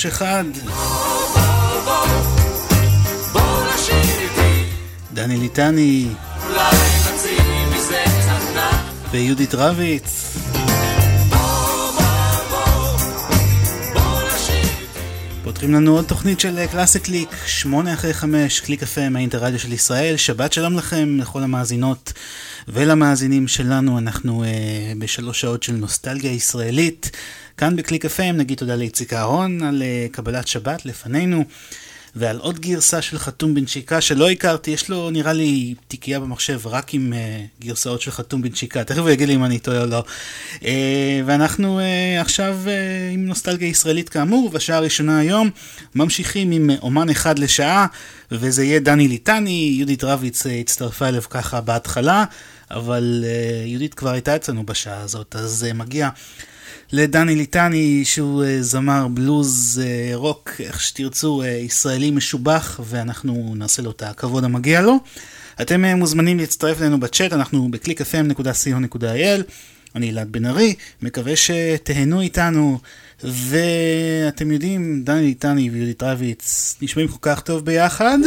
ראש אחד. דני ליטני. ויהודית רביץ. פותחים לנו עוד תוכנית של קלאסי קליק, שמונה אחרי חמש, קליק FM, האינטרדיו של ישראל. שבת שלום לכם, לכל המאזינות ולמאזינים שלנו. אנחנו אה, בשלוש שעות של נוסטלגיה ישראלית. כאן בקליק FM נגיד תודה לאיציק אהרון על uh, קבלת שבת לפנינו. ועל עוד גרסה של חתום בנשיקה שלא הכרתי, יש לו נראה לי תיקייה במחשב רק עם uh, גרסאות של חתום בנשיקה, תכף הוא יגיד לי אם אני טועה או לא. Uh, ואנחנו uh, עכשיו uh, עם נוסטלגיה ישראלית כאמור, בשעה הראשונה היום ממשיכים עם אומן אחד לשעה, וזה יהיה דני ליטני, יהודית רביץ uh, הצטרפה אליו ככה בהתחלה, אבל uh, יהודית כבר הייתה אצלנו בשעה הזאת, אז uh, מגיע לדני ליטני שהוא uh, זמר בלוז uh, רוק, איך שתרצו, uh, ישראלי משובח, ואנחנו נעשה לו את הכבוד המגיע לו. אתם מוזמנים להצטרף אלינו בצ'אט, אנחנו ב-clickfm.co.il, אני אלעד בן ארי, מקווה שתהנו איתנו, ואתם יודעים, דני ליטני ויהודית רביץ נשמעים כל כך טוב ביחד,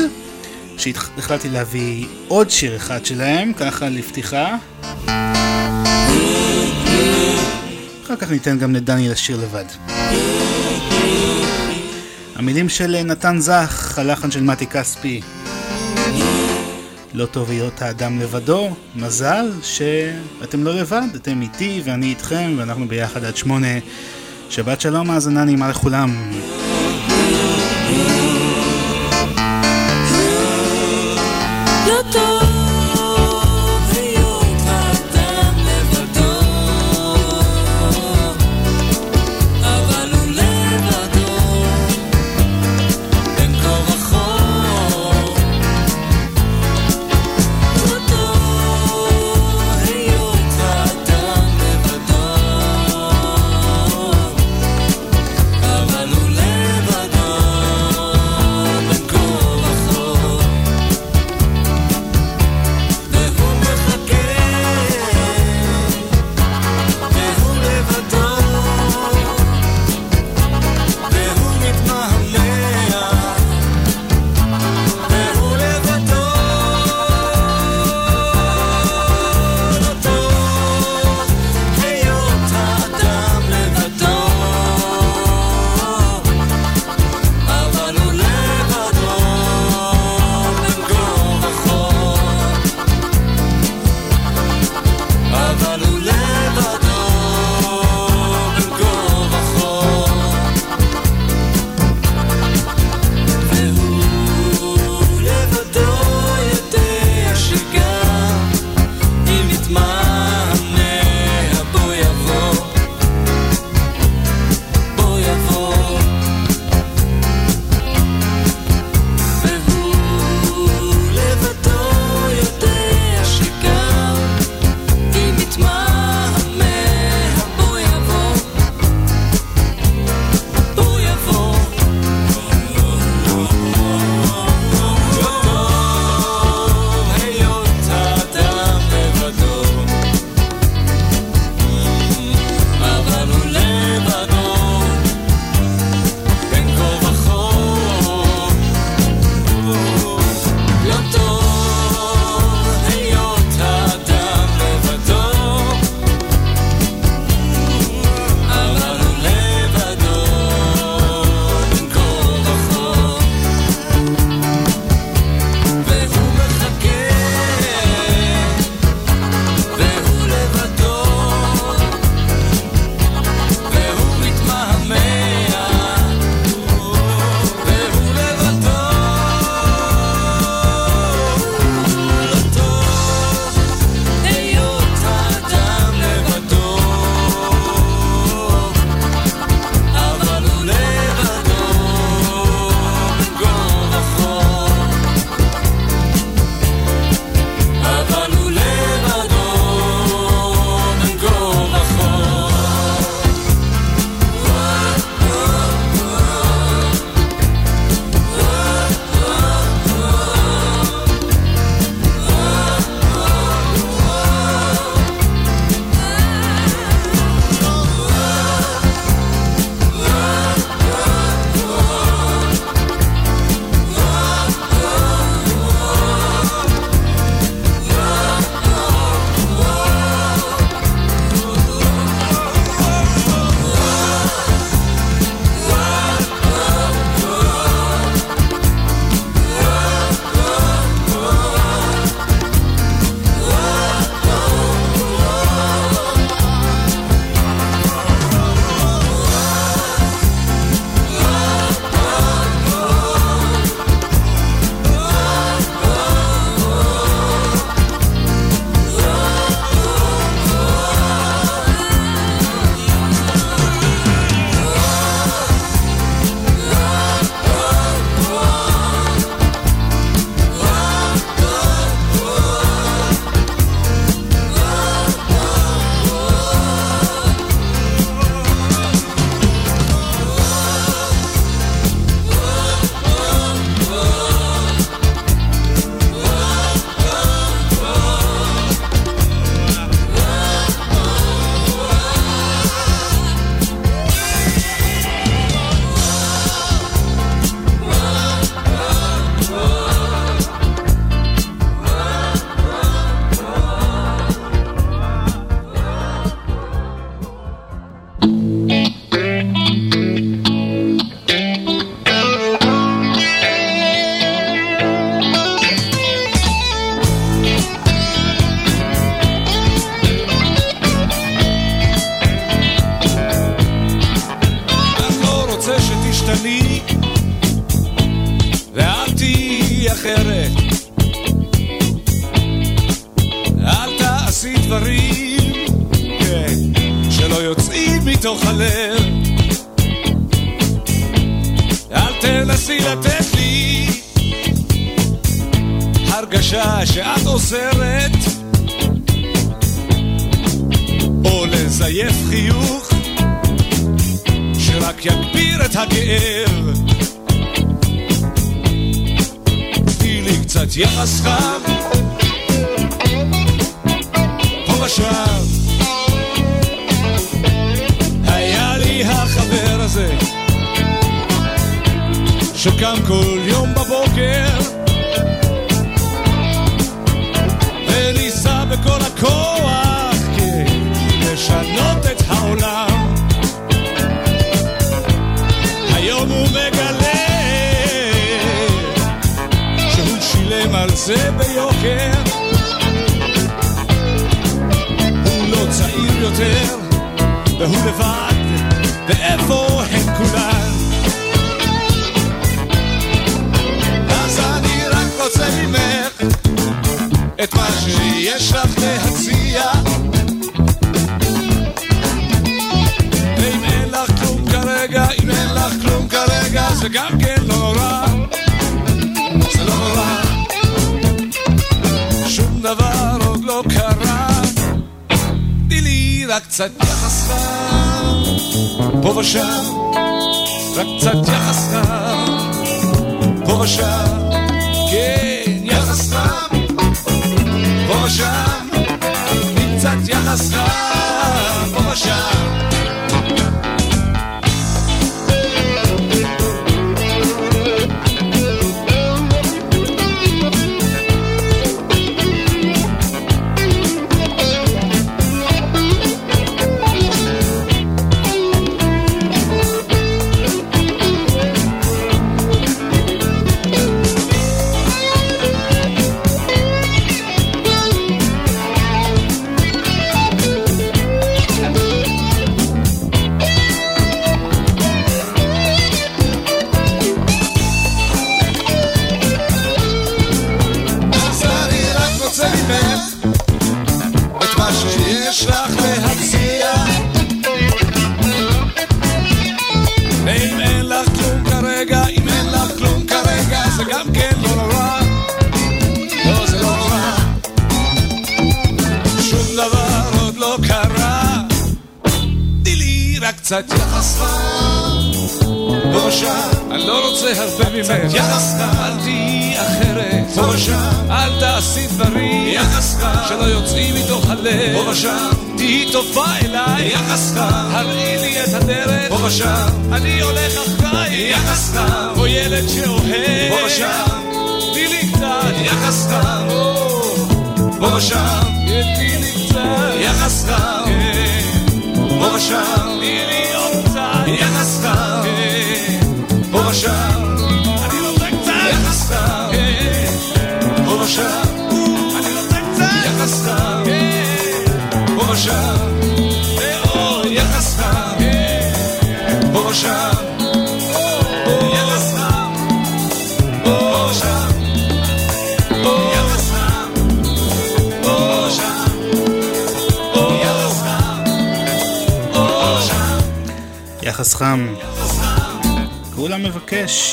שהחלטתי להביא עוד שיר אחד שלהם, ככה לפתיחה. אחר כך ניתן גם לדני לשיר לבד. המילים של נתן זך, הלחן של מתי כספי. לא טוב להיות האדם לבדו, מזל שאתם לא לבד, אתם איתי ואני איתכם ואנחנו ביחד עד שמונה. שבת שלום, האזנה נעימה לכולם. לא טוב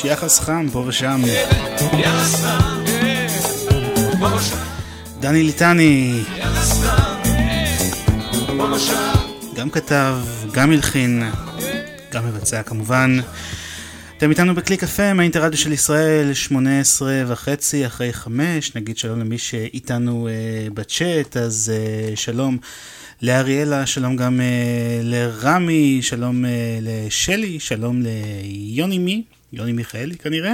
יש יחס חם פה ושם. דני ליטני גם כתב, גם הלחין, גם מבצע כמובן. אתם איתנו בקליק FM, האינטרדיו של ישראל, 18 וחצי אחרי 5, נגיד שלום למי שאיתנו אה, בצ'אט, אז אה, שלום לאריאלה, שלום גם אה, לרמי, שלום אה, לשלי, שלום ליוני מי. יוני מיכאלי כנראה.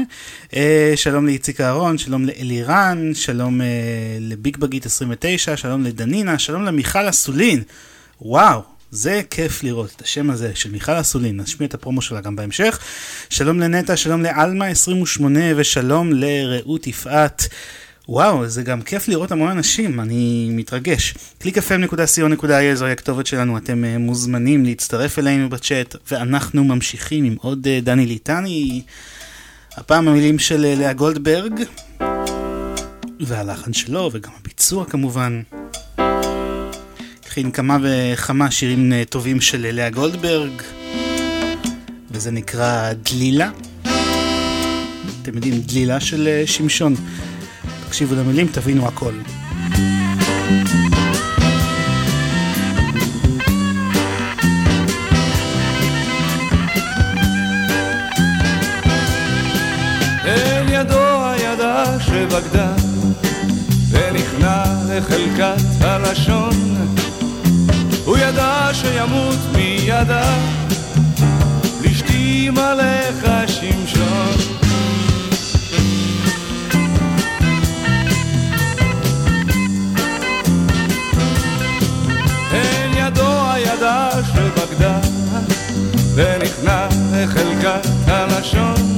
Uh, שלום לאיציק אהרון, שלום לאלירן, שלום uh, לביג בגיט 29, שלום לדנינה, שלום למיכל אסולין. וואו, זה כיף לראות את השם הזה של מיכל אסולין, נשמיע את הפרומו שלה גם בהמשך. שלום לנטע, שלום לעלמה 28 ושלום לרעות יפעת. וואו, זה גם כיף לראות המון אנשים, אני מתרגש. www.clickfm.co.il זו הכתובת שלנו, אתם אה, מוזמנים להצטרף אלינו בצ'אט, ואנחנו ממשיכים עם עוד אה, דני ליטני, הפעם המילים של אה, לאה גולדברג, והלחן שלו, וגם הביצוע כמובן. קחי כמה וכמה שירים טובים של לאה גולדברג, וזה נקרא דלילה. אתם יודעים, דלילה של שמשון. תקשיבו למילים, תבינו הכל. שבגדה ונכנע לחלקת הלשון הוא ידע שימות מידה לשתים עליך שמשון ונכנע לחלקת הלשון.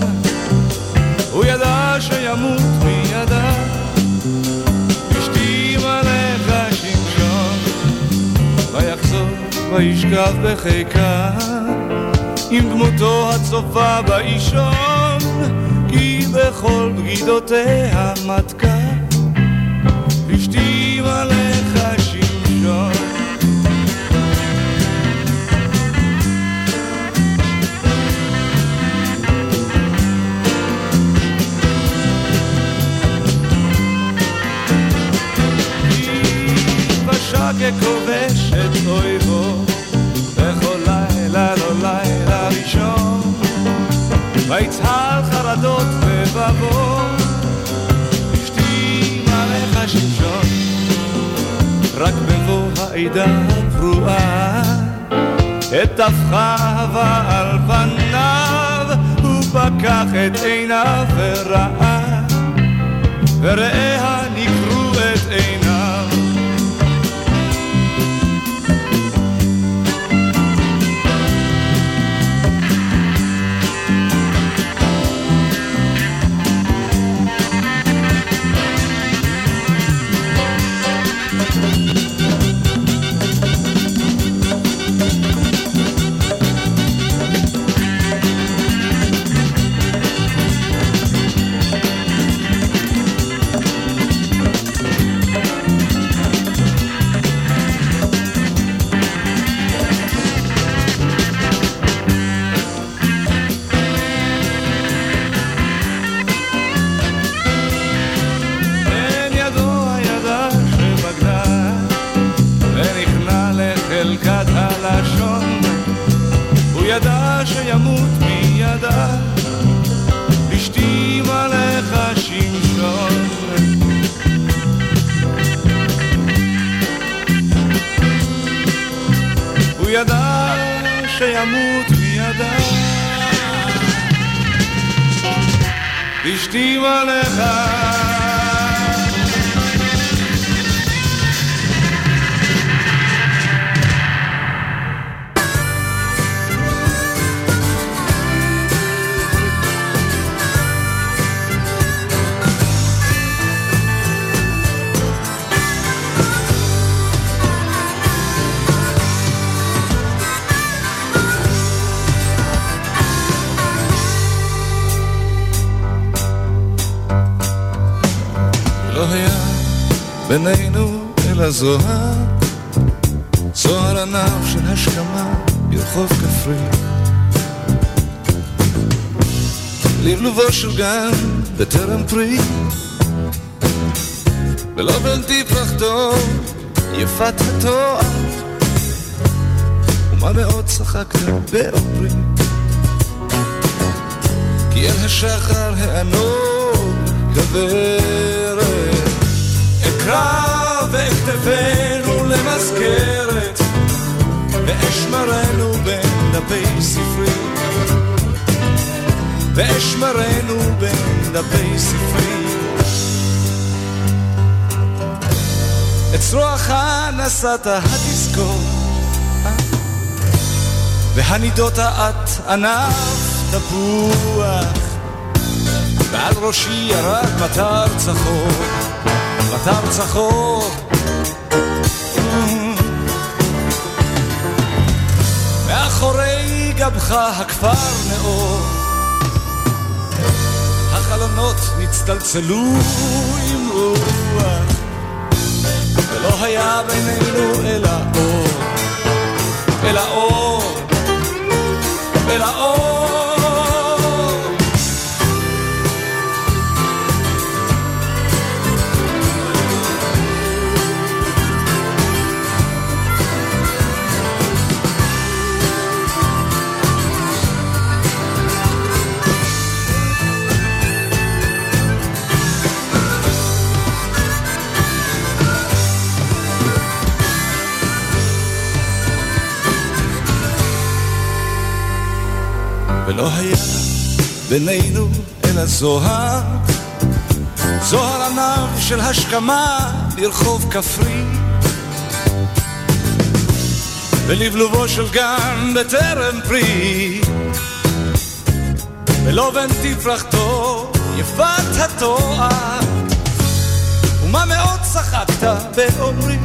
הוא ידע שימות מידה השתים עליך שמשון ויחזור וישכב בחיקה עם דמותו הצופה באישון. כי בכל בגידותיה מתקה ככובש את אויבו בכל לילה לא לילה ראשון. ויצהל חרדות ובבוא אשתי עליך שמשון רק בבוא העידה הפרועה את טפחה על פניו הוא פקח את עיניו וראה. וראה נקרו שימות מידה. אשתי עליך בינינו אל הזוהר, זוהר ענף של השכמה ברחוב כפרי. לבלובו של גן בטרם פרי, ולא בלתי פרחתו יפת התואר, ומה מאוד צחקת בעוברי. כי אל השחר הענור כוורת אקרא ואכתבנו למזכרת ואשמרנו בין דפי ספרי. ואשמרנו בין דפי ספרי. את צרועך נשאת התזכור והנידות את ענף תפוח ועל ראשי ירד מטר צחור מטר צחור מאחורי גבך הכפר נאור הבנות נצטלצלו עם רוח, ולא היה בינינו אלא אור, אלא אור, אלא אור. ולא היה בינינו אלא זוהר, זוהר ענב של השכמה לרחוב כפרי. ולבלובו של גן בטרם פרי, ולא בן תפרחתו יפת התואר. ומה מאוד צחקת באומרי,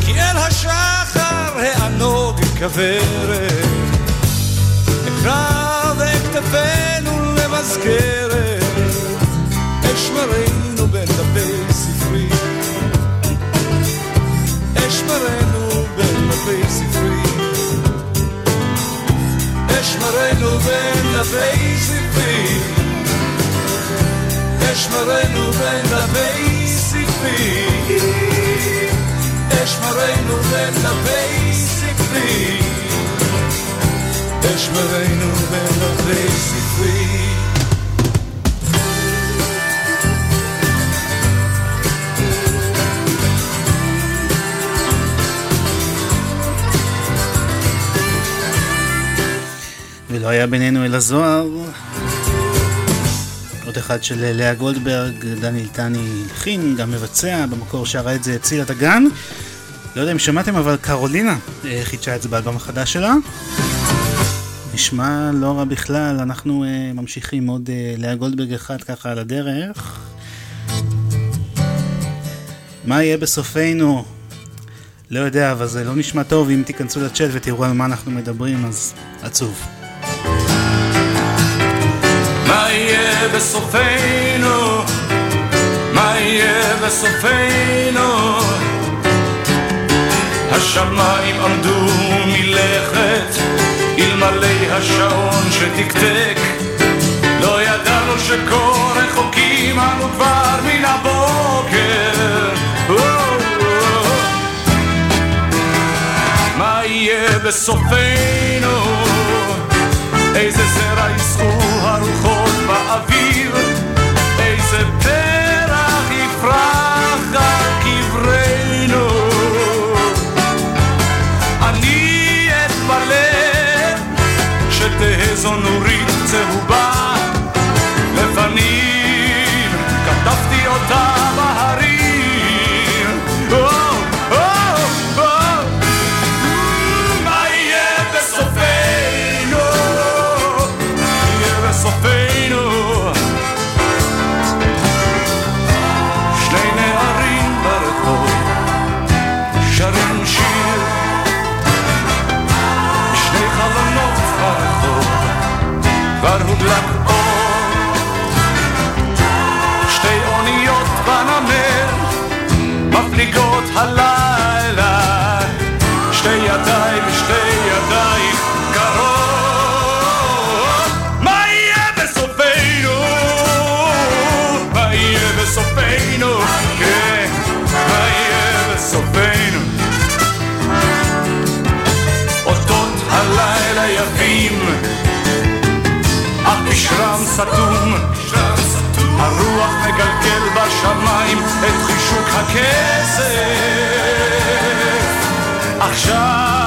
כי אל השחר הענוג כוורת. אקרא בכתפינו למזכרת, אשמרנו בין דפי ספרי. אשמרנו בין דפי ספרי. אשמרנו בין דפי ספרי. אשמרנו בין דפי ספרי. אשמרנו בין דפי ספרי. ולא היה בינינו אלא זוהר. עוד אחד של לאה גולדברג, דניאל טני הלחין, גם מבצע, במקור שרה את זה צילת הגן. לא יודע אם שמעתם, אבל קרולינה אה, חידשה את זה באלבום החדש שלה. נשמע לא רע בכלל, אנחנו uh, ממשיכים עוד uh, לאה גולדברג אחד ככה על הדרך. מה יהיה בסופנו? לא יודע, אבל זה לא נשמע טוב אם תיכנסו לצ'אט ותראו על מה אנחנו מדברים, אז עצוב. מה יהיה בסופנו? מה יהיה בסופנו? השמיים עמדו מלכת אלמלא השעון שתקתק לא ידענו שכה רחוקים אנו כבר מן הבוקר מה יהיה בסופנו? איזה זרע יישאו הרוחות באוויר? איזה פרח יפרח maison nourrie. סתום. הרוח מגלגל בשמיים את חישוק הכסף. עכשיו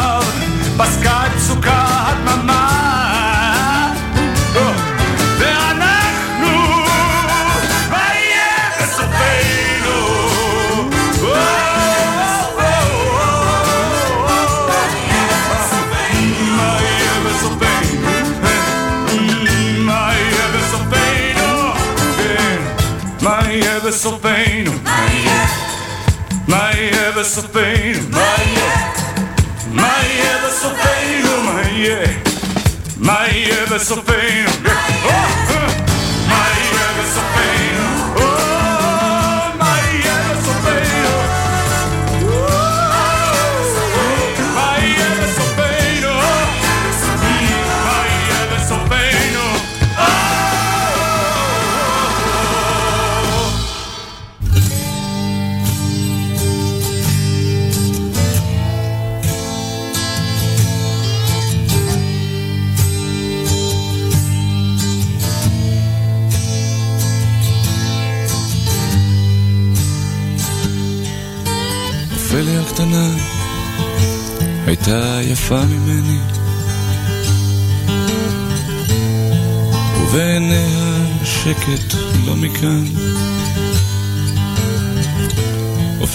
יהיה בסופנו? מה יהיה? מה יהיה בסופנו? מה יהיה? מה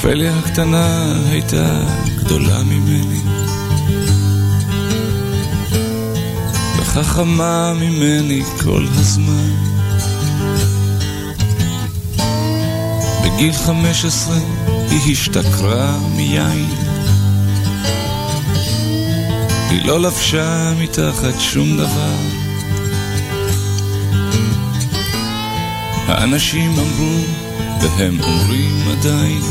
אופליה הקטנה הייתה גדולה ממני. וחכמה ממני כל הזמן. בגיל חמש עשרה היא השתכרה מיין. היא לא לבשה מתחת שום דבר. האנשים אמרו, והם אומרים עדיין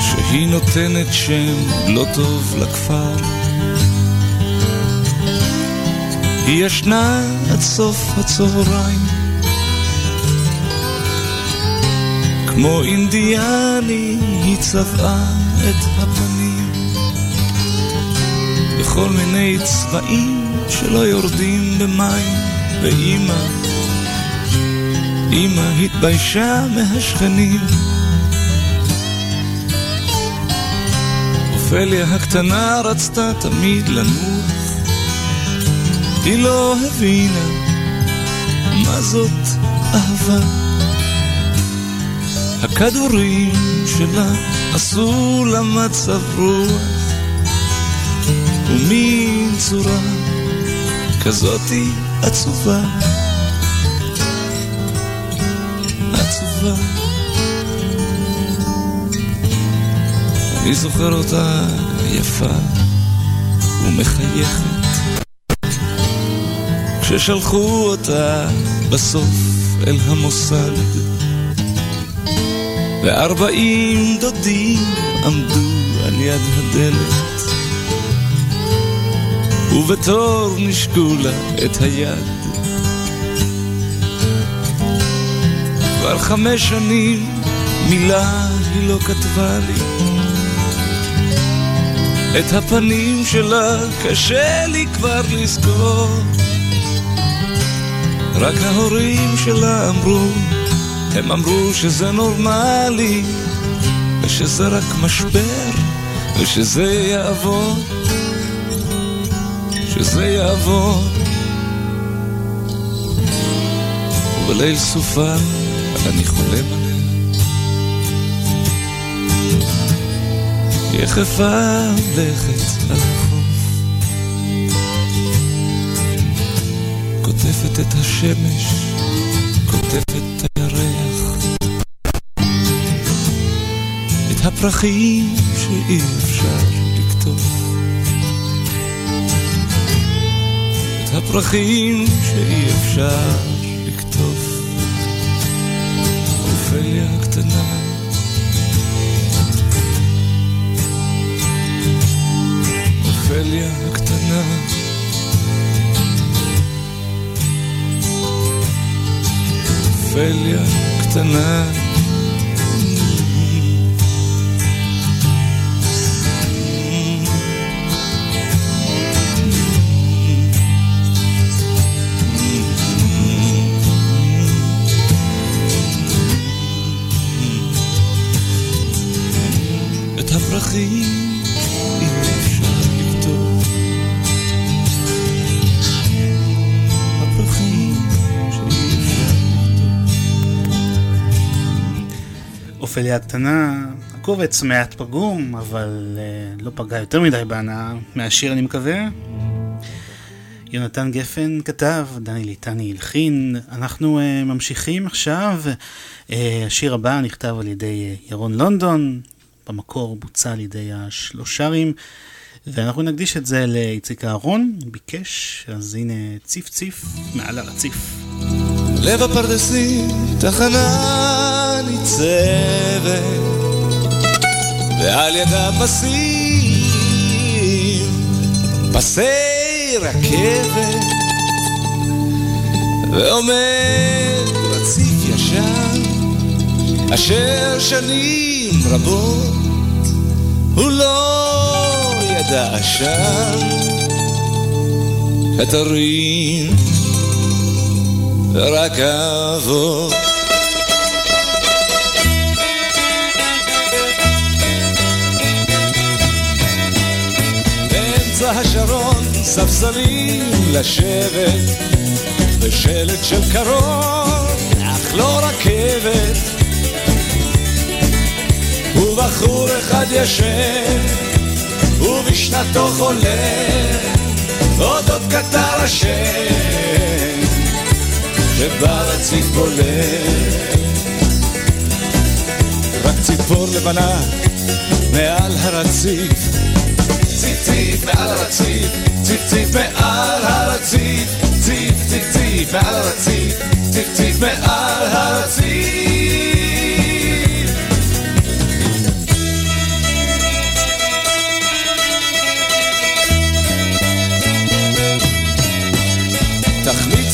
שהיא נותנת שם לא טוב לכפר. היא ישנה עד סוף הצהריים כמו אינדיאני היא צבעה את הפנים. בכל מיני צבעים שלא יורדים במים ואימא, אימא התביישה מהשכנים. אופליה הקטנה רצתה תמיד לנוח. היא לא הבינה מה זאת אהבה. הכדורים שלה עשו לה מצב רוח. ומין צורה כזאתי עצובה עצובה אני זוכר אותה יפה ומחייכת. כששלחו אותה בסוף אל המוסד וארבעים דודים עמדו על יד הדלת ובתור נשקו לה את היד כבר חמש שנים מילה היא לא כתבה לי את הפנים שלה קשה לי כבר לזכור רק ההורים שלה אמרו הם אמרו שזה נורמלי, ושזה רק משבר, ושזה יעבור, שזה יעבור. ובליל סופה אני חולם עליה. יחפה הולכת על החוף, קוטפת את השמש, קוטפת הפרחים שאי אפשר לקטוף. את הפרחים שאי אפשר אופליה הקטנה אופליה הקטנה אופליה קטנה אפשר אופליה הקטנה, הקובץ מעט פגום, אבל uh, לא פגע יותר מדי בהנאה מהשיר אני מקווה. יונתן גפן כתב, דני ליטני הלחין. אנחנו uh, ממשיכים עכשיו. Uh, השיר הבא נכתב על ידי uh, ירון לונדון, במקור בוצע על ידי השלושרים, ואנחנו נקדיש את זה לאיציק אהרון, ביקש, אז הנה ציף ציף מעל הרציף. לב הפרדסים, תחנה ניצבת, ועל יד הפסים, פסי רכבת, ועומד רציף ישן, אשר שנים שנים רבות הוא לא ידע שם קטרין רק אבות. השרון ספסלים לשבת ושלט של קרון אך לא רכבת. ובחור אחד ישן, ובשנתו חולה, אודות קטר השם, שברציף בולט. רק ציפור לבנה מעל הרציף ציף ציף מעל הרציף, ציף ציף מעל הרציף, ציף ציף ציף מעל הרציף, ציף ציף מעל הרציף.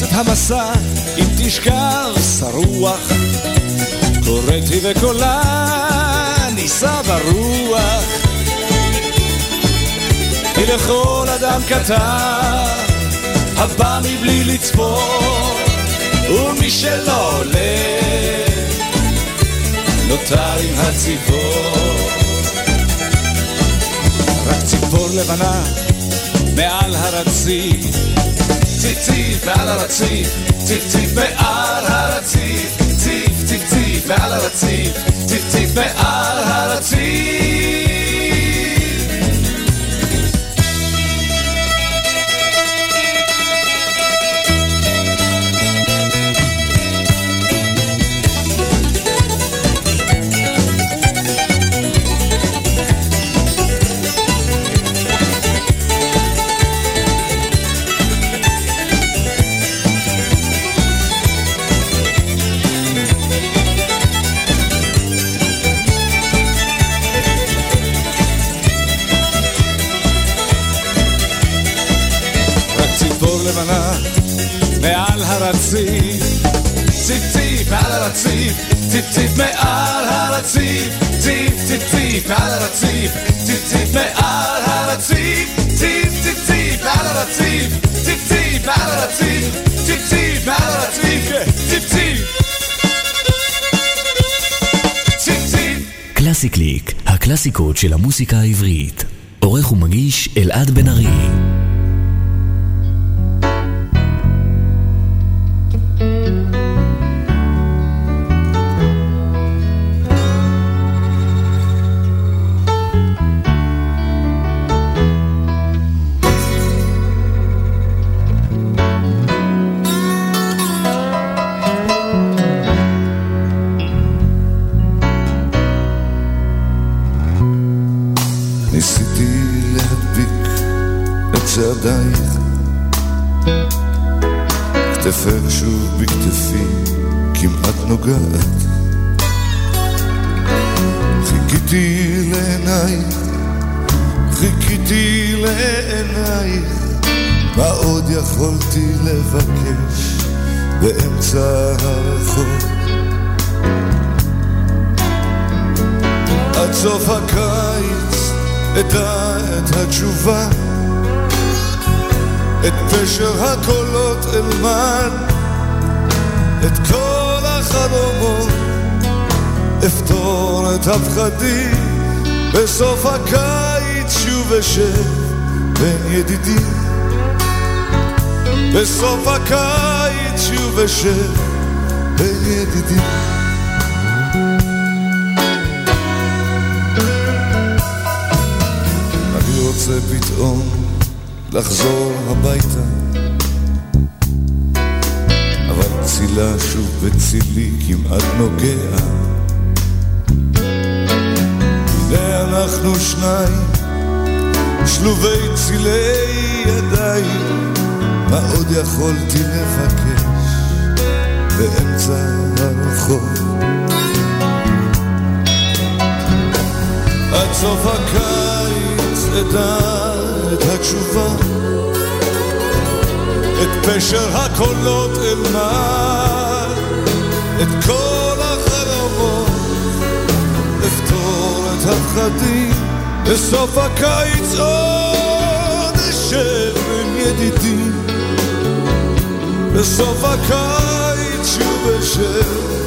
את המסע אם תשכב שרוח, קוראתי וקולה נישא ברוח. כי לכל אדם קטן הבא מבלי לצפות ומי שלא עולה נותר עם הציפור רק ציפור לבנה מעל הרציף ציף ציף מעל הרציף. ציף ציף מעל הרציף. ציף ציף ציף מעל הרציף. ציף ציף מעל הרציף הרציף ציפ ציפ מעל הרציף. ציפ ציפ מעל הרציף. ציפ ציפ ציפ מעל הרציף. ציפ ציפ מעל הרציף. ציפ ציפ ציפ מעל הרציף. ציפ ציפ מעל הרציף. ציפ ציפ מעל הרציף. ציפ ציפ. קלאסי קליק, הקלאסיקות של המוסיקה העברית. עורך ומגיש אלעד בן ארי. אשב בין ידידים. רוצה פתאום לחזור הביתה צילה שוב בצילי כמעט נוגע. הנה אנחנו שניים, שלובי צילי ידיים, מה עוד יכולתי לבקש באמצע הרחוב? עד סוף הקיץ אדע את התשובה. את פשר הקולות אלמד, את כל החלומות, אפתור את הפחדים, בסוף הקיץ עוד אשב עם ידידים, בסוף הקיץ שוב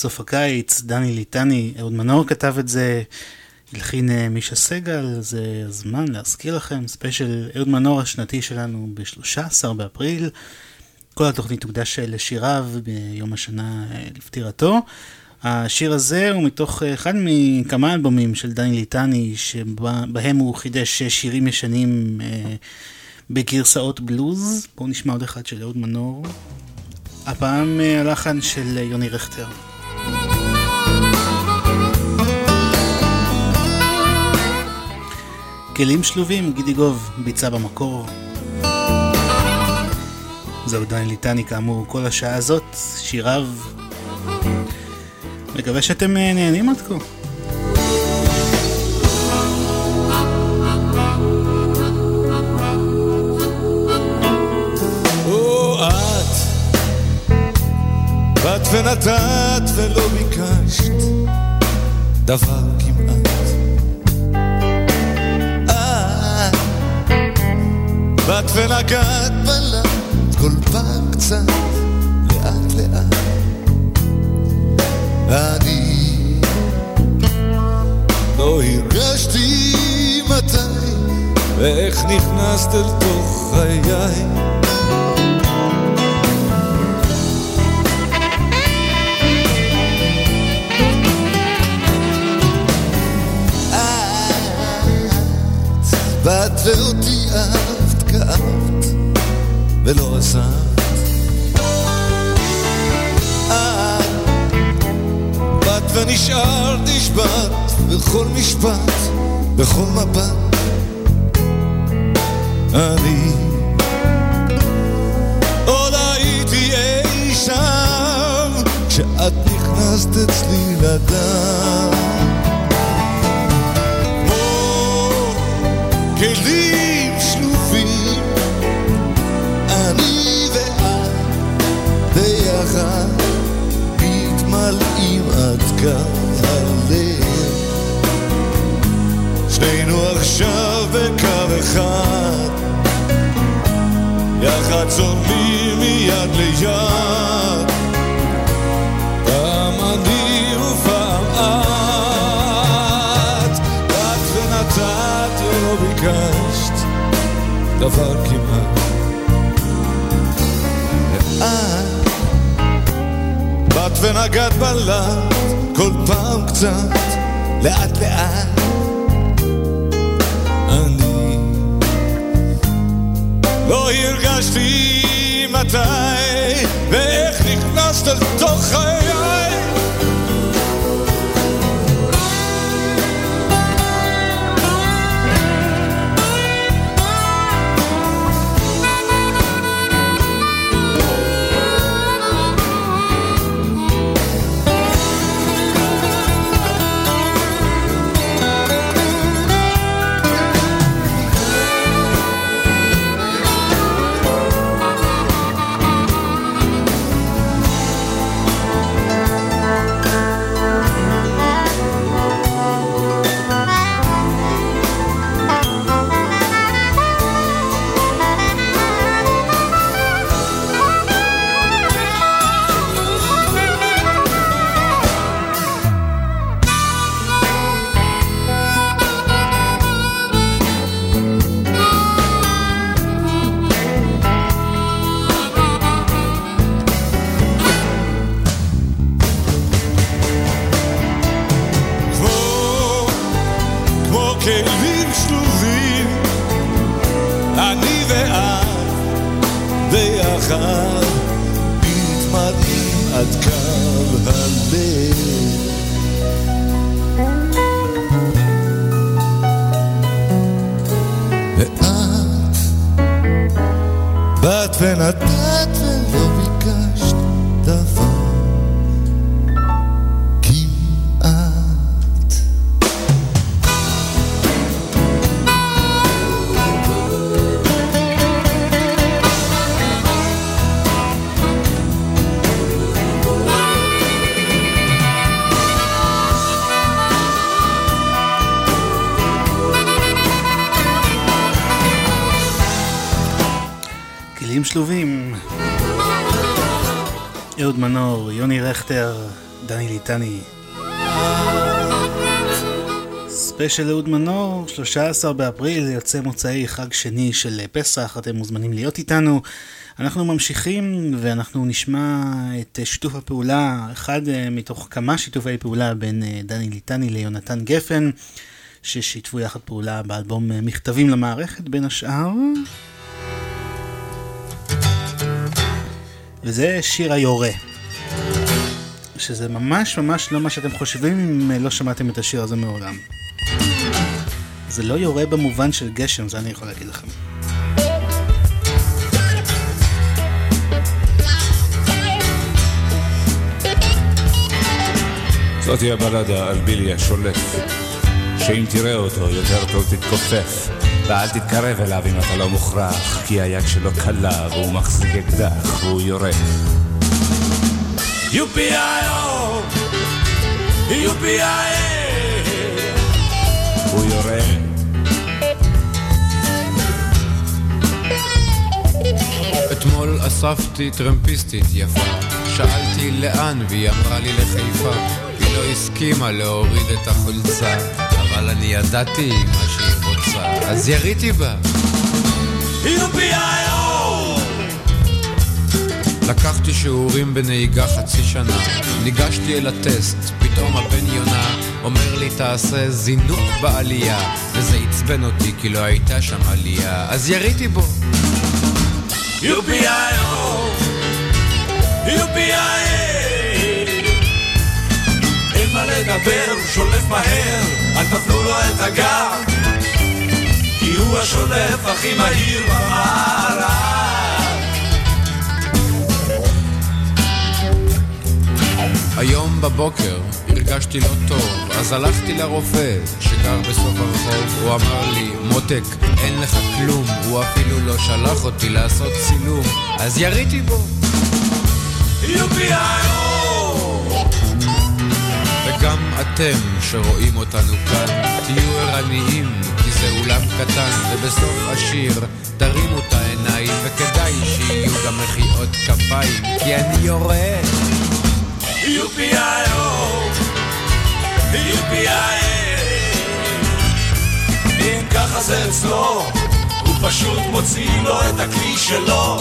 סוף הקיץ, דני ליטני, אהוד מנור כתב את זה, הלחין אה, מישה סגל, זה הזמן להזכיר לכם, ספיישל אהוד מנור השנתי שלנו ב-13 באפריל. כל התוכנית תוקדש אה, לשיריו ביום השנה אה, לפטירתו. השיר הזה הוא מתוך אחד מכמה אלבומים של דני ליטני, שבהם הוא חידש שירים ישנים בגרסאות בלוז. בואו נשמע עוד אחד של אהוד מנור. הפעם הלחן של יוני רכטר. כלים שלובים, גידי גוב ביצע במקור. זהו דני ליטני כאמור כל השעה הזאת, שיריו. מקווה שאתם אה, נהנים עד כה. ונתת ולא ביקשת דבר באת ונגעת. בלט כל פעם קצת לאט לאט. אני לא הרגשתי מתי ואיך נכנסת אל תוך חיי. את באת ואותי אהבת, כאבת ולא. את באת ונשארת נשבעת בכל משפט, בכל מבט. אני עוד הייתי אי שם כשאת נכנסת אצלי לדם. ביחד מתמלאים עד כאן הלב. שנינו עכשיו בקו אחד, יחד צולמים מיד ליד. פעם אני ופעם את, את ונתת ולא ביקשת דבר כמעט. ונגעת בלט כל פעם קצת, לאט לאט. אני לא הרגשתי מתי ואיך נכנסת לתוך חיי ספיישל אהוד מנור, 13 באפריל, יוצא מוצאי חג שני של פסח, אתם מוזמנים להיות איתנו. אנחנו ממשיכים ואנחנו נשמע את שיתוף הפעולה, אחד מתוך כמה שיתופי פעולה בין דני ליטני ליונתן גפן, ששיתפו יחד פעולה באלבום מכתבים למערכת בין השאר. וזה שיר היורה. שזה ממש ממש לא מה שאתם חושבים אם לא שמעתם את השיר הזה מעולם. זה לא יורה במובן של גשם, זה אני יכול להגיד לכם. זאתי הבלדה על בילי השולף, שאם תראה אותו יותר טוב תתכופף. ואל תתקרב אליו אם אתה לא מוכרח, כי היד שלו קלה והוא מחזיק אקדח והוא יורה. יופי-איו, יופי-איי, הוא יורה. אתמול אספתי טרמפיסטית יפה, שאלתי לאן והיא אמרה לי לחיפה, היא לא הסכימה להוריד את החולצה, אבל אני ידעתי מה שהיא רוצה, אז יריתי בה. לקחתי שיעורים בנהיגה חצי שנה, ניגשתי אל הטסט, פתאום הבן יונה אומר לי תעשה זינוק בעלייה, וזה עצבן אותי כי לא הייתה שם עלייה, אז יריתי בו. יו-פי-איי-או, יו-פי-איי אין מה לדבר, הוא שולף מהר, אל תפנו לו את הגב כי הוא השולף הכי מהיר במערב. היום בבוקר הרגשתי לא טוב, אז הלכתי לרופא שגר בסוף הרחוב, הוא אמר לי, מותק, אין לך כלום, הוא אפילו לא שלח אותי לעשות צילום, אז יריתי בו. וגם אתם שרואים אותנו כאן, תהיו ערניים, זה אולם קטן, ובסוף השיר תרימו את העיניים, וכדאי שיהיו גם מחיאות כפיים, כי אני יורד. אם ככה זה אצלו, הוא פשוט מוציא לו את הכלי שלו.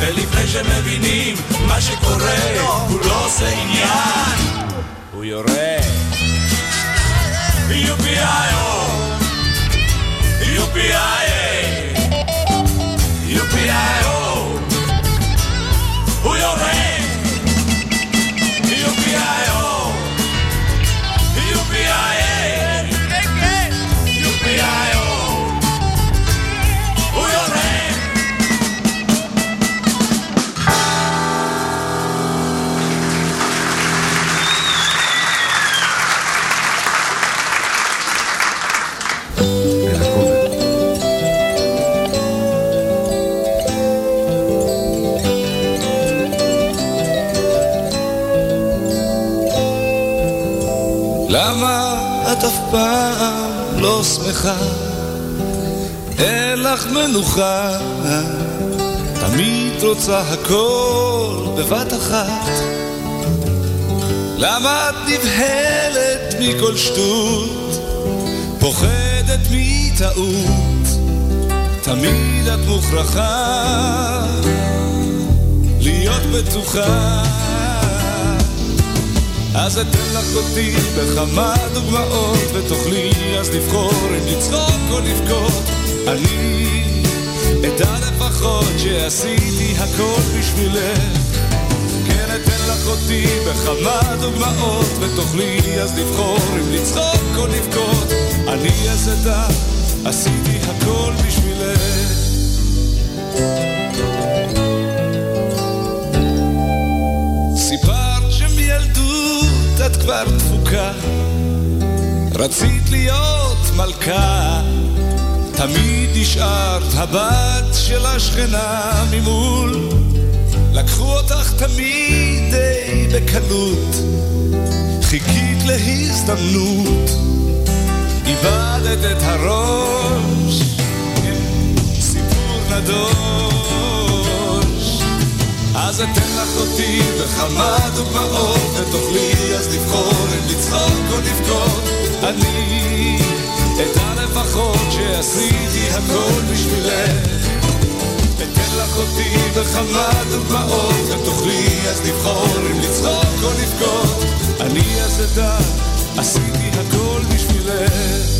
ולפני שמבינים מה שקורה, הוא לא עושה עניין, הוא יורה. יופי-איו UPIA את אף פעם לא שמחה? אין לך מנוחה, תמיד רוצה הכל בבת אחת. למה את נבהלת מכל שטות, פוחדת מטעות, תמיד את מוכרחה להיות בטוחה. אז אתן לך אותי בכמה דוגמאות, ותוכלי אז לבחור אם לצחוק או לבכות. אני אדע לפחות שעשיתי הכל בשבילך. כן, אתן לך אותי בכמה דוגמאות, ותוכלי אז לבחור אם לצחוק או לבכות. אני אז אדע, עשיתי הכל בשבילך. סיפרתי כבר דפוקה, רצית להיות מלכה, תמיד נשארת הבת של השכנה ממול, לקחו אותך תמיד די בקלות, חיכית להזדמנות, איבדת את הראש, סיפור נדוש. אז אתן לך אותי בכמה דוגמאות, ותוכלי אז לבחור אם לצחוק או לבכות. אני אדע לפחות שעשיתי הכל בשבילך. אתן לך אותי בכמה דוגמאות, ותוכלי אז לבחור אם לצחוק או לבכות. אני אז אדע, עשיתי הכל בשבילך.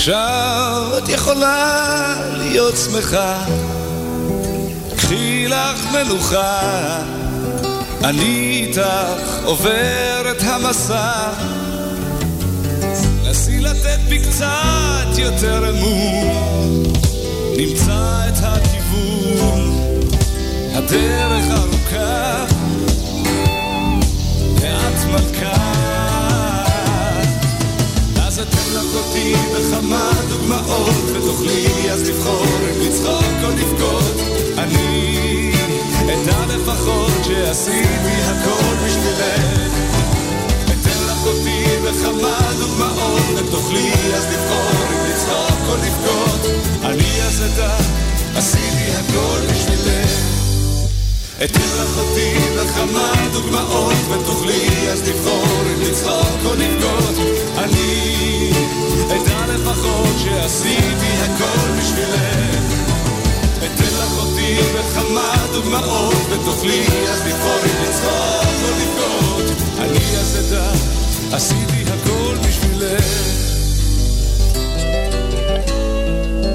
עכשיו את יכולה להיות שמחה, קחי לך מנוחה, אני איתך עובר את המסע. נסי לתת בי קצת יותר אמון, נמצא את הכיוון, הדרך ארוכה, לך אותי בכמה דוגמאות, ותוכלי אז לבחור אם לצחוק או לבכות. אני אדע לפחות שעשיתי הכל בשבילך. אתן לך אותי בכמה דוגמאות, ותוכלי אז לבחור אם לצחוק או לבכות. אני אז אדע, עשיתי הכל בשבילך. אתן לך אותי בכמה דוגמאות, ותוכלי אז לבחור אם לצחוק או לבכות. אני אדע לפחות שעשיתי הכל בשבילך. אתן לך אותי בכמה דוגמאות, ותוכלי אז לבחור אם לצחוק או לבכות. אני אז אדע, עשיתי הכל בשבילך.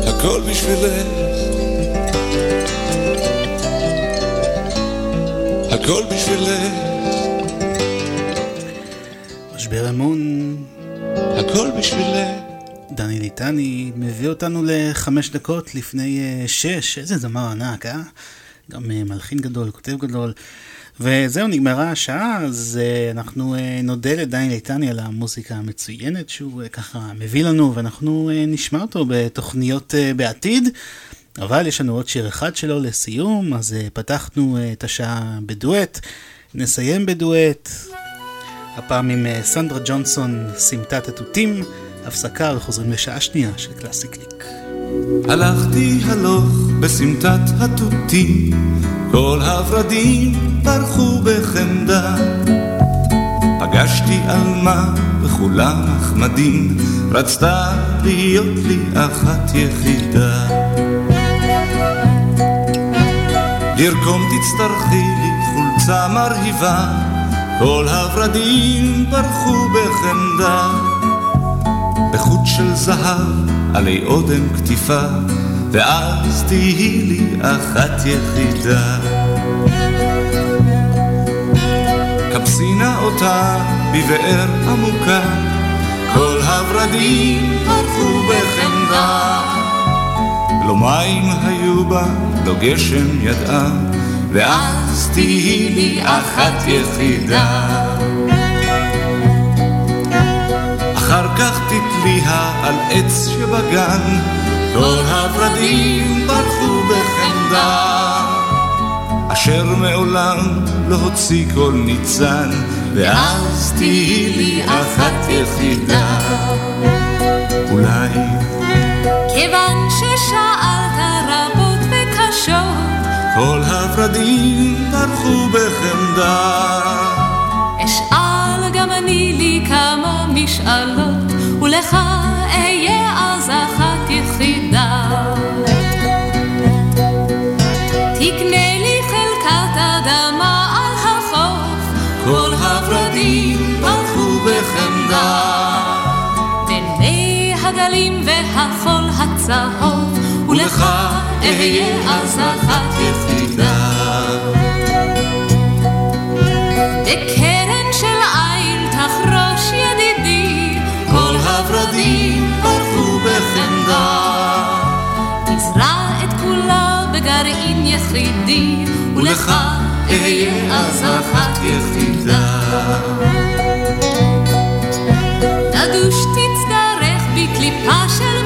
הכל בשבילך. הכל בשבילך. משבר אמון, הכל בשבילך. דני ליטני מביא אותנו לחמש דקות לפני אה, שש, איזה זמר ענק, אה? גם אה, מלחין גדול, כותב גדול. וזהו, נגמרה השעה, אז uh, אנחנו נודה לדני ליטני על המוזיקה המצוינת שהוא ככה מביא לנו, ואנחנו נשמע אותו בתוכניות בעתיד. אבל יש לנו עוד שיר אחד שלו לסיום, אז uh, פתחנו uh, את השעה בדואט, נסיים בדואט, הפעם עם uh, סנדרה ג'ונסון, סמטת התותים, הפסקה וחוזרים לשעה שנייה של קלאסי קליק. הלכתי הלוך בסמטת התותים, כל הורדים פרחו בחמדה. פגשתי עלמה וכולם נחמדים, רצתה להיות לי אחת יחידה. לרקום תצטרכי חולצה מרהיבה, כל הורדים פרחו בחמדה. בחוט של זהב עלי אודם כתיפה, ואז תהי לי אחת יחידה. כבסי נא אותה בבאר עמוקה, כל הורדים פרחו בחמדה. לא מים היו בה, לא גשם ידעה, ואז תהי לי אחת יחידה. אחר כך תתליה על עץ שבגן, כל הורדים ברחו בחמדה. אשר מעולם לא הוציא כל ניצן, ואז תהי לי אחת יחידה. אולי כיוון ששאלת רבות וקשות, כל הורדים ברחו בחמדה. אשאל גם אני לי כמה משאלות, ולך אהיה אז אחת יחידה. תקנה לי חלקת אדמה על החוף, כל הורדים ברחו בחמדה. בין מי הגלים והחול הצהוב, ולך אהיה אז אחת יחידה. בקרן של עין תחרוש ידידי, כל הורדים פרחו בחמדה. תזרע את כולה בגרעין יחידי, ולך אהיה אז אחת יחידה. תדוש תצטרך בקליפה של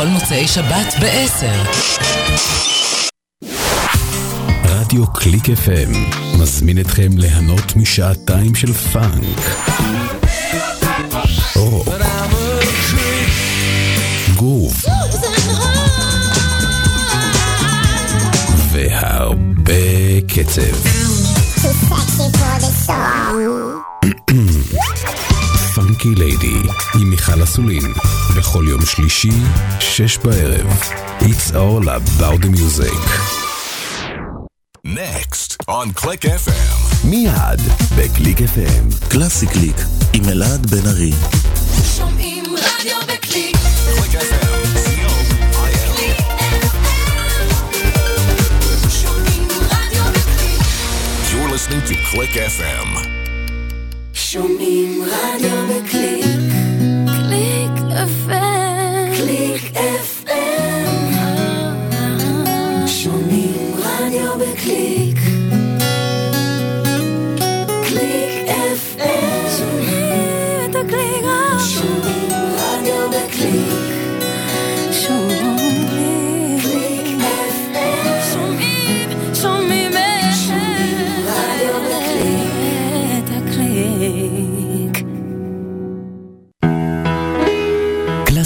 בכל מוצאי שבת ב-10. רדיו קליק FM מזמין אתכם ליהנות משעתיים של פאנק. רוק. והרבה קצב. פאנקי ליידי עם מיכל אסולין בכל יום שלישי, שש בערב. It's all about the music. Next on Click FM. מיד בקליק FM. קלאסי קליק עם אלעד בן ארי. שומעים רדיו בקליק. Click FM. co.il. שומעים רדיו בקליק. You're listening to Click FM. שומעים רדיו בקליק. קליק FM. קליק FM.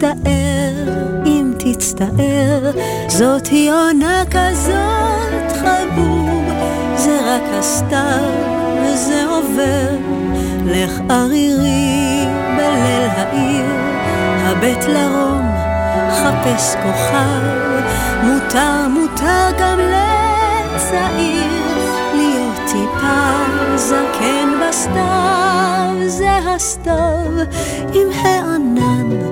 תצטער, אם תצטער, זאת היא עונה כזאת חבוב, זה רק הסתיו וזה עובר, לך ערירי בליל העיר, הבט לרום, חפש כוכב, מותר, מותר גם לצעיר. להיות טיפה זקן בסתיו, זה הסתיו. עם הענן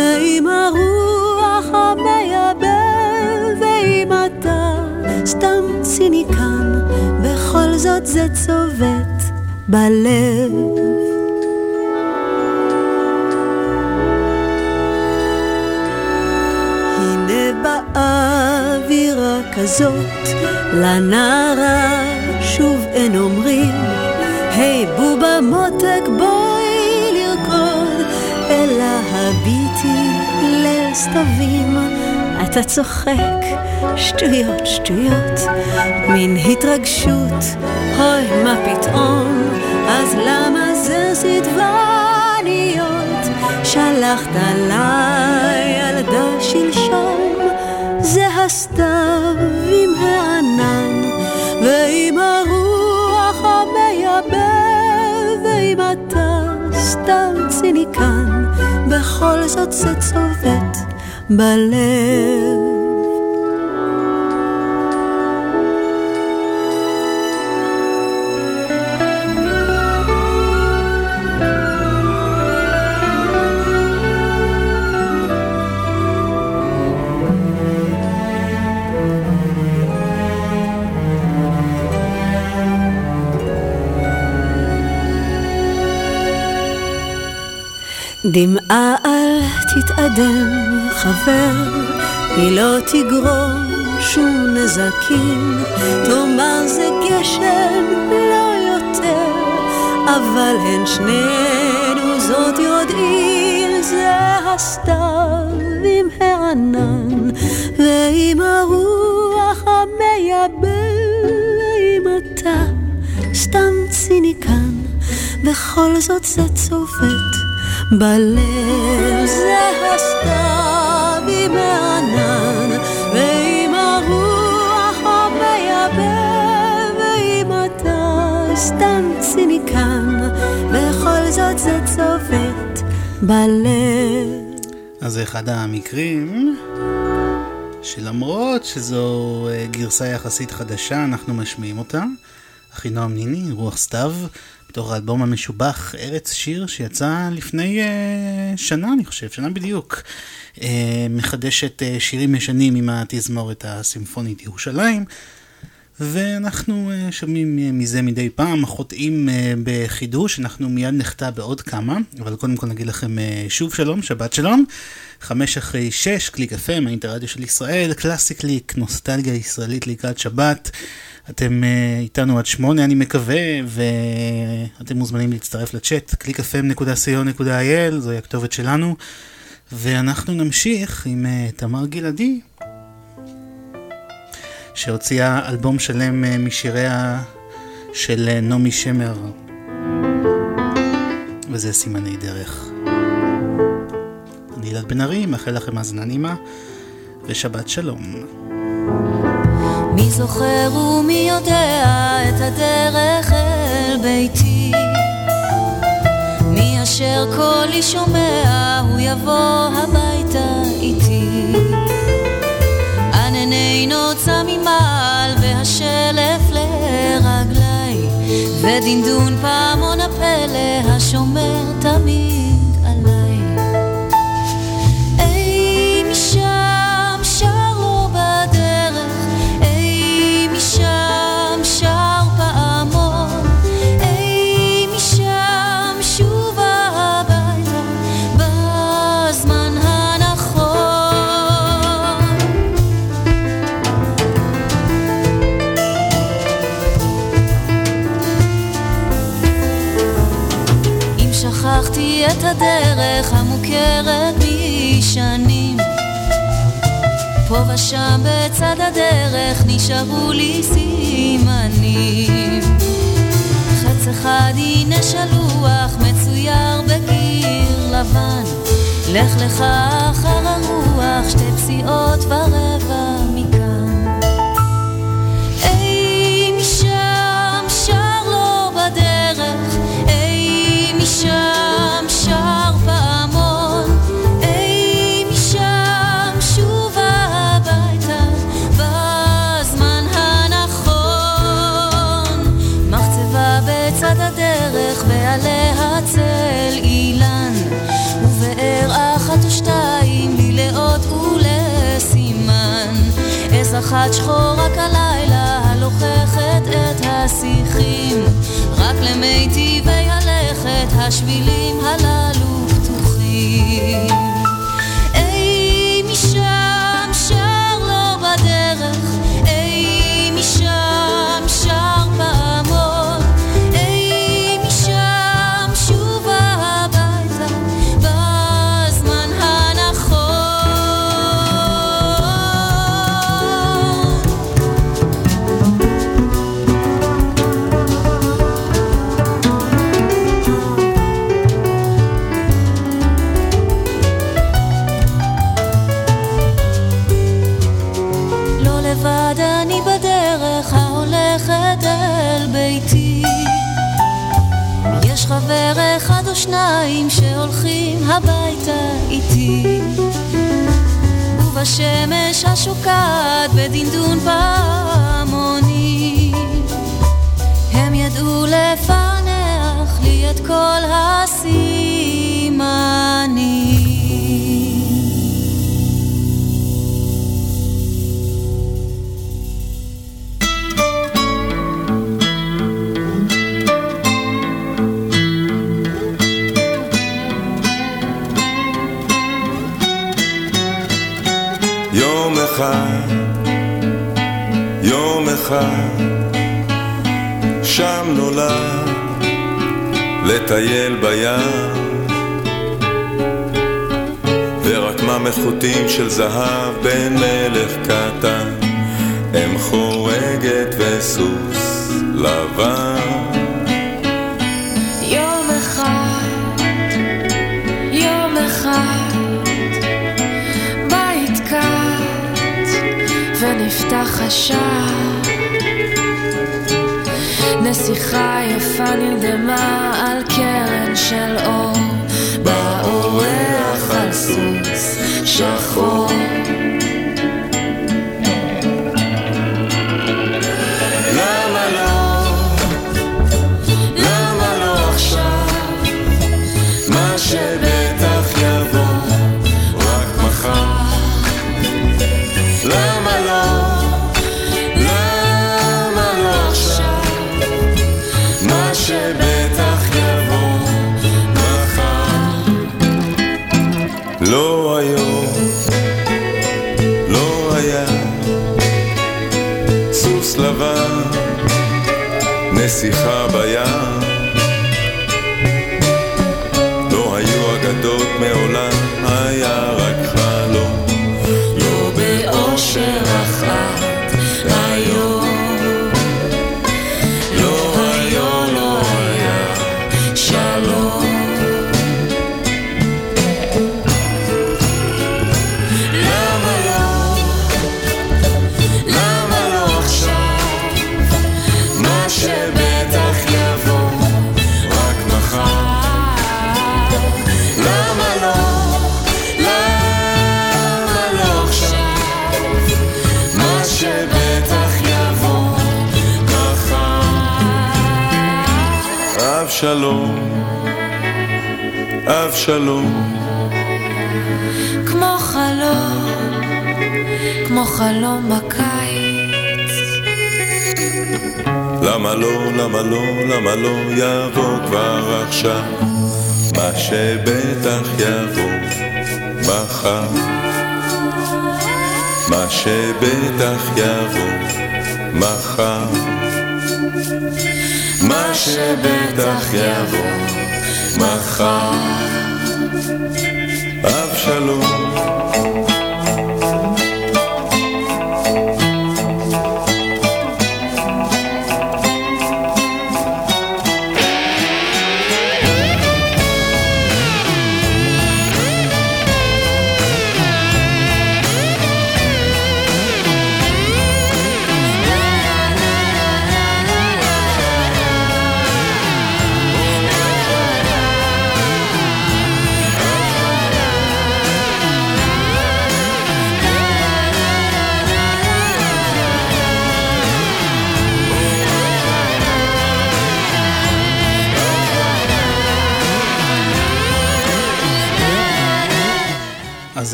ועם הרוח המייבב, ואם אתה סתם ציניקן, בכל זאת זה צובט בלב. הנה באווירה כזאת, לנערה שוב אין אומרים, היי בובה מותק בואי לרקוד, אלא הביטי ליל סתווים, אתה צוחק, שטויות, שטויות, מין התרגשות, אוי מה פתאום, אז למה זה סדבניות? שלחת עליי ילדה שלשום, זה הסתיו עם הענן, ועם הרוח המייבב, ועם אתה סתם ציניקן, בכל זאת זה צובט בלב. דמעה אל תתאדם, חבר, היא לא תגרום שום נזקים. תאמר זה גשם, לא יותר, אבל הן שנינו זאת יודעים, זה הסתיו עם הענן, ועם הרוח המייבב, ועם אתה סתם ציניקן, בכל זאת זה צובט. בלב זה הסתיו אז זה אחד המקרים שלמרות שזו אה, גרסה יחסית חדשה, אנחנו משמיעים אותה. אחינועם ניני, רוח סתיו, מתוך האלבום המשובח ארץ שיר שיצא לפני אה, שנה אני חושב, שנה בדיוק. אה, מחדשת אה, שירים ישנים עם התזמורת הסימפונית ירושלים. ואנחנו אה, שומעים אה, מזה מדי פעם, חוטאים אה, בחידוש, אנחנו מיד נחטא בעוד כמה, אבל קודם כל נגיד לכם שוב שלום, שבת שלום. חמש אחרי שש, קליק FM, האינטרדיו של ישראל, קלאסי קליק, נוסטלגיה ישראלית לקראת שבת. אתם איתנו עד שמונה אני מקווה, ואתם מוזמנים להצטרף לצ'אט, www.clickfm.co.il, זוהי הכתובת שלנו. ואנחנו נמשיך עם תמר גלעדי, שהוציאה אלבום שלם uh, משיריה של uh, נעמי שמר, וזה סימני דרך. אני אלעד בן ארי, מאחל לכם האזנה נעימה, ושבת שלום. מי זוכר ומי יודע את הדרך אל ביתי? מי אשר קולי שומע, הוא יבוא הביתה איתי. ענני נוצה ממעל והשלף לרגלי, ודינדון פעמון הפלא השומר תמיד. הדרך המוכרת משנים. פה ושם בצד הדרך נשארו לי סימנים. חץ אחד הנה שלוח מצויר בקיר לבן. לך לך אחר הרוח שתי פסיעות ורבע אחת שחורה כלילה הלוככת את השיחים, רק למיטיבי הלכת השבילים הללו פתוחים. או שניים שהולכים הביתה איתי. ובשמש השוקעת בדנדון פעמוני. הם ידעו לפענח לי את כל הסימנים זהב בין מלך קטן, אם חורגת וסוס לבן. יום אחד, יום אחד, בית קט ונפתח השער. נסיכה יפה נרדמה על נסיכה בים. אבשלום, כמו חלום, כמו חלום הקיץ. למה לא, למה לא, למה לא יבוא כבר עכשיו? מה שבטח יבוא מחר. מה שבטח יבוא מחר. מה שבטח יבוא מחר. regalo.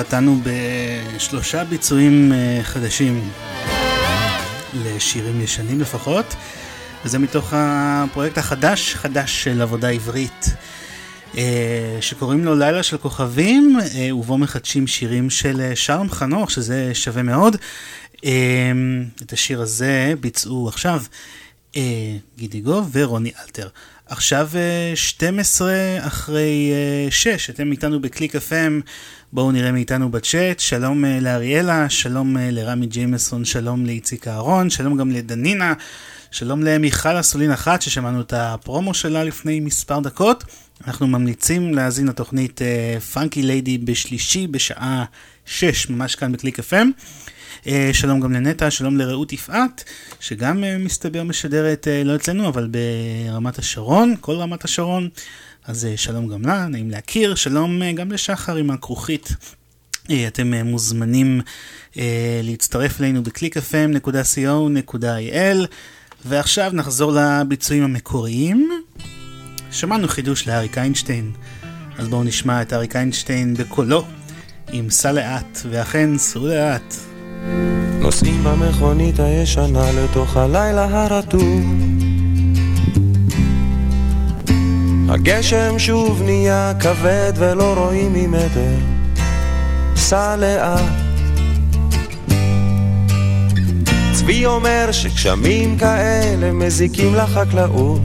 חטאנו בשלושה ביצועים אה, חדשים לשירים ישנים לפחות, וזה מתוך הפרויקט החדש, חדש של עבודה עברית, אה, שקוראים לו לילה של כוכבים, אה, ובו מחדשים שירים של שארם חנוך, שזה שווה מאוד. את השיר הזה ביצעו עכשיו אה, גידי גוב ורוני אלתר. עכשיו אה, 12 אחרי אה, 6, אתם איתנו בקליק FM, בואו נראה מי איתנו בצ'אט, שלום אה, לאריאלה, שלום אה, לרמי ג'יימסון, שלום לאיציק אהרון, שלום גם לדנינה, שלום למיכל אסולין אחת ששמענו את הפרומו שלה לפני מספר דקות. אנחנו ממליצים להאזין לתוכנית פאנקי ליידי בשלישי בשעה 6 ממש כאן בקליק FM. אה, שלום גם לנטע, שלום לרעות יפעת, שגם אה, מסתבר משדרת אה, לא אצלנו, אבל ברמת השרון, כל רמת השרון. אז שלום גם לה, נעים להכיר. שלום גם לשחר עם הכרוכית. אתם מוזמנים להצטרף אלינו ב-clickfm.co.il ועכשיו נחזור לביצועים המקוריים. שמענו חידוש לאריק איינשטיין, אז בואו נשמע את אריק איינשטיין בקולו עם סע לאט, ואכן סעו לאט. נוסעים במכונית הישנה לתוך הלילה הרטוב. הגשם שוב נהיה כבד ולא רואים ממטר. סע לאט. צבי אומר שגשמים כאלה מזיקים לחקלאות.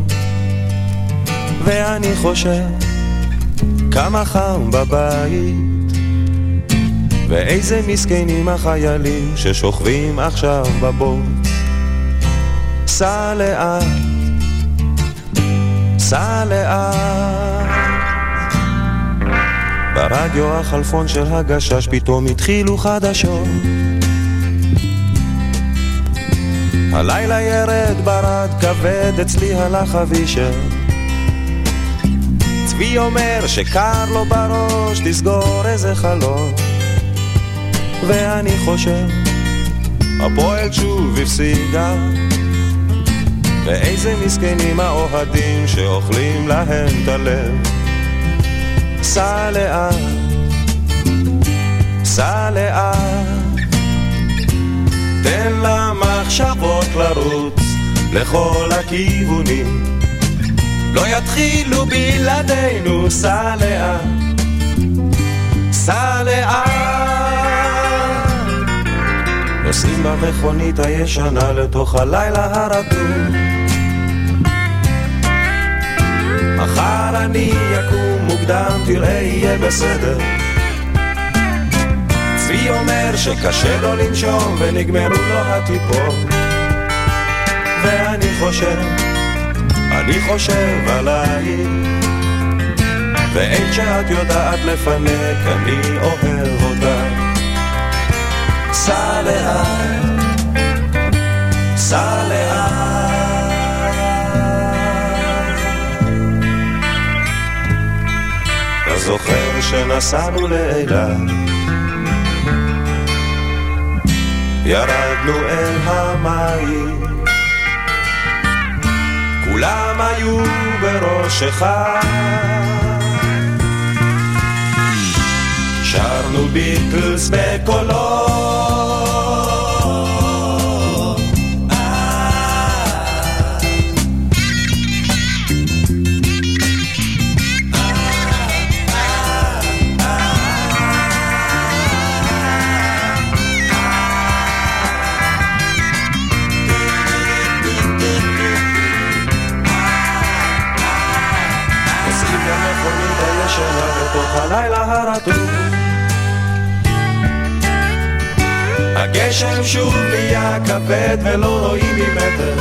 ואני חושב כמה חם בבית ואיזה מסכנים החיילים ששוכבים עכשיו בבוץ. סע לאט, סע לאט. ברדיו החלפון של הגשש פתאום התחילו חדשות. הלילה ירד ברד כבד אצלי הלך אבישר צבי אומר שקר לו בראש לסגור איזה חלום ואני חושב, הפועל שוב הפסידה ואיזה מסכנים האוהדים שאוכלים להם את הלב. סע לאט, סע לאט. תן למחשבות לרוץ לכל הכיוונים. לא יתחילו בלעדינו, סע לאט, סע לאט. נוסעים במכונית הישנה לתוך הלילה הרטוב. מחר אני אקום מוקדם, תראה יהיה בסדר. צבי אומר שקשה לו לנשום ונגמרו לו הטיפות. ואני חושב אני חושב עלייך ואין שאת יודעת לפנק, אני אוהב. סע זוכר שנסענו לאילת, ירדנו אל המים. כולם היו בראש אחד. שרנו ביטלס בקולות הלילה הרטוב. הגשם שוב נהיה כבד ולא רואים ממטר.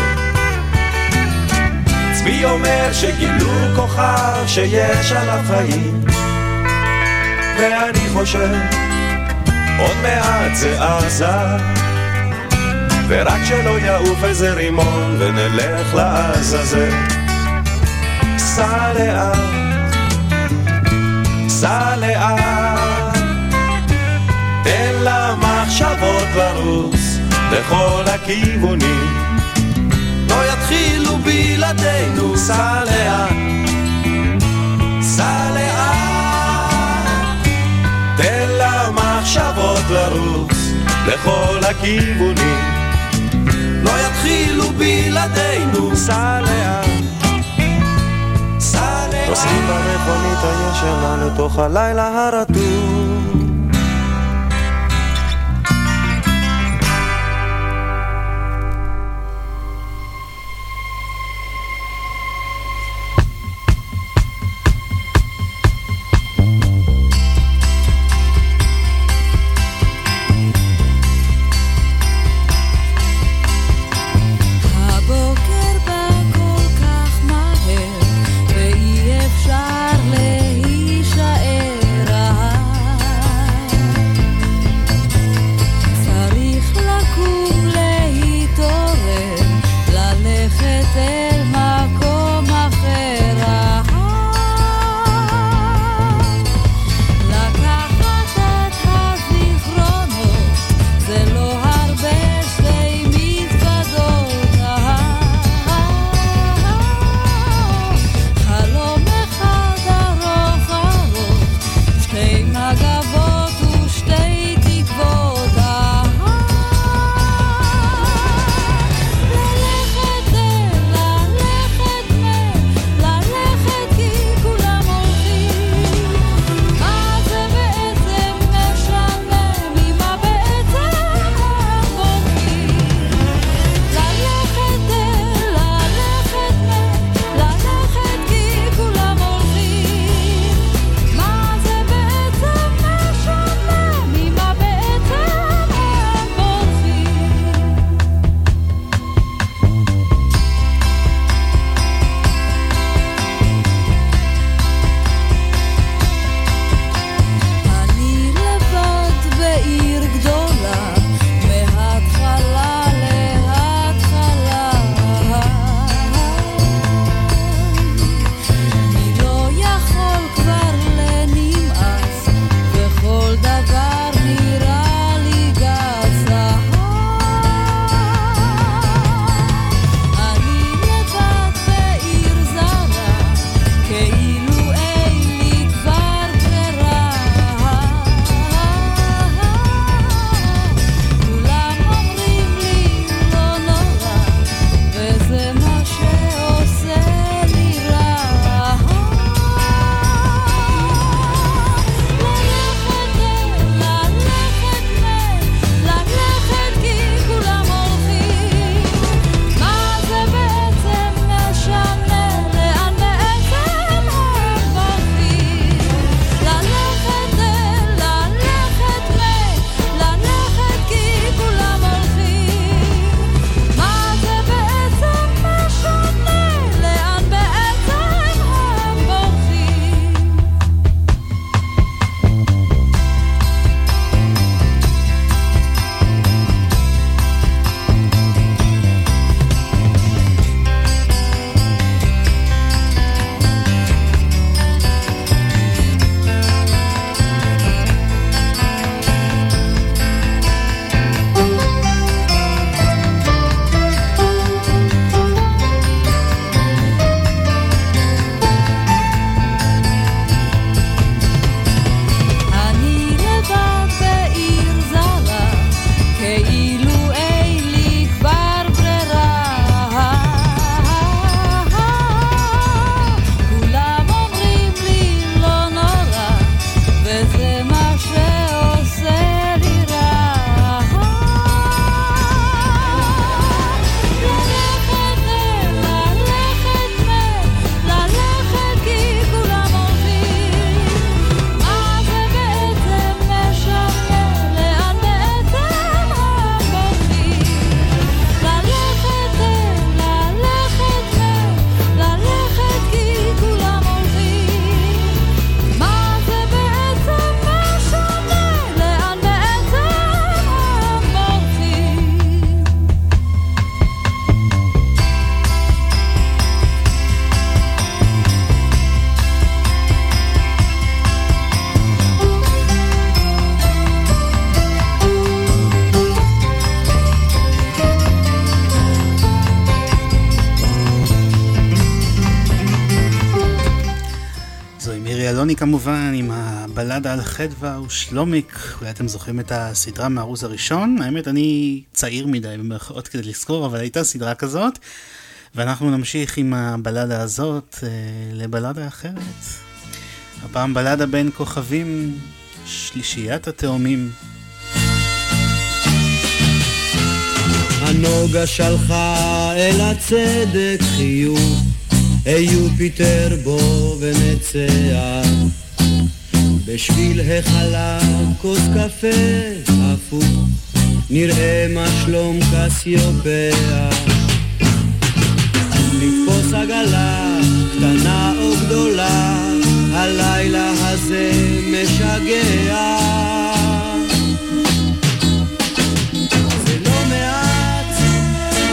צבי אומר שגילו כוכב שיש עליו חיים. ואני חושב, עוד מעט זה עזה. ורק שלא יעוף איזה רימון ונלך לעזאזל. סע לאט סע לאט, תן למחשבות לרוץ לכל הכיוונים. לא יתחילו בלעדינו, סע לאט, סע לאט, תן למחשבות לרוץ לכל הכיוונים. לא יתחילו בלעדינו, סע לאט. נוסעים במכונית הישנה לתוך הלילה הרטוב הבלדה על חדווה ושלומיק, אולי אתם זוכרים את הסדרה מהערוץ הראשון, האמת אני צעיר מדי במרכאות כדי לזכור, אבל הייתה סדרה כזאת, ואנחנו נמשיך עם הבלדה הזאת אה, לבלדה אחרת. הפעם בלדה בין כוכבים, שלישיית התאומים. הנוגה שלחה אל הצדק חיוך היו פיטר בו ונצח בשביל החלב כוס קפה הפוך, נראה מה שלום קסיופיה. לתפוס עגלה, קטנה או גדולה, הלילה הזה משגע. זה לא מעט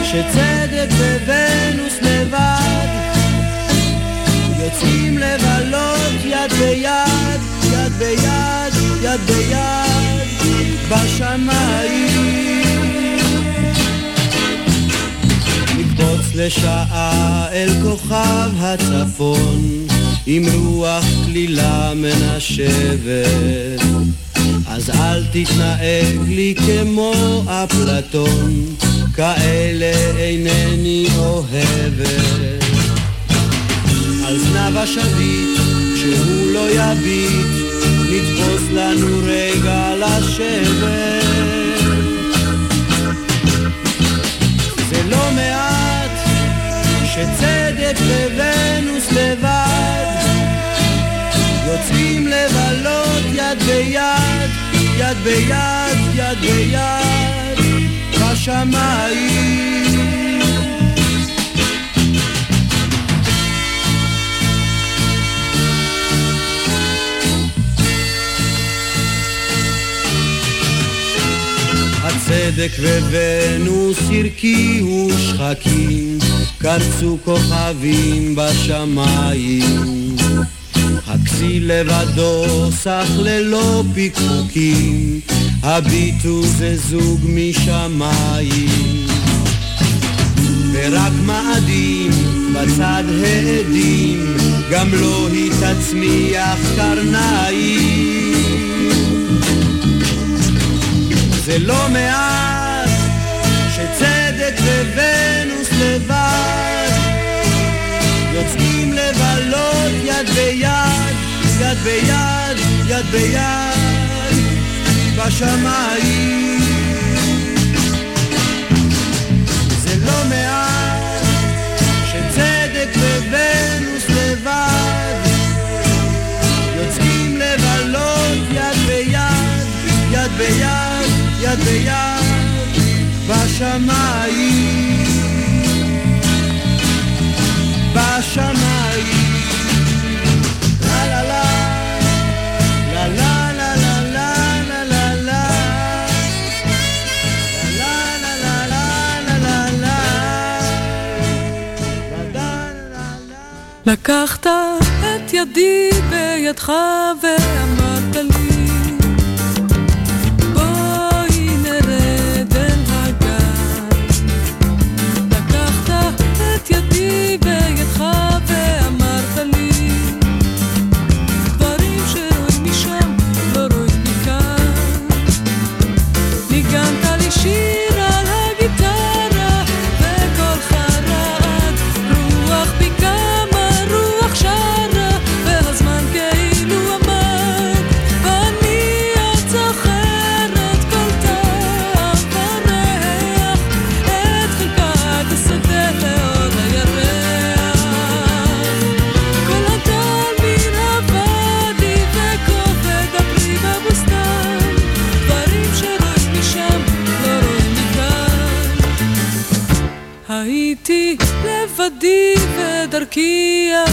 שצדק בוונוס לבד, יוצאים לבלות יד ביד. ביד, יד ביד, בשמיים. נקפוץ לשעה אל כוכב הצפון, עם רוח כלילה מנשבת. אז אל תתנהג לי כמו אפלטון, כאלה אינני אוהבת. על זנב השביט, שהוא לא יביט נתפוס לנו רגע לשבת זה לא מעט שצדק וונוס לבד יוצאים לבלות יד ביד, יד ביד, יד ביד, בשמיים. הצדק וונוס הרקיעו שחקים, קרצו כוכבים בשמיים. הכסיל לבדו סך ללא פיקפוקים, הביטו זה זוג משמיים. ורק מאדים בצד העדים, גם לא היא תצמיח קרניים. זה לא מעט שצדק וונוס לבד יוצאים לבלות יד ביד, יד ביד, יד ביד, בשמיים. לקחת את ידי בידך ואמרת que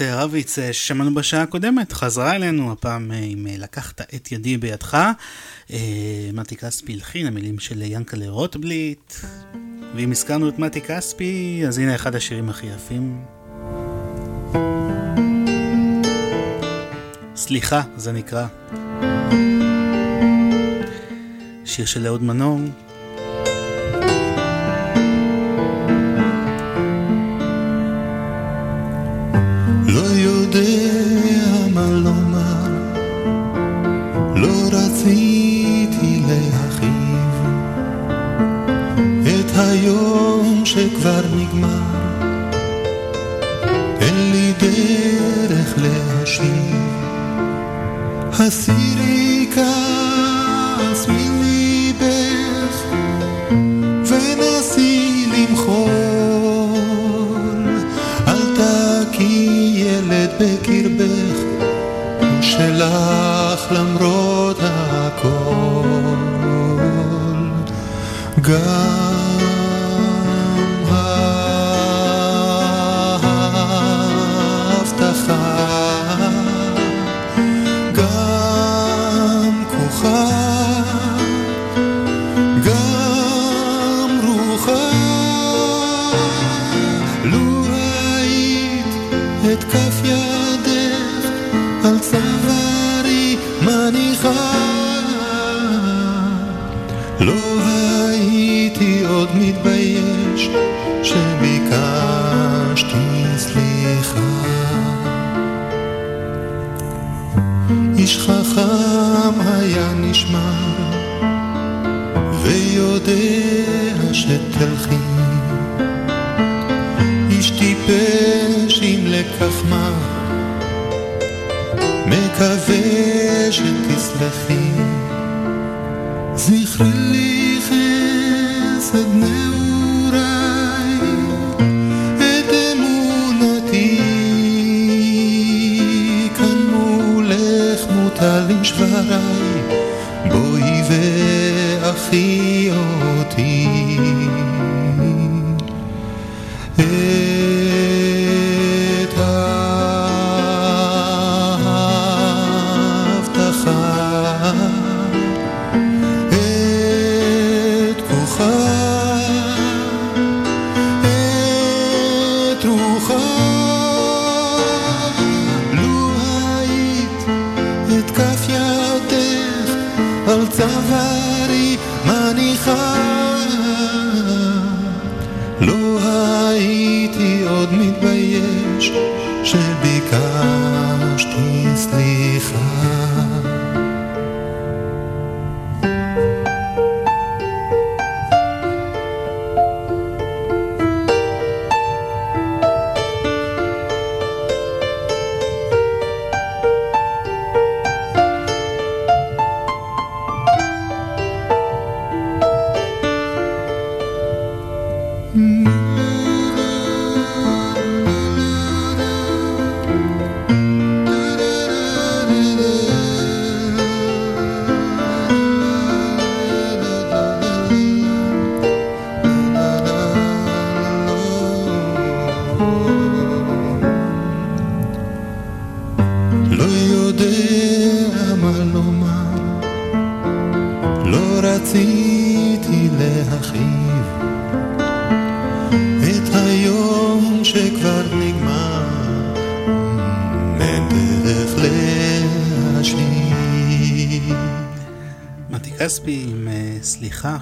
יהודית רביץ אה, ששמענו בשעה הקודמת, חזרה אלינו, הפעם אה, עם אה, לקחת את ידי בידך. מתי כספי הלחין, המילים של ינקלה רוטבליט. ואם הזכרנו את מתי כספי, אז הנה אחד השירים הכי יפים. סליחה, זה נקרא. שיר של אהוד מנור. לא הייתי עוד מתבייש שביקשתי סליחה. איש חכם היה נשמר ויודע שתלכי. איש טיפש עם לקח מר מקווה שתסלחי שבריי בואי ואחי אותי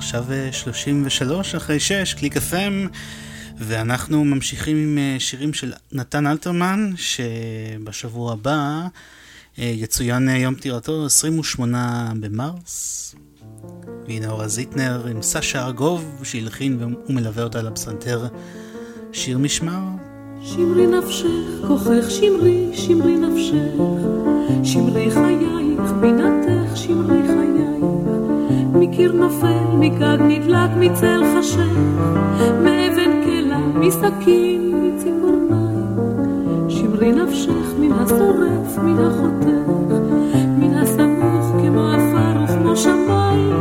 עכשיו אה, 33 אחרי 6, קליק FM, ואנחנו ממשיכים עם אה, שירים של נתן אלתרמן, שבשבוע הבא אה, יצוין יום פטירתו 28 במרס. והנה אורה זיטנר עם סשה ארגוב, שהלחין ומלווה אותה לפסנתר שיר משמר. שמרי נפשך, כוחך שמרי, שמרי נפשך, שמרי חייך, בינתך שמרי מקיר נופל, מגג נדלק, מצל חשב, מאבן קלע, מסכין, מצימור מים. שמרי נפשך מן השורף, מן החותך, מן הסמוך כמו עפר וכמו שמיים,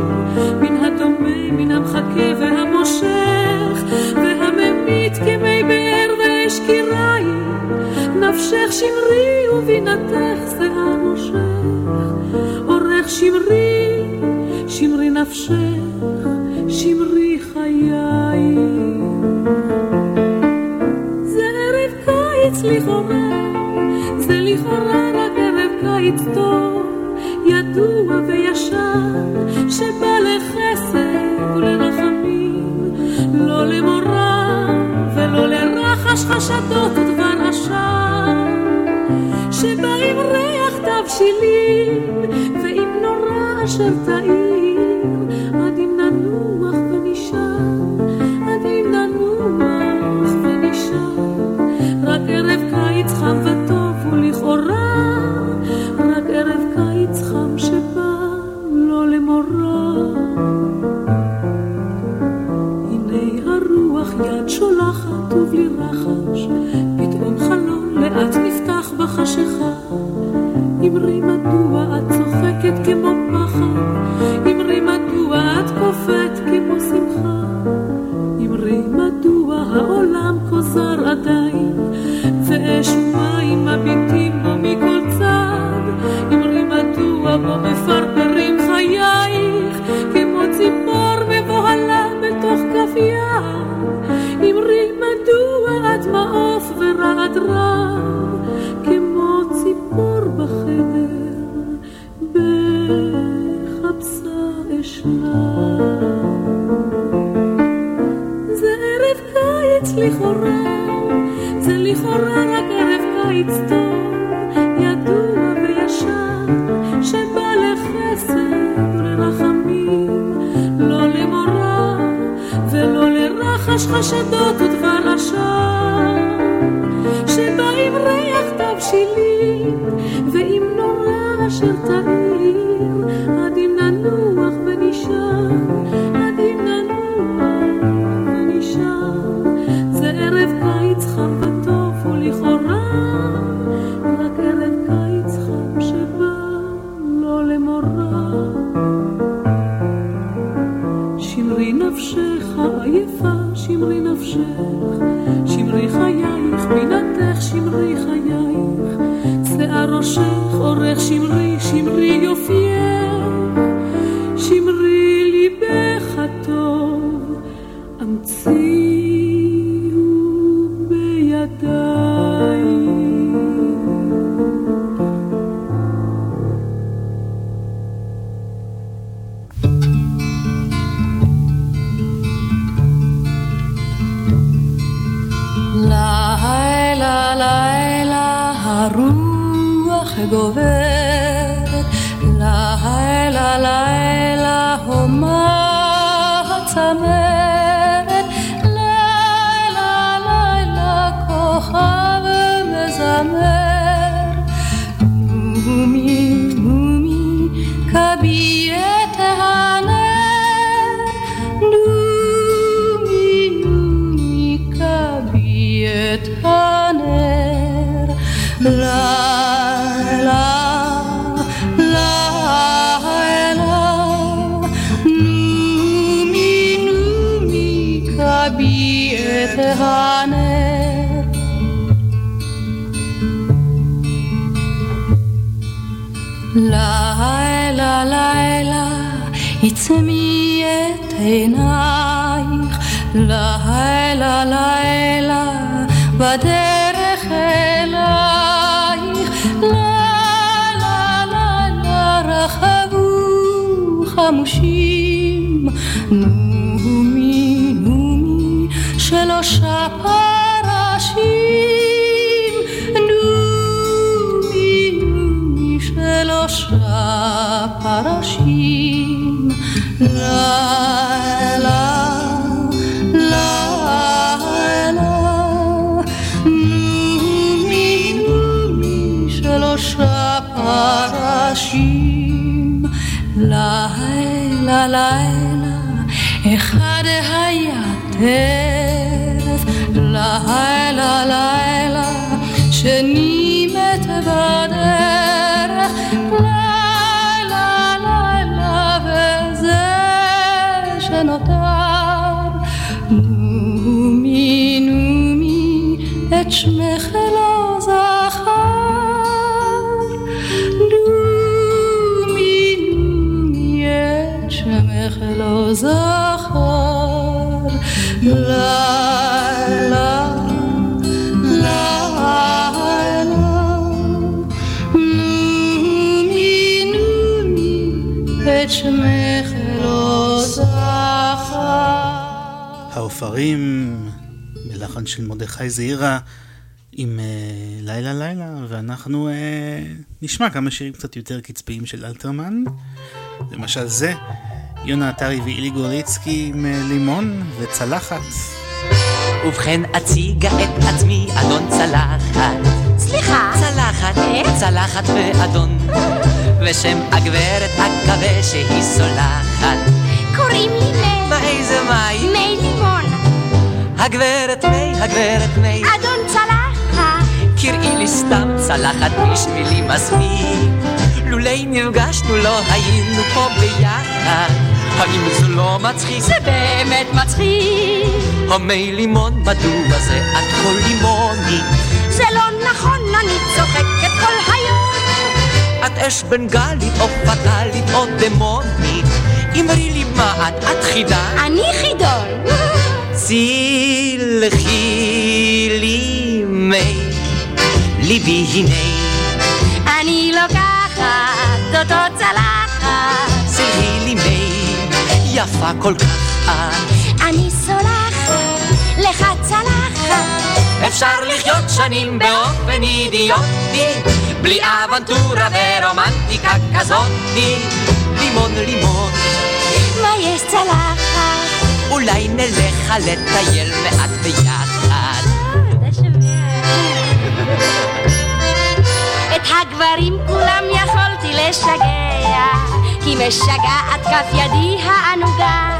מן הדומה, מן המחכה והמושך, והממית כמי באר ואש קיריים. נפשך שמרי ובינתך זה המושך, עורך שמרי שמרי נפשך, שמרי חיי. זה ערב קיץ לכאורה, זה לכאורה רק ערב קיץ טוב, ידוע וישר, שבא לחסד ולרחמים, לא למורא ולא לרחש חשדות ודבר השם, שבא עם ריח תבשילים ועם נורא אשר טעים. זעירה, עם אה, לילה לילה, ואנחנו אה, נשמע כמה שירים קצת יותר קצביים של אלתרמן. למשל זה, יונה עטרי ואילי גוריצקי עם אה, לימון וצלחת. ובכן אציגה את עצמי אדון צלחת סליחה. צלחת, צלחת ואדון ושם הגברת אקווה שהיא סולחת קוראים לי מי. מה איזה מי? מי לימון. הגברת הגברת מי אדון צלחת. קראי לי סתם צלחת בשבילי מספיק לולי נפגשנו לא היינו פה ביחד האם זה לא מצחיק? זה באמת מצחיק. המי לימון מדוע זה את כל לימונית זה לא נכון, אני צוחקת כל היום. את אש בנגלית או פטאלית או דמונית אמרי לי מה את, את חידה? אני חידון. צילחי לי מי ליבי הנה אני לוקחת אותו צלחת. צילחי לי מי יפה כל כך את אני סולחת לך צלחת. אפשר לחיות שנים באופן אידיוטי בלי אבנטורה ורומנטיקה כזאתי לימון לימון מה יש צלחת? אולי נלך לטייל מעט ביחד. את הגברים כולם יכולתי לשגע, כי משגעת כף ידי הענוגה,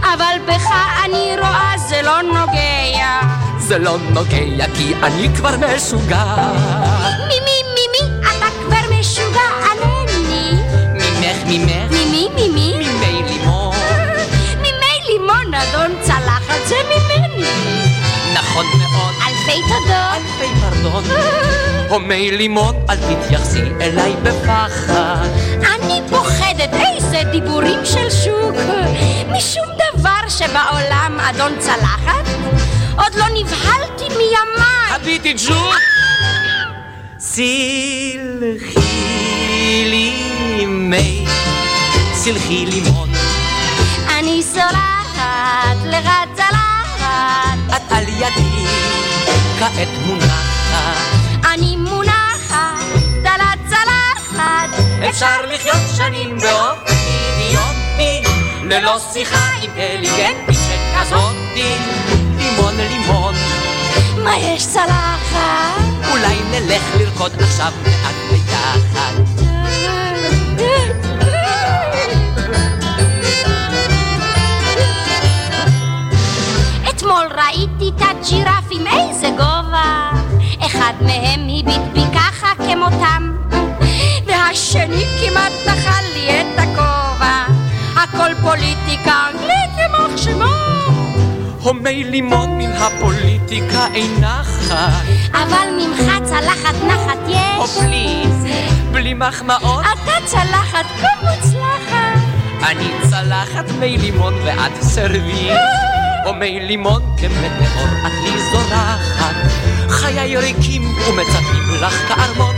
אבל בך אני רואה זה לא נוגע. זה לא נוגע כי אני כבר משוגע אלפי תודות. אלפי פרדון הומי לימון אל תתייחסי אליי בפחד. אני פוחדת איזה דיבורים של שוק. משום דבר שבעולם אדון צלחת עוד לא נבהלתי מימיי. הביטי ג'וק סלחי לי מי. סלחי לימון. אני סולחת לך צלחת. את על ידי כעת מונחת. אני מונחת על הצלחת. אפשר לחיות שנים באופן אידיוטי ללא שיחה אינטליגנטית שכזאתי. לימון לימון מה יש צלחת? אולי נלך לרקוד עכשיו מעט ביחד ראיתי את הג'ירפים איזה גובה. אחד מהם הביט בי ככה כמותם והשני כמעט אכל לי את הכובע. הכל פוליטיקה אנגלית יימח שמו. הומי לימון מן הפוליטיקה אינה חד אבל ממך צלחת נחת או יש. פליז בלי מחמאות. אתה צלחת כה מוצלחת אני צלחת מי לימון ואת סרוויס או מי לימון כמטאור את לי זורחת. חיי ריקים ומצפים לך כארמון.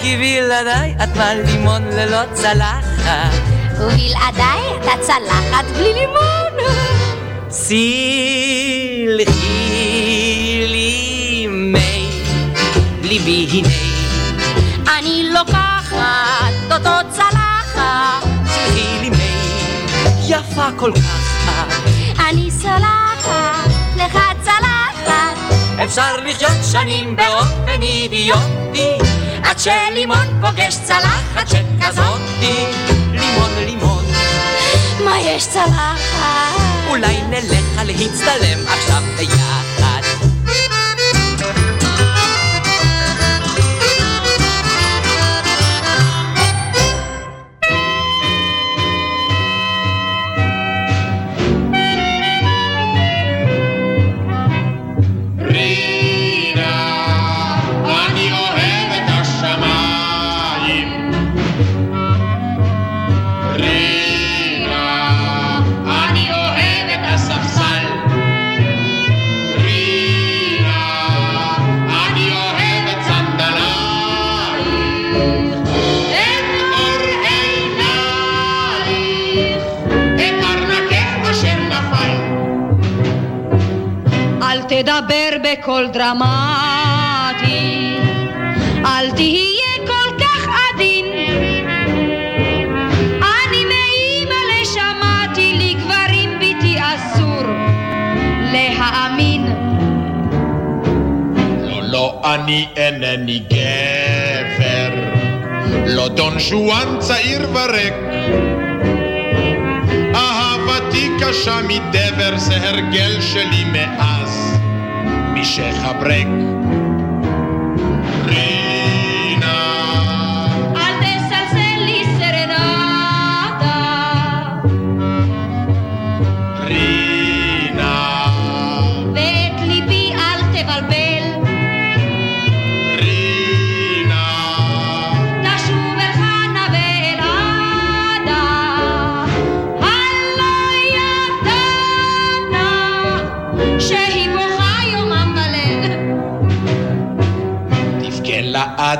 כי בלעדיי את מה לימון ללא צלחת. ובלעדיי אתה צלחת בלי לימון. סלחי לי מי ליבי הנה. אני לוקחת אותו צלחת. סלחי לי מי יפה כל כך. את. אני סולחת לך צלחת. אפשר לחיות שנים באופן אידיוטי עד שלימון פוגש צלחת שכזאתי. לימון לימון. מה יש צלחת? אולי נלך להצטלם עכשיו ביחד תדבר בקול דרמטי, אל תהיה כל כך עדין. אני מאימא לשמעתי לי גברים ביתי אסור להאמין. לא, לא, אני אינני גבר, לא דון שואן צעיר וריק. אהבתי קשה מדבר, זה הרגל שלי מאז, משחברק. רינה,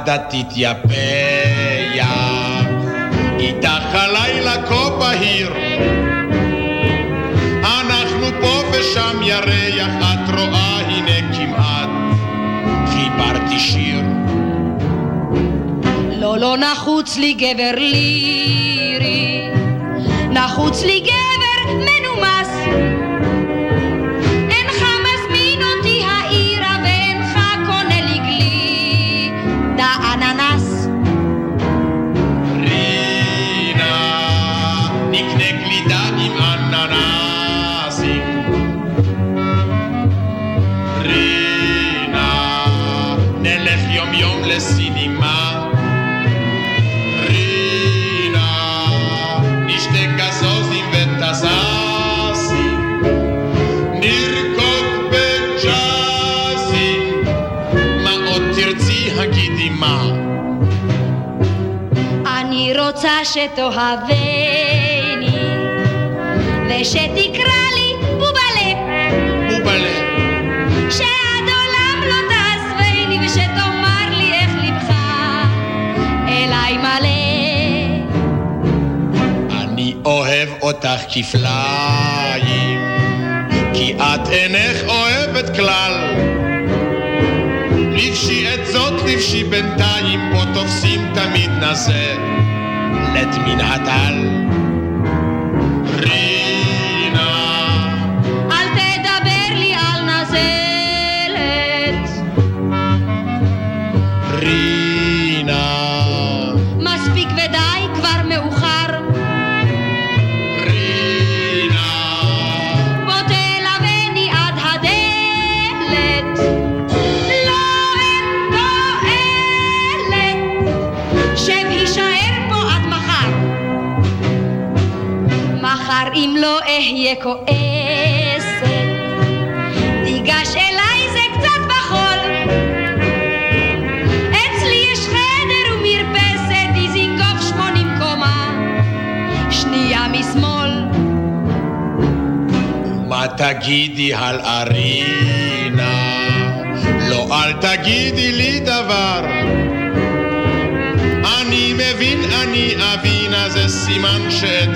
לעדה תתייפח, איתך הלילה כה בהיר. אנחנו פה ושם ירח, את רואה הנה כמעט, חיברתי שיר. לא, לא נחוץ לי גבר לירי, נחוץ לי גבר שתאהבני ושתקרא לי בובלה. בובלה. שעד עולם לא תעזבני ושתאמר לי איך לבך אליי מלא. אני אוהב אותך כפליים, כי את אינך אוהבת כלל. לבשי את זאת, לבשי בינתיים, פה תופסים תמיד נזה, לית מן הטל. רינה, אל תדבר לי על נזלת, לא אהיה כועסת, תיגש אליי זה קצת בחול. אצלי יש חדר ומרפסת, דיזינגוף שמונים קומה, שנייה משמאל. מה תגידי על ארינה? לא, אל תגידי לי דבר. אני מבין, אני אבינה, זה סימן שאת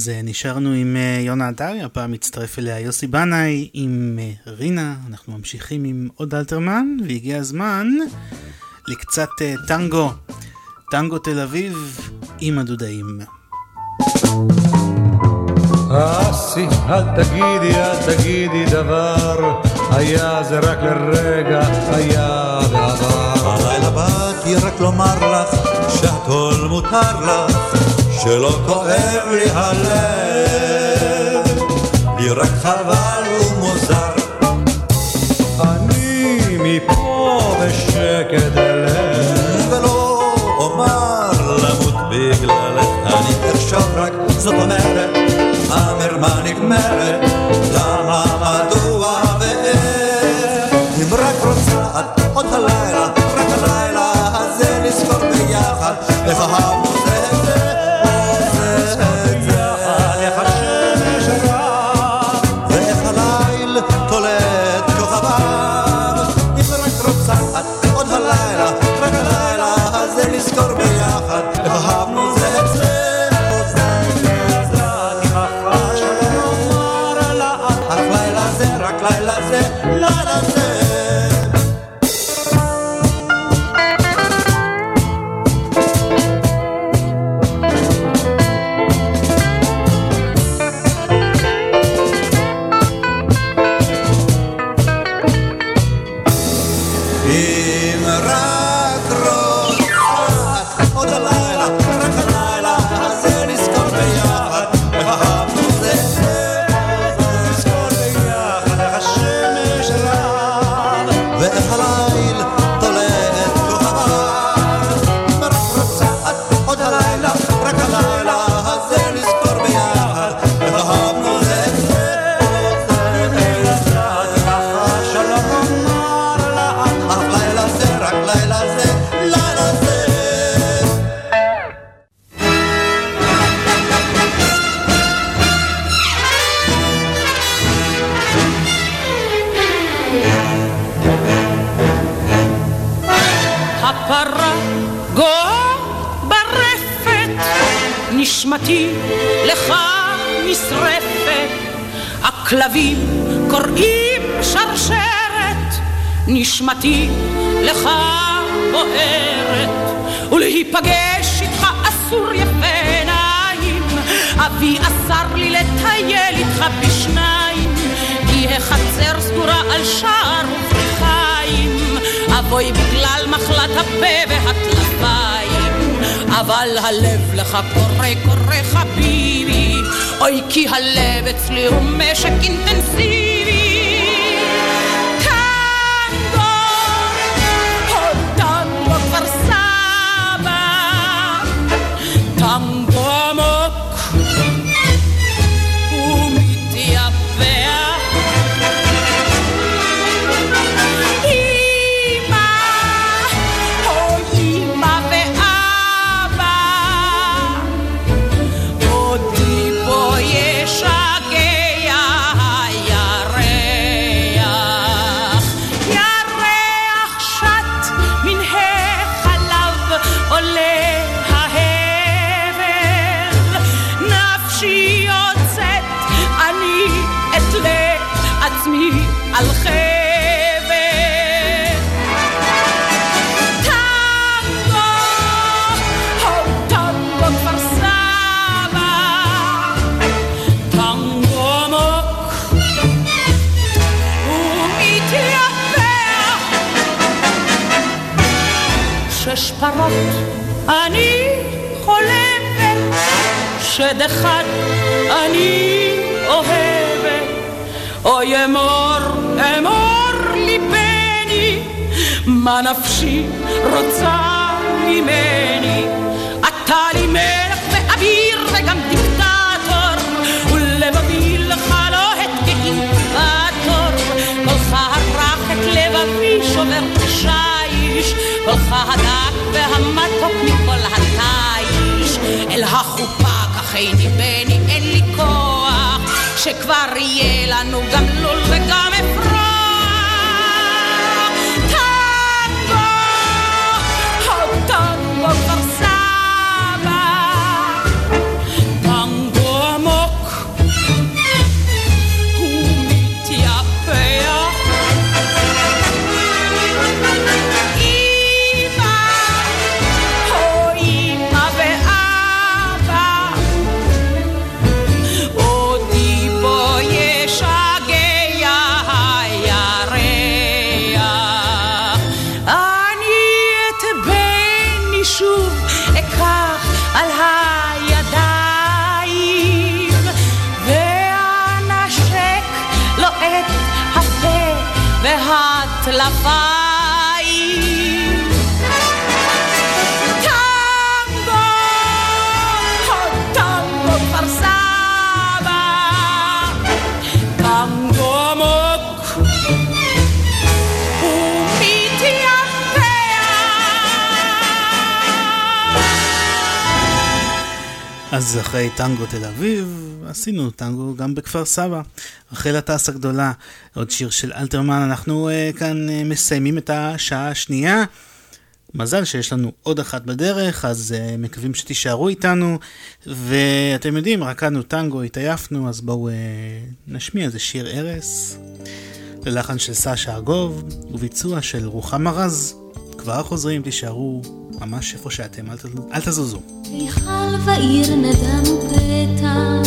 אז אה, נשארנו עם אה, יונה עטרי, הפעם מצטרף אליה יוסי בנאי עם אה, רינה, אנחנו ממשיכים עם עוד אלתרמן, והגיע הזמן לקצת טנגו, טנגו תל אביב עם הדודאים. אסי, אל תגידי, אל תגידי דבר, היה זה רק לרגע, היה בעבר. הלילה באתי רק לומר לך שהכל מותר לך, שלא כואב לי הלב, לי רק חבל ומוזר. אני מפה בשקט אלך, ולא אומר למות בגללך, אני אחשוב רק, זאת אומרת, המרמה נגמרת, למה, מדוע ואיך, אם רק רוצה עוד הלילה, רק הלילה הזה נזכור ביחד, איך לך קורא קורא חביבי, אוי כי הלב אצלי הוא משק אינטנסיבי. שש פרות אני חולבת, שד אחד אני אוהבת, אוי אמור, אמור ליבני, מה נפשי רוצה ממני. אתה לי מלך ואביר וגם דיקטטור, שיש, קולך הדק והמתוק מכל התיש. אל החופה קחני בני, אין לי כוח, שכבר יהיה לנו גם אז אחרי טנגו תל אביב, עשינו טנגו גם בכפר סבא. רחל הטס הגדולה, עוד שיר של אלתרמן. אנחנו uh, כאן uh, מסיימים את השעה השנייה. מזל שיש לנו עוד אחת בדרך, אז uh, מקווים שתישארו איתנו. ואתם יודעים, רקדנו טנגו, התעייפנו, אז בואו uh, נשמיע איזה שיר ארס. ללחן של סשה ארגוב, וביצוע של רוחמה רז. כבר חוזרים, תישארו ממש איפה שאתם, אל, ת... אל תזוזו. היכל ועיר נדמו פתע,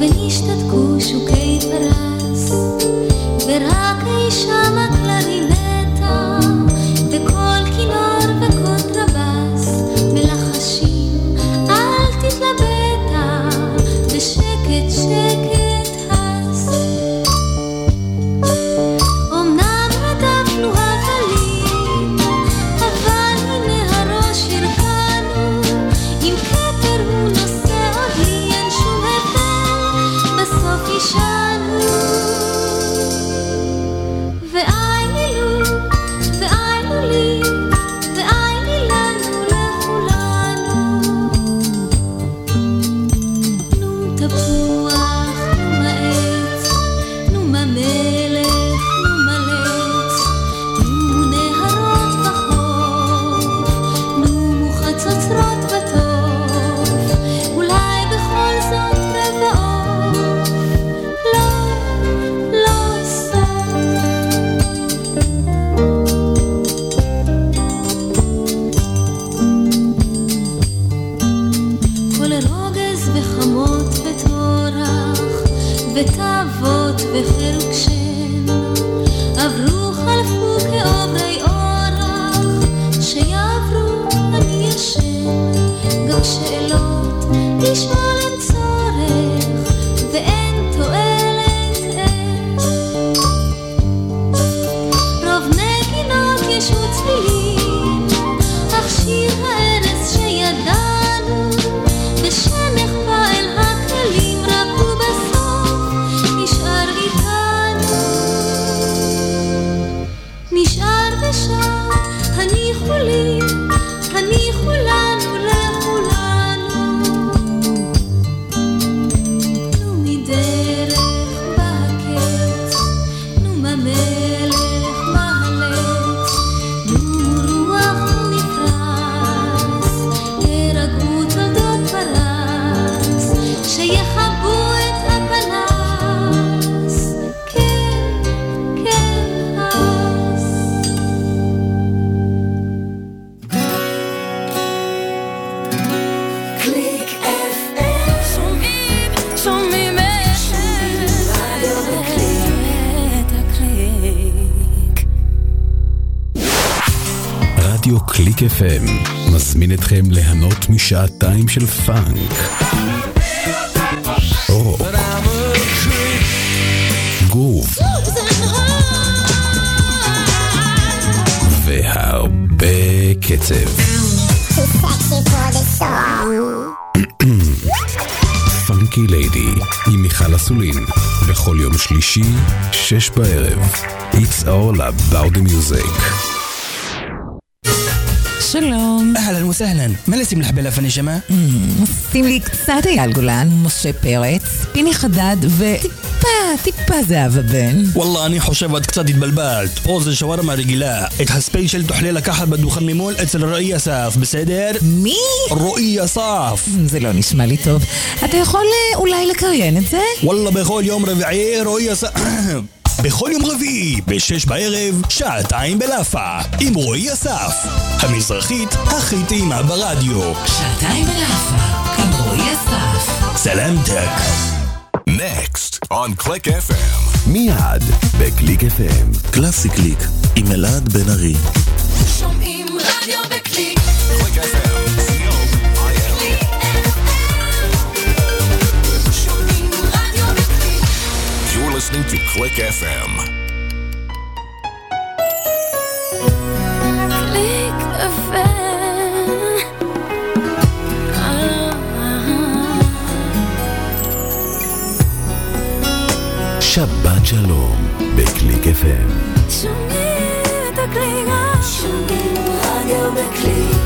ונשתתקו שוקי פרס, ורק אי שם FM מזמין אתכם ליהנות משעתיים של פאנק. רוק. גרוב. והרבה קצב. פאנקי ליידי עם מיכל אסולין בכל יום שלישי, שש בערב. It's all about the music. שלום. אהלן וסהלן, מה לשים לך בלאפן נשמה? שים לי קצת אייל גולן, משה פרץ, פיני חדד וטיפה, טיפה זהבה בן. וואלה, אני חושב את קצת התבלבלת. פה זה שווארמה רגילה. את הספיישל תוכלי לקחת בדוכן ממול אצל רועי אסף, בסדר? מי? רועי אסף. זה לא נשמע לי טוב. אתה יכול אה, אולי לקריין את זה? וואלה, בכל יום רביעי רועי אסף... בכל יום רביעי, בשש בערב, שעתיים בלאפה, עם רועי אסף. המזרחית הכי טעימה ברדיו. שעתיים בלאפה, עם רועי אסף. סלמתק. Next on Click FM. מיד בקליק FM. קלאסי קליק עם אלעד בן ארי. listening to Click FM. Click FM. Shabbat Click FM. Shumim, the Click Click FM.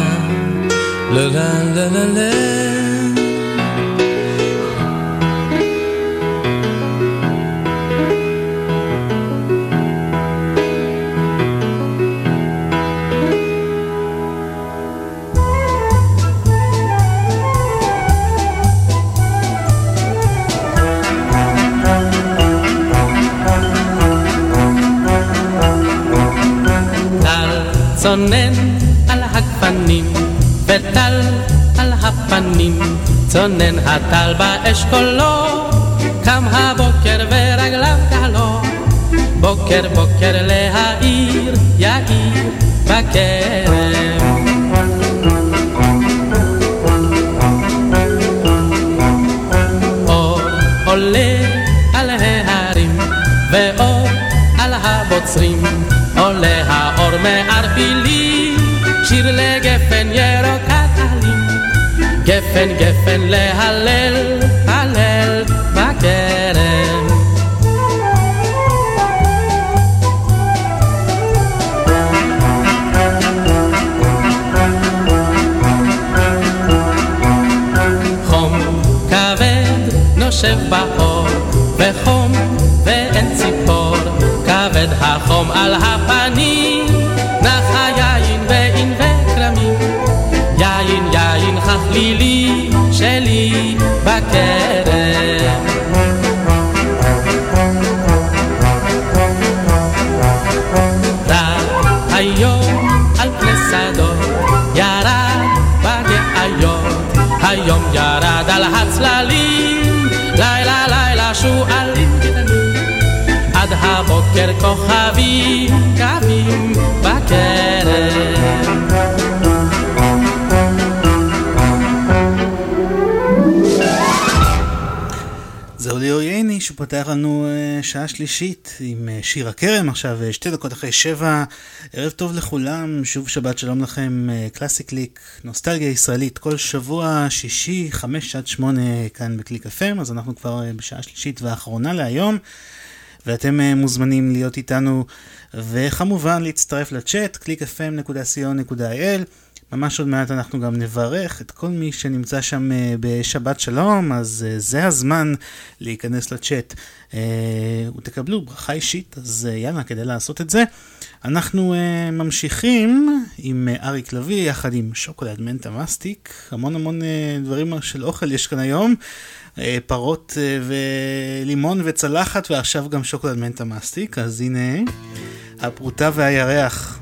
La la la la la Al al hakpanim וטל על הפנים, צונן הטל באשכולו, קם הבוקר ורגליו קלו, בוקר בוקר להעיר, יאיר בכרם. אור עולה על ההרים, ואור על הבוצרים, עולה האור מערפילים, שיר לגפן עלים, גפן גפן להלל, הלל בכרם. חום כבד נושב באור, וחום ואין ציפור, כבד החום על הפנים, היום ירד על הצללים, לילה לילה שועלים קטנים, עד הבוקר כוכבים קווים בכרם. שפותח לנו אה, שעה שלישית עם אה, שיר הכרם עכשיו אה, שתי דקות אחרי שבע. ערב טוב לכולם שוב שבת שלום לכם קלאסי קליק נוסטלגיה ישראלית כל שבוע שישי חמש עד שמונה כאן בקליק FM אז אנחנו כבר בשעה שלישית והאחרונה להיום ואתם מוזמנים להיות איתנו וכמובן להצטרף לצ'אט www.clickfm.co.il ממש עוד מעט אנחנו גם נברך את כל מי שנמצא שם אה, בשבת שלום, אז אה, זה הזמן להיכנס לצ'אט אה, ותקבלו ברכה אישית, אז יאללה, כדי לעשות את זה. אנחנו ממשיכים עם אריק לביא יחד עם שוקולד מנטה מסטיק, המון המון דברים של אוכל יש כאן היום. פרות ולימון וצלחת ועכשיו גם שוקולד מנטה מסטיק, אז הנה הפרוטה והירח.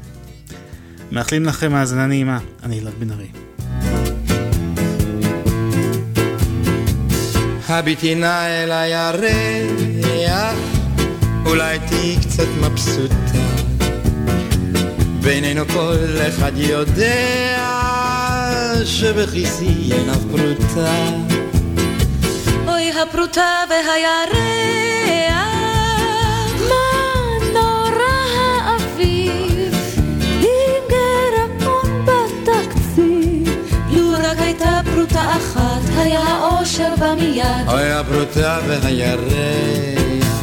מאחלים לכם האזנה נעימה, אני אלעד בן ארי. הביטי נא אל הירח, אולי תהיי קצת מבסוטה. בינינו כל אחד יודע שבכיסי אין אף פרוטה. אוי הפרוטה והירח, היה האושר בא מיד. אוי הפרוטה והירח.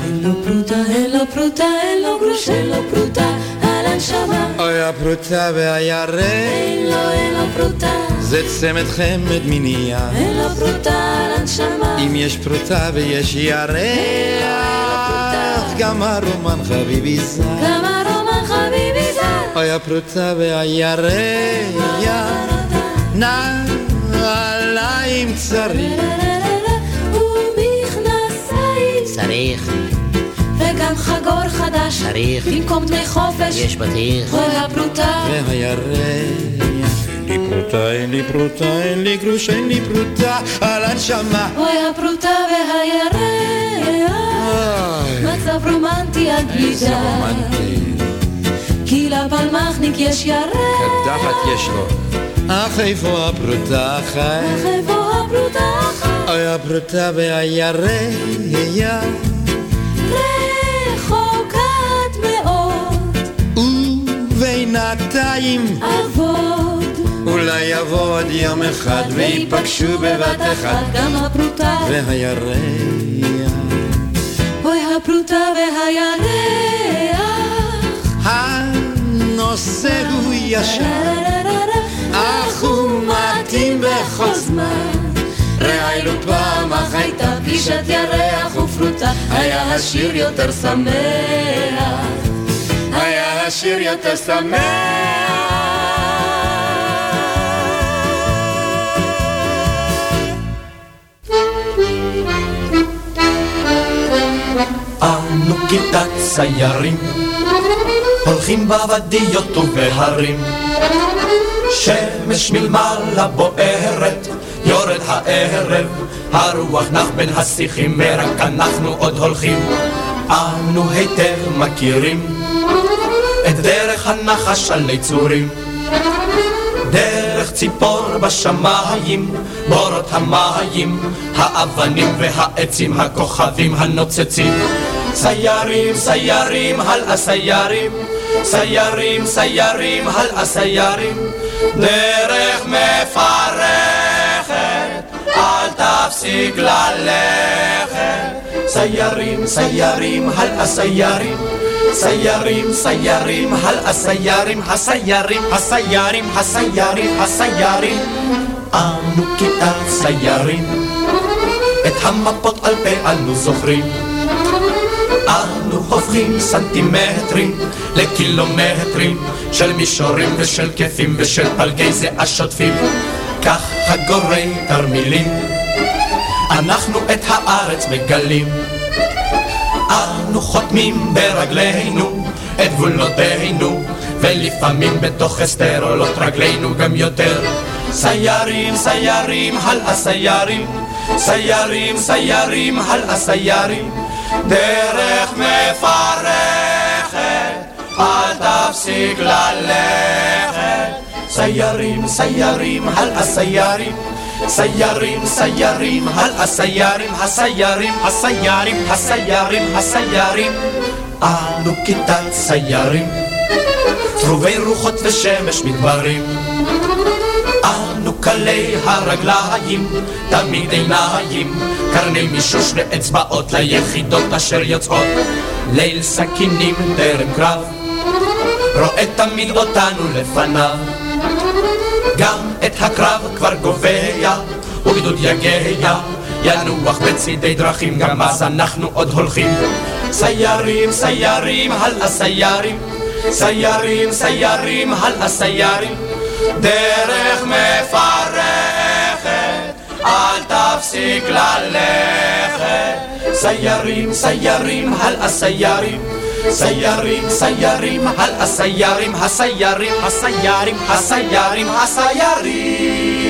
אין לו פרוטה, אין לו פרוטה, אין לו גרוש, אין לו פרוטה, על הנשמה. אוי הפרוטה והירח. אין לו, אין לו פרוטה, זה צמד חמד מנייה. אין לו פרוטה, על הנשמה. אם יש פרוטה ויש ירח, גם הרומן חביבי זר. גם הרומן חביבי זר. אוי הפרוטה והירח, נעליים צריך. ומכנסיים. צריך. וגם חגור חדש. צריך. במקום דמי חופש. יש בטיח. אוי הפרוטה. והירח. פרוטה, אין לי פרוטה, אין לי גרוש, אין לי פרוטה על הנשמה. אוי הפרוטה והירח, מצב רומנטי עד בלי די. כי לפלמחניק יש ירח, קדחת יש לו. אך איפה הפרוטה חי? אך איפה הפרוטה חי? אוי הפרוטה והירח. רחוקת מאוד, ובינתיים אבוד, אולי יבוא עוד יום אחד וייפגשו בבת אחת גם הפרוטה, והירח. אוי הפרוטה והירח, הנושא הוא ישר, אך הוא מתאים בכל זמן. ראינו פעם אך הייתה פגישת ירח ופרוטה, היה השיר יותר שמח, היה השיר יותר אנו כיתת ציירים, הולכים בוודיות ובהרים. שמש מלמעלה בוערת, יורד הערב, הרוח נח בין השיחים, ורק אנחנו עוד הולכים. אנו היטב מכירים את דרך הנחש על נצורים. דרך ציפור בשמיים, בורות המים, האבנים והעצים, הכוכבים הנוצצים. סיירים, סיירים, הלאה סיירים, סיירים, סיירים, הלאה סיירים. דרך אל תפסיק ללכת. סיירים, סיירים, הלאה סיירים. סיירים, סיירים, הלאה סיירים, הסיירים, הסיירים, הסיירים, הסיירים. אנו כיתת סיירים, את המפות על פה אנו זוכרים. אנו הופכים סנטימטרים לקילומטרים של מישורים ושל כיפים ושל פלגי זיעה שוטפים. כך הגורי תרמילים, אנחנו את הארץ מגלים. אנו חותמים ברגלינו את גבולותינו, ולפעמים בתוך הסתר עולות רגלינו גם יותר. סיירים, סיירים, הלאה סיירים, סיירים, סיירים, הלאה סיירים, דרך מפרכת, אל תפסיק ללכת. סיירים, סיירים, הלאה סיירים, סיירים, סיירים, הלאה סיירים, הסיירים, הסיירים, הסיירים, הסיירים. אנו כיתת סיירים, טרובי רוחות ושמש מדברים. אנו קלי הרגליים, תמיד עיניים, קרני מישוש ואצבעות ליחידות אשר יוצאות. ליל סכינים טרם קרב, רואה תמיד אותנו לפניו. גם את הקרב כבר גובע, וגדוד יגע, ינוח בצידי דרכים, גם אז אנחנו עוד הולכים. סיירים, סיירים, הלאה סיירים, סיירים, סיירים, הלאה סיירים, דרך מפרכת, אל תפסיק ללכת. סיירים, סיירים, הלאה סיירים, סיירים, סיירים, הלאה סיירים, הסיירים, הסיירים, הסיירים, הסיירים.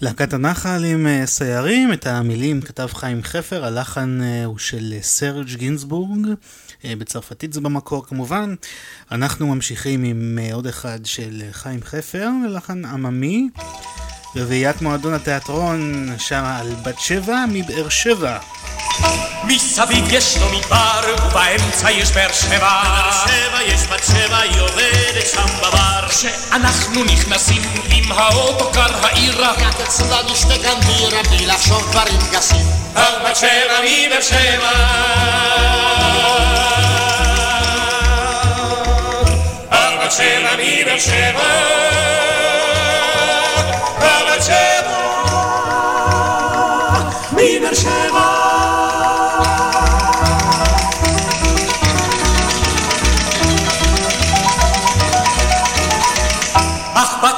להקת הנחל עם אה, סיירים, את המילים כתב חיים חפר, הלחן אה, הוא של אה, סרג' גינזבורג, בצרפתית זה במקור כמובן. אנחנו ממשיכים עם עוד אחד של חיים חפר, ללחן עממי. רביעיית מועדון התיאטרון שרה על בת שבע מבאר שבע. מסביב יש לו מדבר, ובאמצע יש באר שבע. באר שבע יש בת שבע, היא עובדת שם בבר. כשאנחנו נכנסים עם האוטו קר העירה, רק אצלה נשתה כאן בירה בלי לחשוב דברים גסים. על בת שבע מבאר שבע. על בת שבע מבאר שבע. שבע מבאר שבע.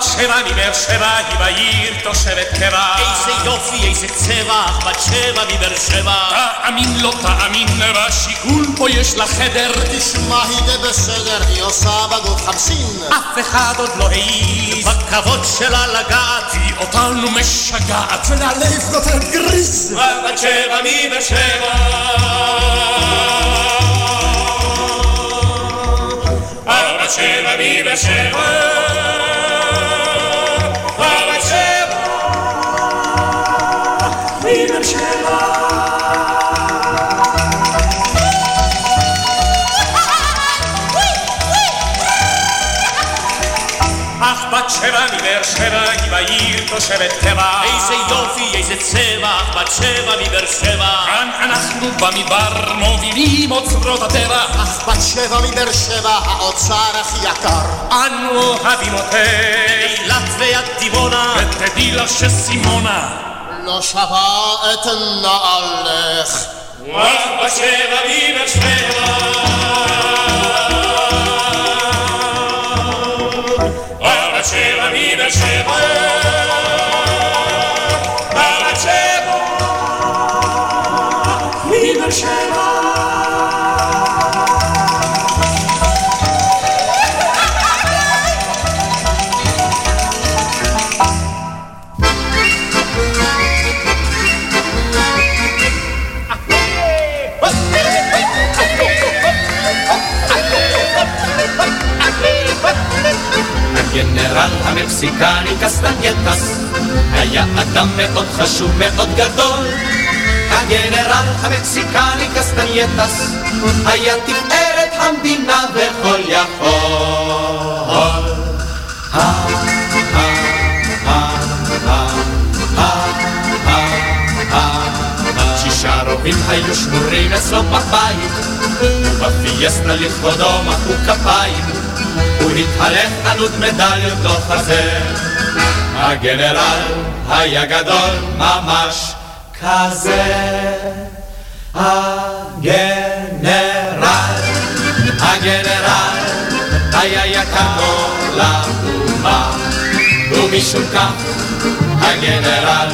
אך בת שבע מבאר שבע היא בעיר תושבת קבע. איזה יופי, איזה צבע, אך בת שבע מבאר שבע. תאמין לא תאמין, בשיכון פה יש לה חדר. תשמע, היא די בסדר, היא עושה בגוף חמסין. אף אחד עוד לא העז בכבוד שלה לגעת. היא אותנו משגעת. והלב נותן גריז. בת שבע מבאר שבע. בת שבע מבאר שבע היא בעיר תושבת קבע. איזה יופי, איזה צבע, בת שבע מבאר שבע. כאן אנחנו במדבר מובילים אוצרות הטבע. אך בת שבע מבאר שבע, האוצר הכי יקר. אנו אוהבים אותך. אילת ויד דימונה. ותדעי לך שסימונה. לא שווה את נעלך. בת שבע מבאר שבע. שבע מבאר הגנרל המקסיקני קסטנייטס. היה אדם מאוד חשוב, מאוד גדול. הגנרל המקסיקני קסטנייטס. היה תפארת המדינה וכל יכול. שישה רובים היו שמורים אצלו בבית. ובפיאסטה לכבודו מחאו כפיים התהלך ענוד מדליות לא חסר. הגנרל היה גדול ממש כזה. הגנרל, הגנרל היה יקר לו לאומה, ומשום כך הגנרל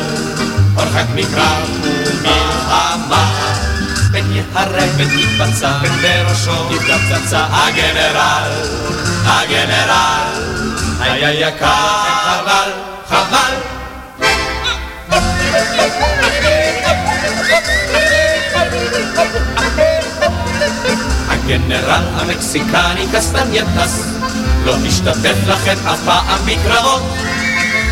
הורחק מקרב ומלחמה. פן יהרג פן יפצע, פן בראשו נפגע פצצה. הגנרל, הגנרל, היה יקר, חבל, חבל. הגנרל המקסיקני קסטנייטס לא השתתף לכם אף פעם בקרבות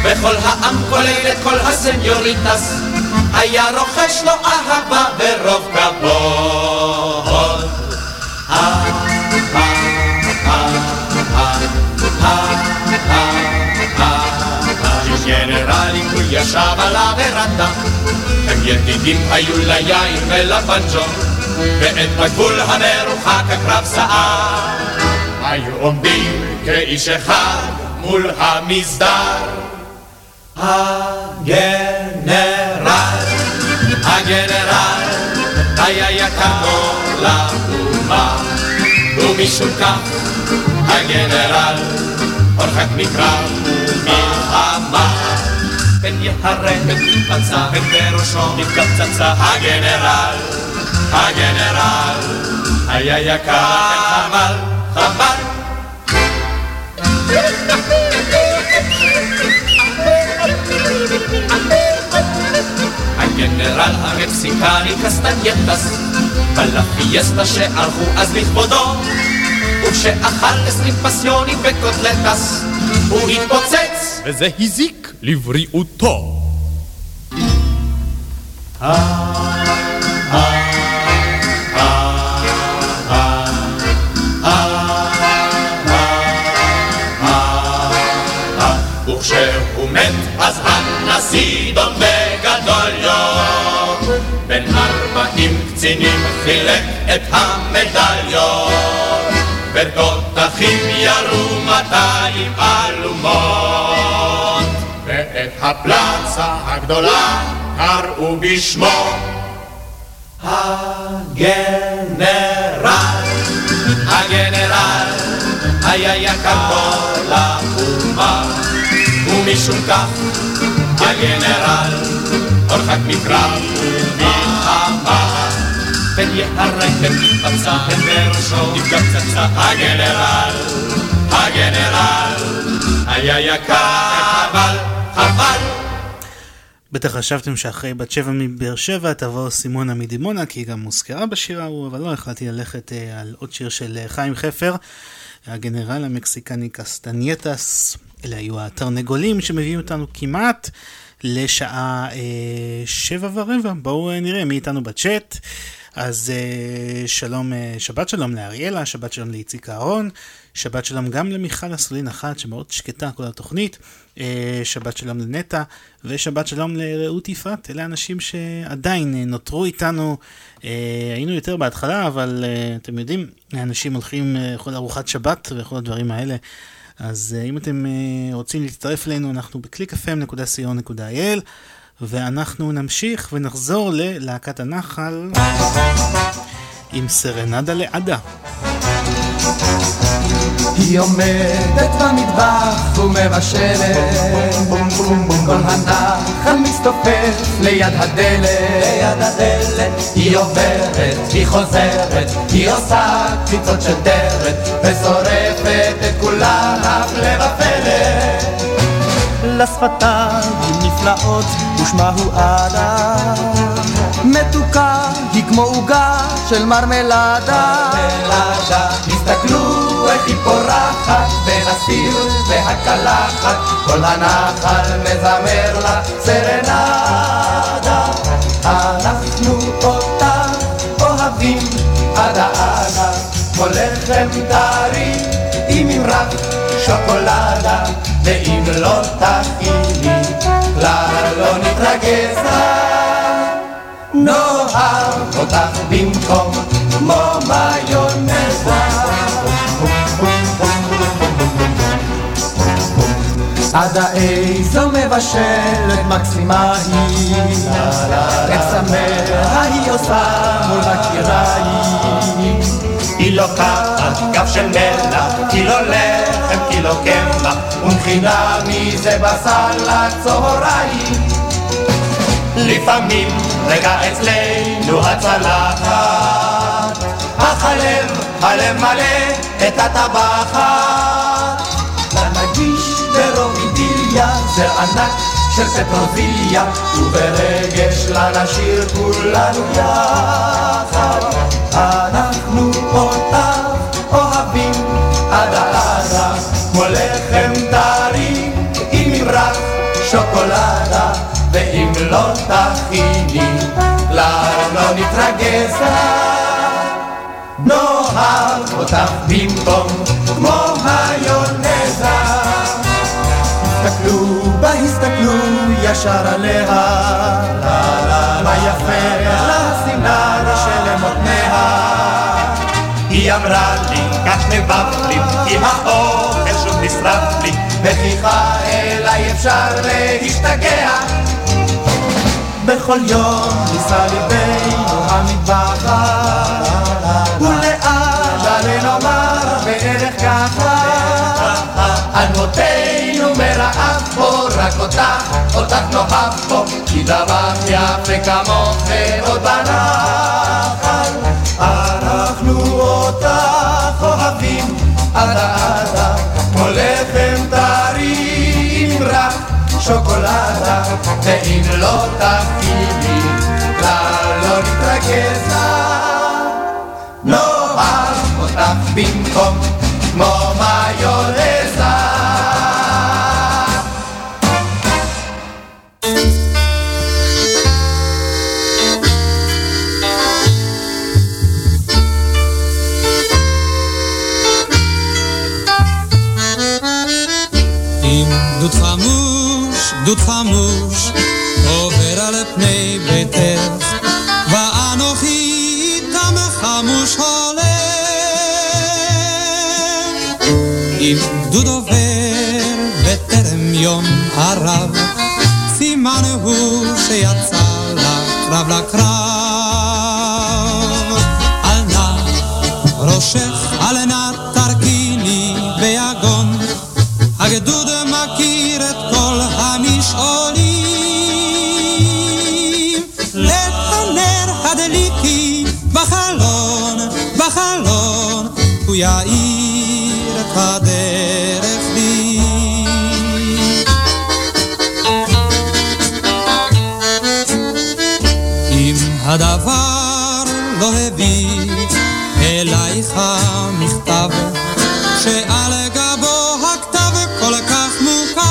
וכל העם כולל את כל הסניוריטס היה רוחש לו אהבה ורוב כבוד. גנרלים הוא ישב על הוורנדה הם ידידים היו ליין ולפנג'ו ואת בגבול המרוחק הקרב סער היו עומדים כאיש אחד מול המסדר הגנרל, הגנרל היה יקר לו לאומה ומשום כך הגנרל הורחק מקרב ומלחמה. פן יהרג פן יפצע פן בראשו נפגע פצצה הגנרל, הגנרל היה יקר חבל, חבל הגנרל המקסיקני קסטנייטס בלפיאסטה שערכו אז לכבודו וכשאכל עשרים פסיונים וקוטלטס הוא התפוצץ וזה הזיק לבריאותו. וכשהוא מת אז הנשיא דומה קצינים חילק את המדליות ותותחים ירו מאתיים אלומות. ואת הפלצה הגדולה קראו בשמו הגנרל, הגנרל היה יקר כל האומה ומשום כך הגנרל הורחק מקרב מלחמה יפצע פן בראשו נפגע פצצה הגנרל הגנרל היה יקר חבל חבל בטח חשבתם שאחרי בת שבע מבאר שבע תבוא סימונה מדימונה, כי היא גם מוזכרה בשיר ההוא, אבל לא החלטתי ללכת אה, על עוד שיר של אה, חיים חפר, הגנרל המקסיקני קסטנייטס. אלה היו התרנגולים שמביאים אותנו כמעט לשעה אה, שבע ורבע. בואו אה, נראה מי איתנו בצ'אט. אז אה, שלום, אה, שבת שלום לאריאלה, שבת שלום לאיציק אהרון, שבת שלום גם למיכל אסולין אחת שמאוד שקטה כל התוכנית, אה, שבת שלום לנטע ושבת שלום לרעות יפעת, אלה אנשים שעדיין אה, נותרו איתנו, אה, היינו יותר בהתחלה, אבל אה, אתם יודעים, אנשים הולכים לאכול ארוחת שבת וכל הדברים האלה. אז אה, אם אתם אה, רוצים להצטרף אלינו, אנחנו ב-clickfm.co.il ואנחנו נמשיך ונחזור ללהקת הנחל עם סרנדה לעדה. היא עומדת במטבח ומבשלת. כל הנחל מסתופף ליד הדלת. היא עוברת, היא חוזרת היא עושה קפיצות של דרת ושורפת את כולם הפלא ופלא לשפתיים נפלאות ושמה הוא עדה. מתוקה היא כמו עוגה של מרמלדה. מרמלדה תסתכלו איך היא פורחת בין הסיר והקלחת כל הנחל מזמר לה סרנדה. אנחנו אותה אוהבים עדה עדה כמו לחם טרי עם ממרח שוקולדה ואם לא תכיני כלל לא נתרגז נאהב אותך במקום כמו מיונזה עדה איזו מבשלת מקסימה היא את צמאה היא עושה מול הקיריים היא לוקחת גב של מלח, קילו לחם, קילו קמח, ומכינה מזה בשר לצהריים. לפעמים רגע אצלנו הצלחת, אך הלב, הלב מלא את הטבחת. לנגיש ברוב אידיליה זר ענק של פטרוזיליה, וברגש לנשיר כולנו יחד. אנחנו אותך כמו לחם טרי עם ממרח שוקולדה, ואם לא תכיני, כלל לא נתרגז. נאהב אותך במקום כמו היונזה. הסתכלו בה, הסתכלו ישר עליה, מה יפה לסמלה של אמותניה. היא אמרה לי, כך נבב לי, האוכל שוב נשרף לי, וכיחה אליי אפשר להשתגע. בכל יום ניסה ליבנו המטבחת, ולעדה לנאמר בערך ככה, אדמותינו מרעב פה, רק אותך, אותך נאהב פה, כי דבר יפה כמוך עוד בנחל. אנחנו אותך אוהבים עדה עדה, שוקולדה, ואם לא תכיני, כלל לא נתרגז נאהב אותך במקום כמו מיונזה. דוד חמוש, עובר על פני ביתך, ואנוכי איתם חמוש הולך. אם גדוד עובר בטרם יום ערב, סימן הוא שיצא לקרב לקרב. יאיר את הדרך לי. אם הדבר לא הביא אלייך מכתב שעל גבו הכתב כל כך מוכר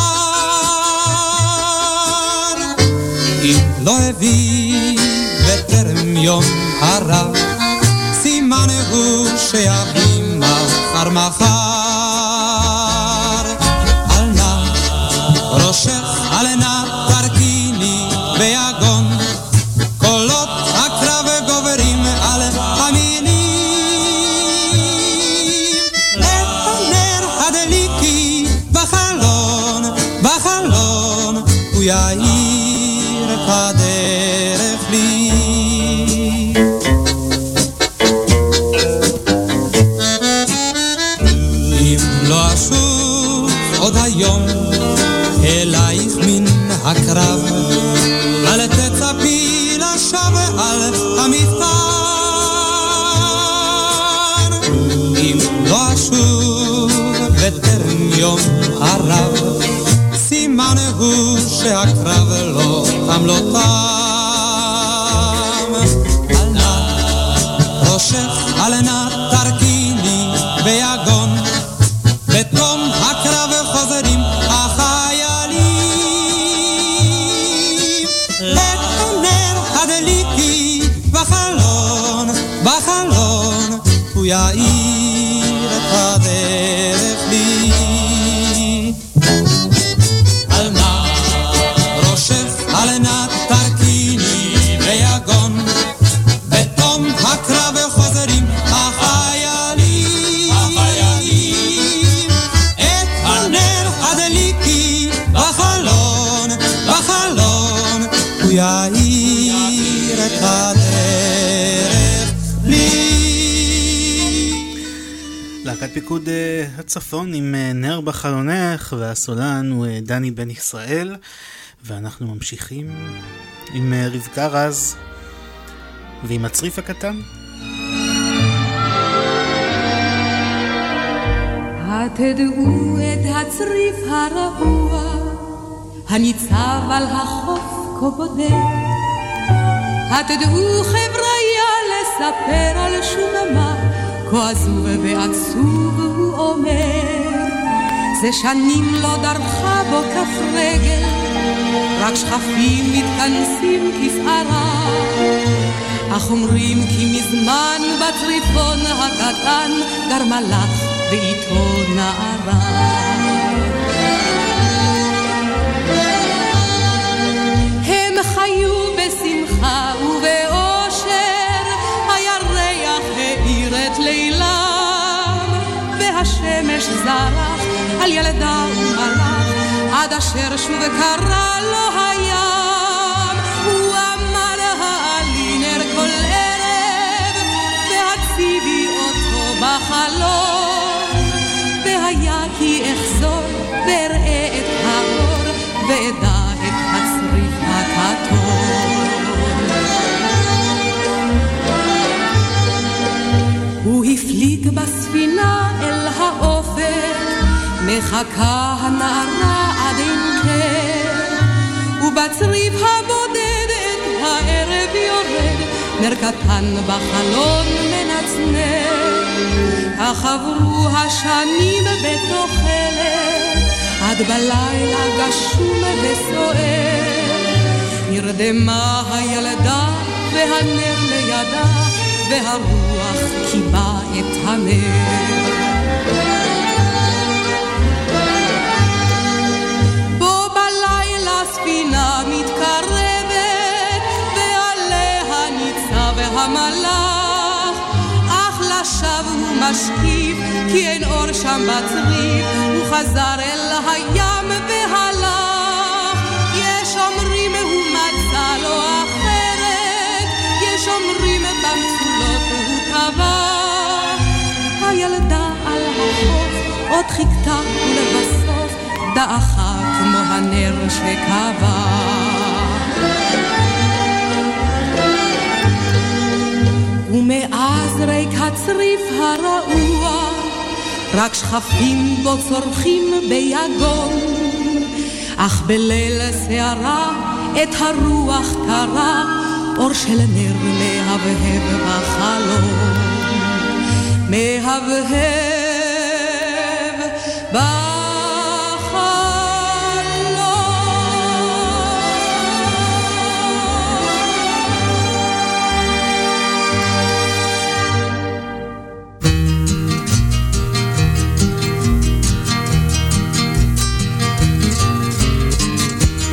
אם לא הביא בטרם יום הרב סימן הוא שיביא הוא שהקרב לא תם לא תם. אל נא ראשך אל נא פיקוד אה, הצפון עם אה, נר בחלונך, והסולן הוא אה, דני בן ישראל, ואנחנו ממשיכים עם רבקה רז ועם הצריף הקטן. התדעו את הצריף הרעוע, הניצב על החוף כה. התדעו חבריה לספר על שוממה, כה עזוב ועצוב הוא אומר. זה שנים לא דרכה בו כף רגל, רק שכפים מתכנסים כפערה. אך אומרים כי מזמן בצריפון הקטן גר מלאך ואיתו נערה. והשמש זרח על ילדה ומלאך, עד אשר שוב קרא לו הים. מחכה הנערה עד אין קר, ובצריף הבודד את הערב יורד, נר קטן בחלון מנצנר. אך עברו השנים בתוחלת, עד בלילה גשום וסוער. נרדמה הילדה והנר לידה, והרוח קיבה את הנר. בלילה ספינה מתקרבת, ועליה ניצב המלאך, אך לשווא הוא משקיף, כי אין אור שם בצריף, הוא חזר אל הים והלך. יש אומרים הוא מצא לו אחרת, יש אומרים במצולות הוא טבע. הילדה על החוף עוד חיכתה ולבסוף דעכה כמו הנר שכבה. ומאז ריק הצריף הרעוע רק שכפים בו צורכים ביגון. אך בליל סערה את הרוח קרה, אור של נר מהבהב בחלום. מהבהב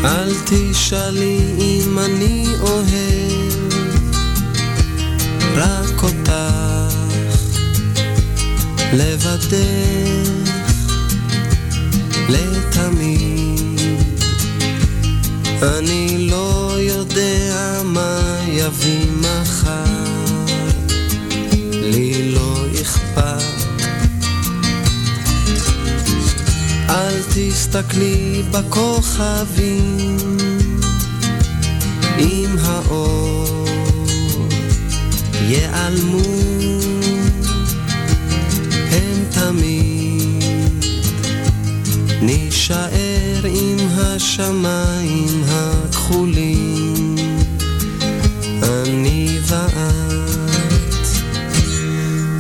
אל תשאלי אם אני אוהב רק אותך. לבדך לתמיד. אני לא יודע מה יביא מחר תסתכלי בכוכבים עם האור. ייעלמו הם תמיד נישאר עם השמיים הכחולים. אני ואת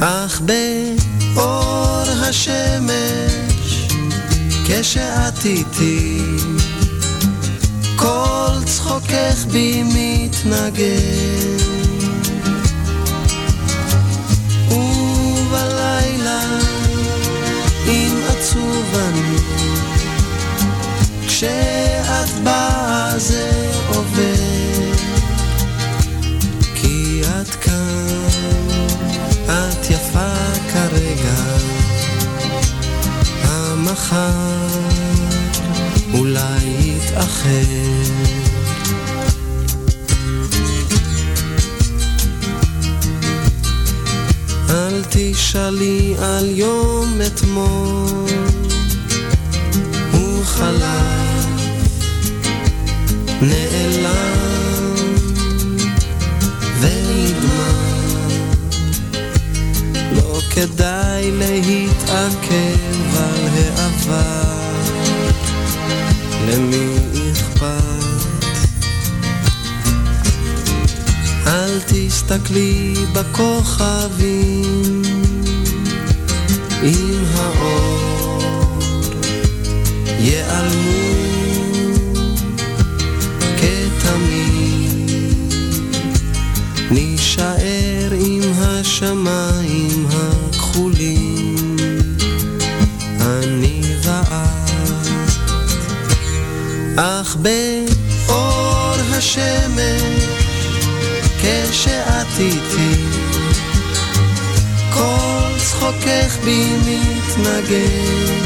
אך באור השמש כשאת איתי. כל צחוקך בי מתנגן. ובלילה אם עצוב אני. כשאת באה זה עובר כי את כאן, את יפה כרגע. המחר אל תשאלי על יום אתמול, הוא חלף, נעלם תסתכלי בכוכבים עם האור ייעלמו כתמיד. נישאר עם השמיים הכחולים אני ואת אך באור השמש כשאת איתי. כל צחוקך בי מתנגן.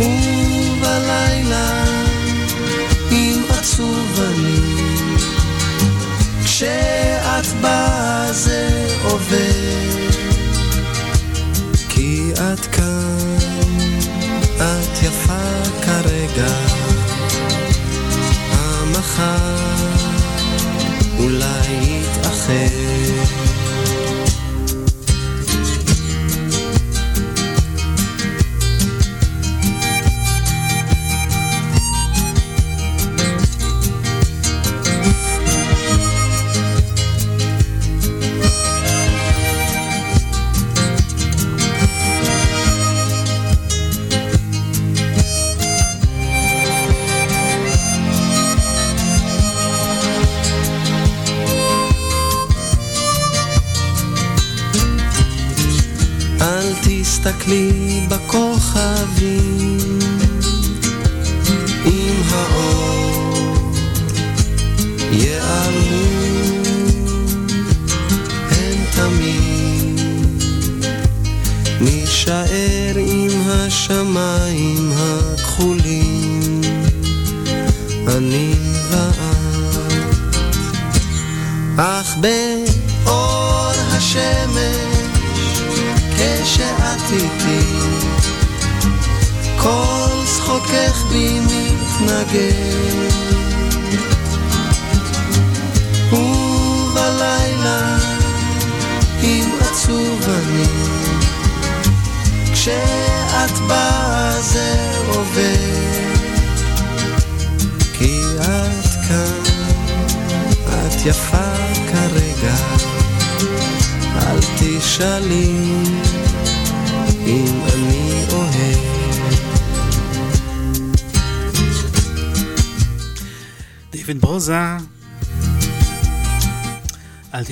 ובלילה אם עצוב אני. כשאת באה זה עובר כי את כאן, את יפה כרגע. המחר אולי יתאחר. תסתכלי בכוכבים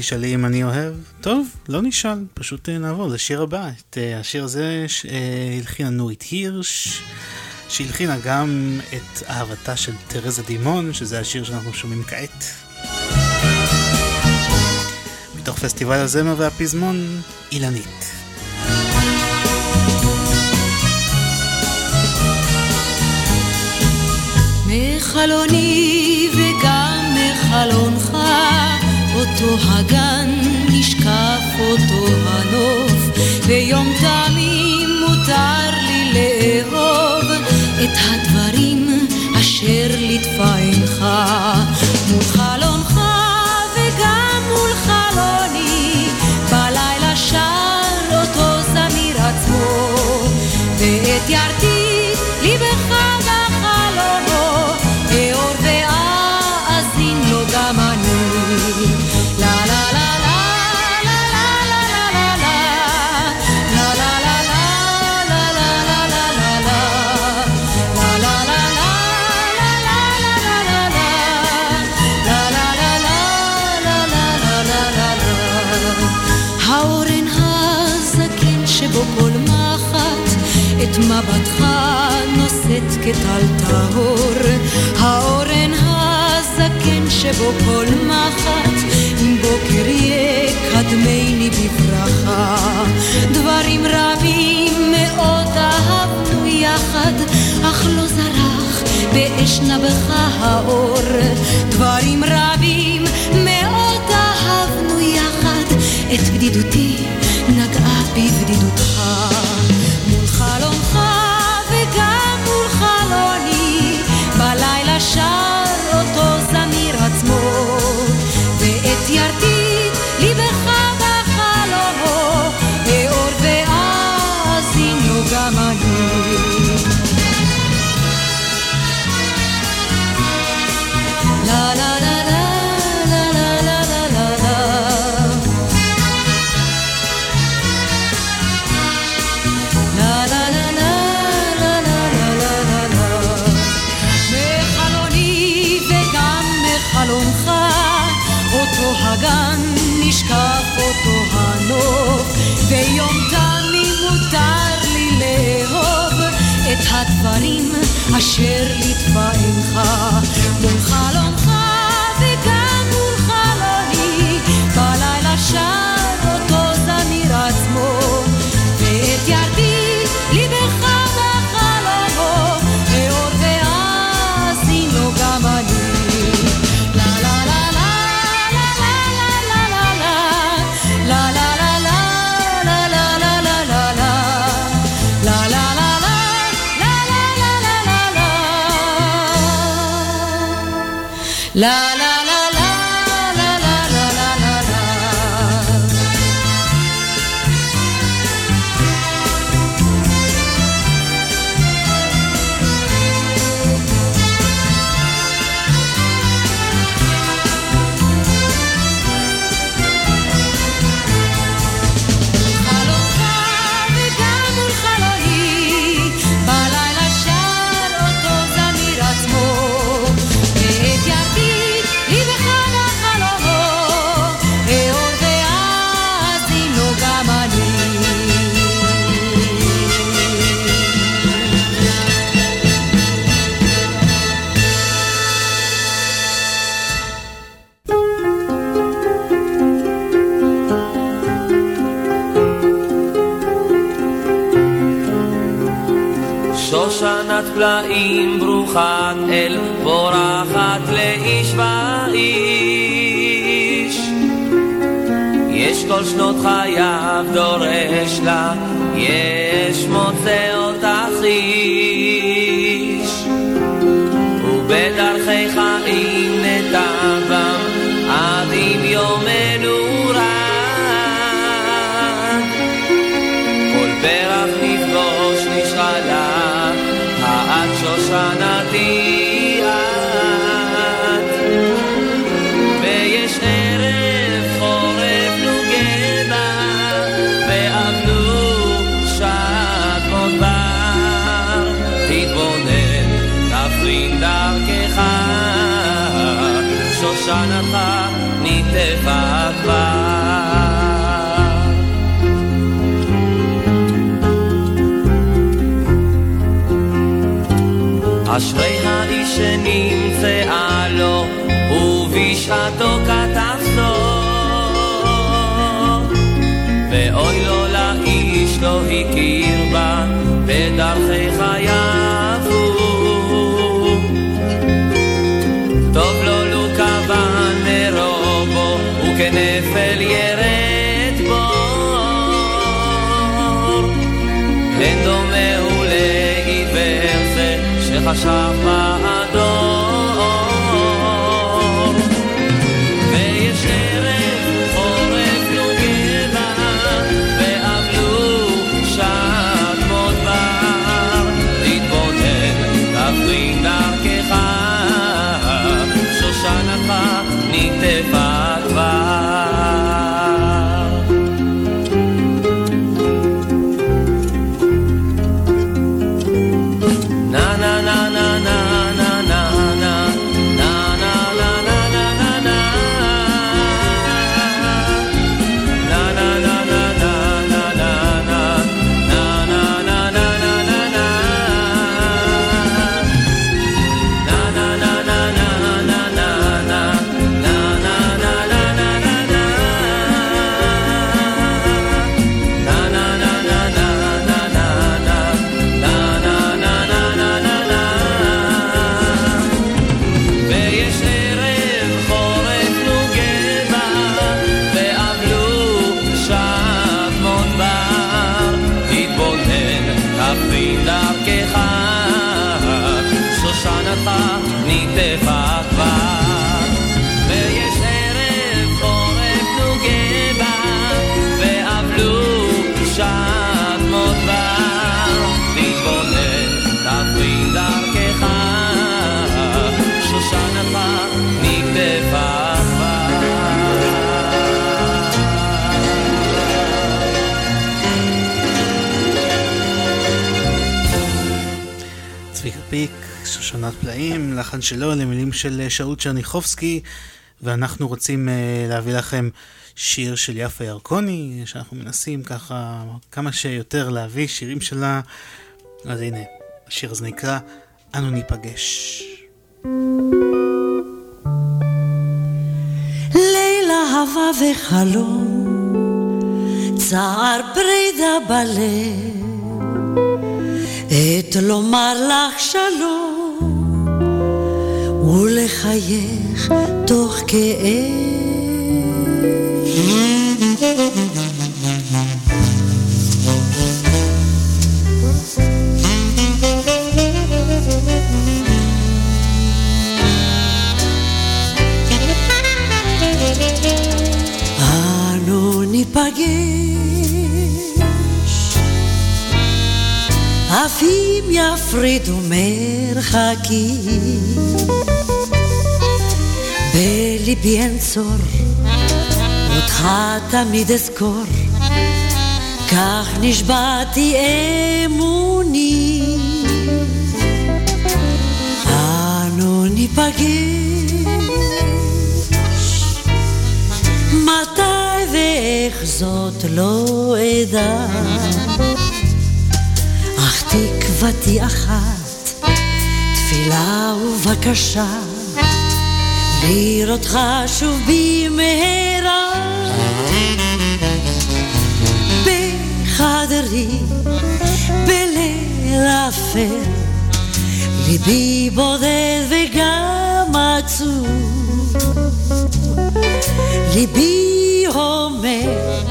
תשאלי אם אני אוהב. טוב, לא נשאל, פשוט אה, נעבור לשיר הבא. את אה, השיר הזה אה, הלחינה נורית הירש, שהלחינה גם את אהבתה של תרזה דימון, שזה השיר שאנחנו שומעים כעת. מתוך פסטיבל הזמר והפזמון, אילנית. מחלוני וגם מחלונך אותו הגן, נשקף אותו הנוף, ויום תמים מותר לי לאהוב את הדברים אשר ליטפה עינך. מול חלונך וגם מול חלוני, בלילה שר אותו זמיר עצמו, ואת ירתי מבטך נושאת כטל טהור, האורן הזקן שבו כל מחט, אם בוקר יקדמני בברכה. דברים רבים מאוד אהבנו יחד, אך לא זרח באש נבך האור. דברים רבים מאוד אהבנו יחד, את בדידותי כל שנות חייו דורש לה. יש מוצא אשרי האיש שנמצאה לו, ובשעתו כתב סוף. ואוי לו לאיש לא הכיר בה, בדרכי חייו. טוב לו לו כוון מרובו, וכנפל ירד בו. חשב מה צביקה פיק, שושנת פלאים, לחן שלו למילים של אה, שאול צ'רניחובסקי, ואנחנו רוצים uh, להביא לכם שיר של יפה ירקוני, שאנחנו מנסים ככה כמה שיותר להביא שירים שלה. אז הנה, השיר הזה נקרא "אנו ניפגש". לילה הווה וחלום, צער פרידה בלב, עת לומר לך שלום, ולחייך תוך כאב. ניפגש, אם יפרידו מרחקים. בליבי אין צור, אותך תמיד אזכור, כך נשבעתי אמוני. אנו ניפגש, מתי ואיך זאת לא אך תקוותי אחת, תפילה ובקשה. לראותך שוב במהרה בחדרי בליל אפל ליבי בודד וגם עצוב ליבי הומר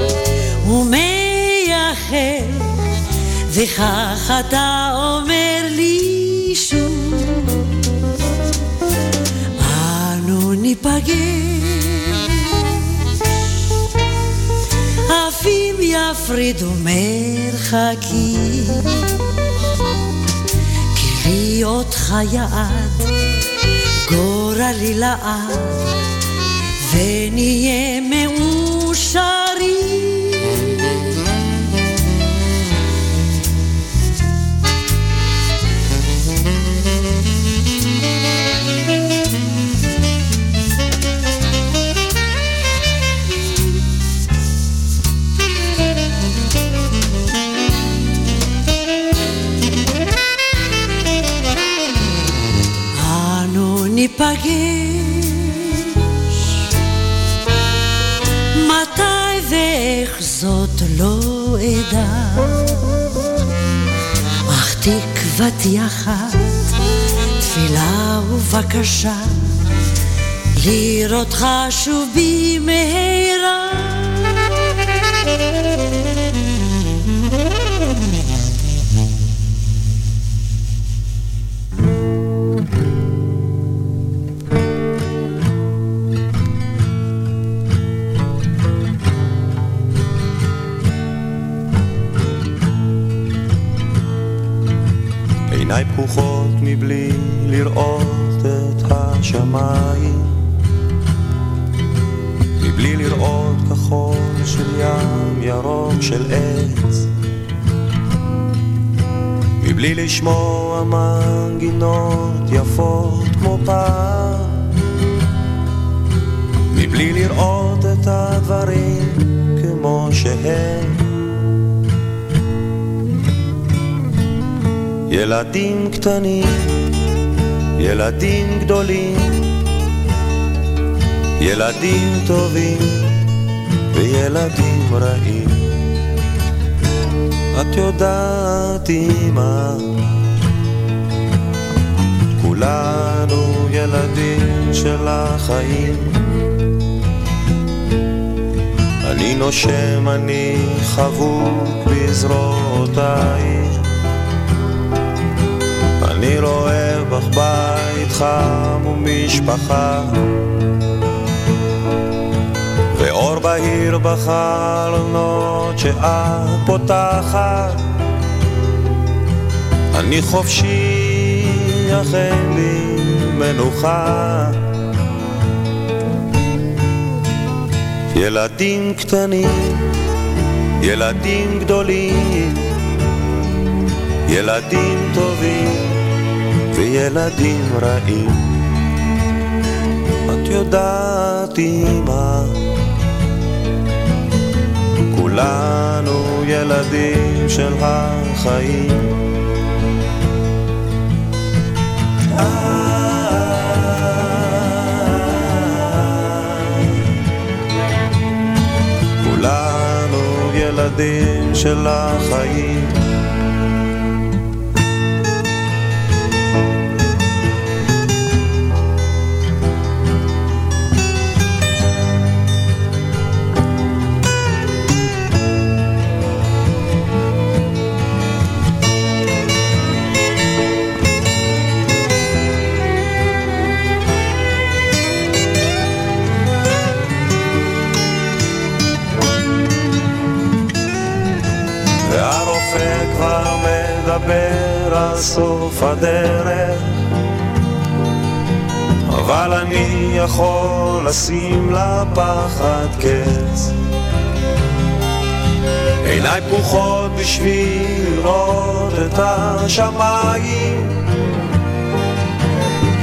וכך אתה אומר לי שוב אנו ניפגש, אם יפרידו מרחקים, כי קחי אותך יעד, גורלי לעד, ונהיה מאושרים. ניפגש? מתי ואיך זאת לא אדע? אך תקוותי אחת תפילה ובקשה לראותך שוב במהרה מבלי לשמוע מנגינות יפות כמו פעם מבלי לראות את הדברים כמו שהם ילדים קטנים, ילדים גדולים, ילדים טובים וילדים רעים. את יודעת אמא, כולנו ילדים של החיים. אני נושם, אני חבוק בזרועותייך. אני רואה בך בית חם ומשפחה בהיר בחלונות שאת פותחת אני חופשי אין לי מנוחה ילדים קטנים, ילדים גדולים, ילדים טובים וילדים רעים. את יודעת אמא, כולנו ילדים של החיים. כולנו ילדים של החיים. לשים לפחד קץ עיניי פקוחות בשביל לראות את השמיים.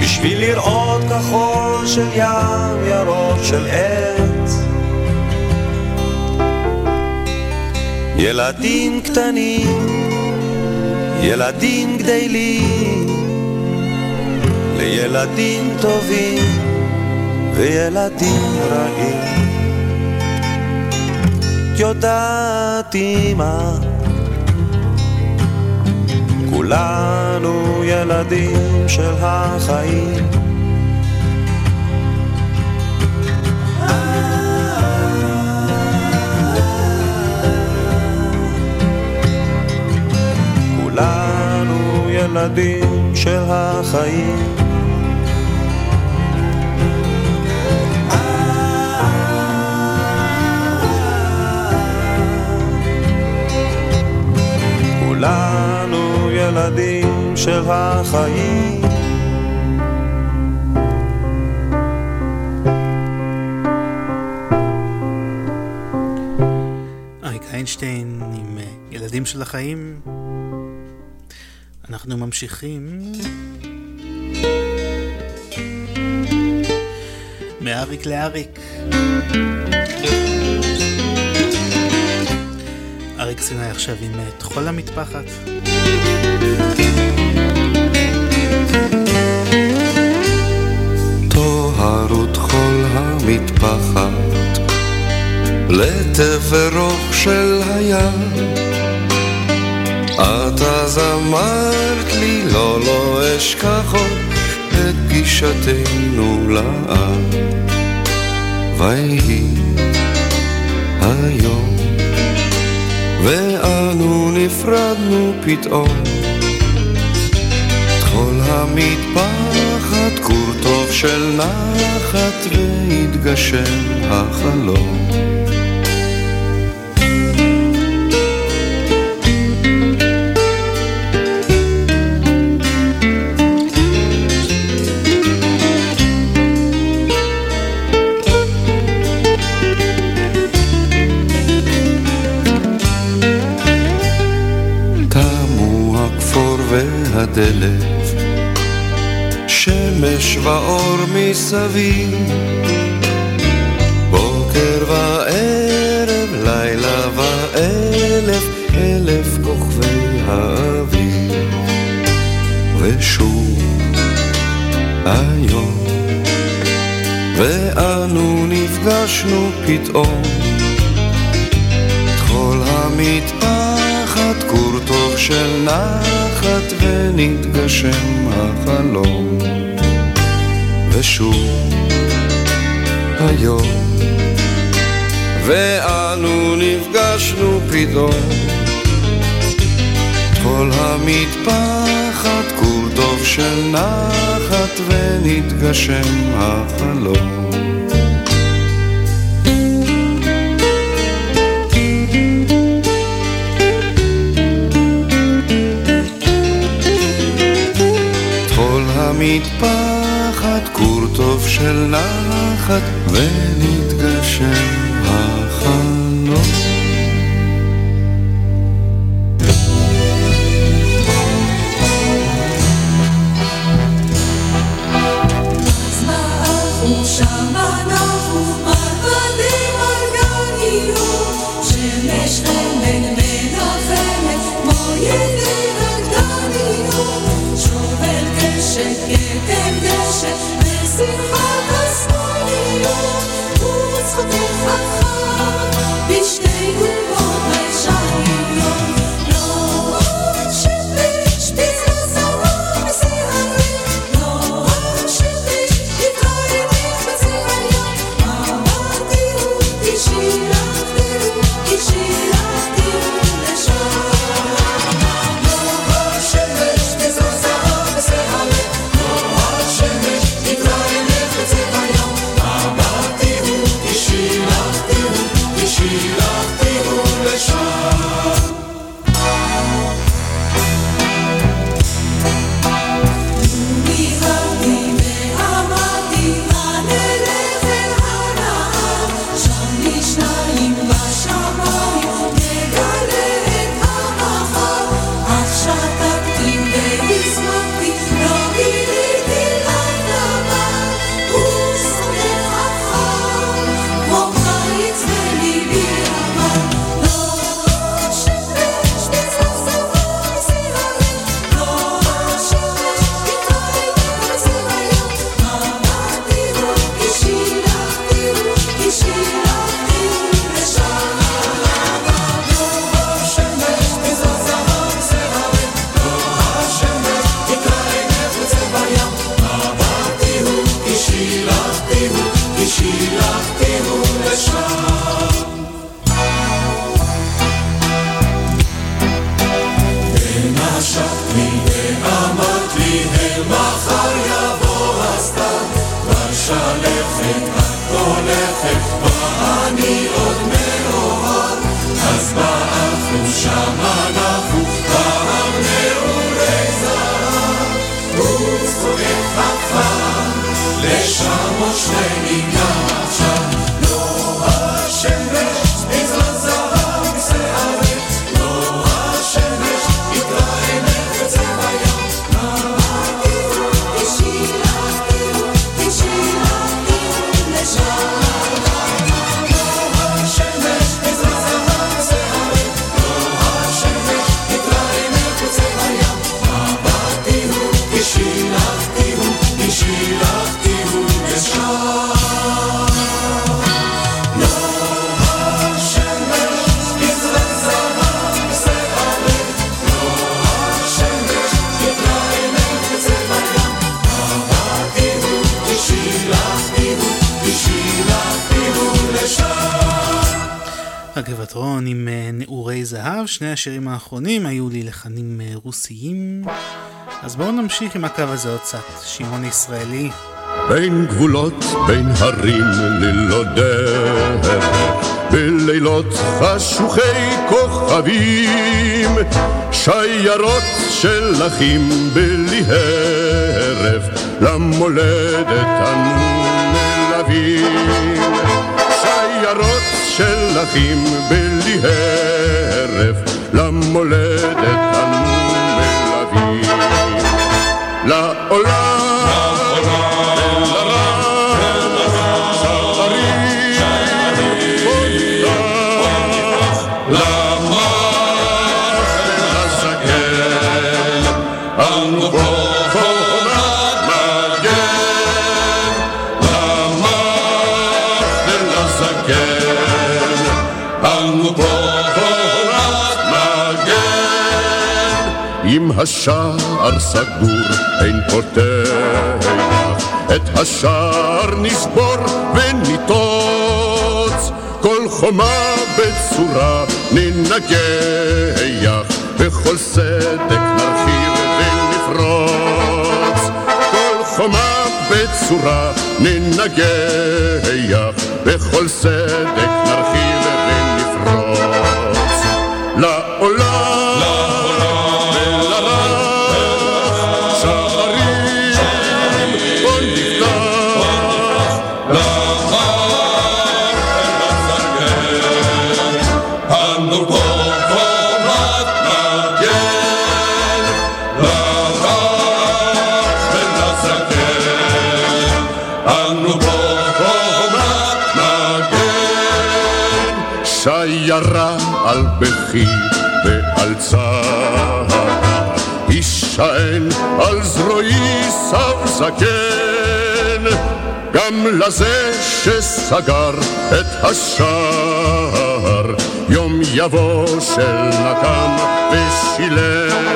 בשביל לראות כחול של ים ירוק של עץ. ילדים קטנים, ילדים גדלים, לילדים טובים וילדים רעים. יודעת אמא, כולנו ילדים של החיים. כולנו ילדים של החיים. כולנו ילדים של החיים. אריק איינשטיין עם אה, ילדים של החיים. אנחנו ממשיכים. מאריק לאריק. אריק סיני עכשיו עם אה, טחול המטפחת. טוהרות חול המטפחת של הים את אז אמרת לי לא לא אשכח עוד את פגישתנו לעד ויהי היום נפרדנו פתאום. טחול המטפחת כור טוב של נחת והתגשם החלום והדלת, שמש ואור מסביב, בוקר וערב, לילה ואלף, אלף כוכבי האביב, ושוב היום, ואנו נפגשנו פתאום, טחול המטפחת, כור טוב של נחת, ונתגשם החלום. ושוב היום, ואנו נפגשנו פתאום, טחול המטפחת, כור טוב של נחת, ונתגשם החלום. המטפחת, כור טוב של נחת, ונתגשם נמשיך עם הקו הזה עוד קצת, שמעון ישראלי. בין גבולות, בין הרים ללא דרך, בלילות חשוכי כוכבים, שיירות של אחים בלי הרף, למולדת אנו מלווים. שיירות של אחים בלי הרף, למולדת לעולם אם השער סגור אין פותח, את השער נשבור וניטוץ, כל חומה בצורה ננגח, בכל סדק נרחיב ונפרוץ, כל חומה בצורה ננגח, בכל סדק בכי ועל צער, יישען על זרועי סב זקן, גם לזה שסגר את השער, יום יבוא של נקם ושילם.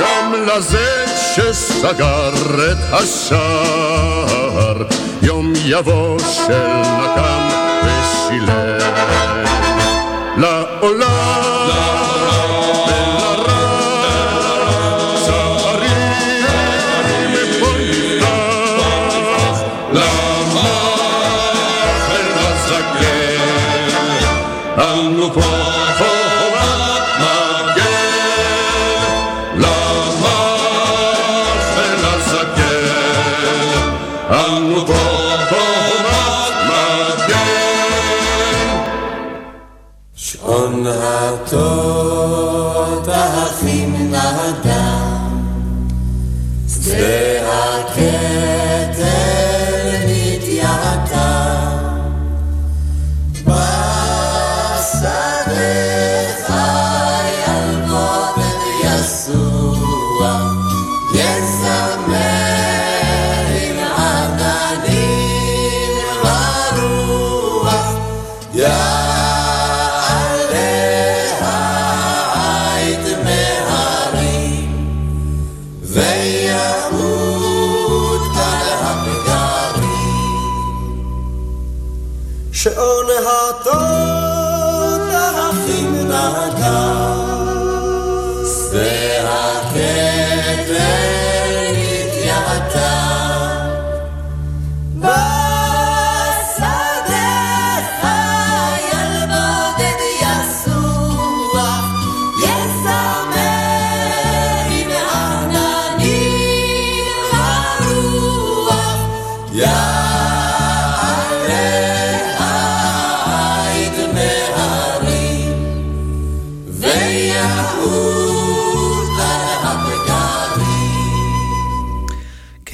גם לזה שסגר את השער, יום יבוא של נקם ושילם. oh no.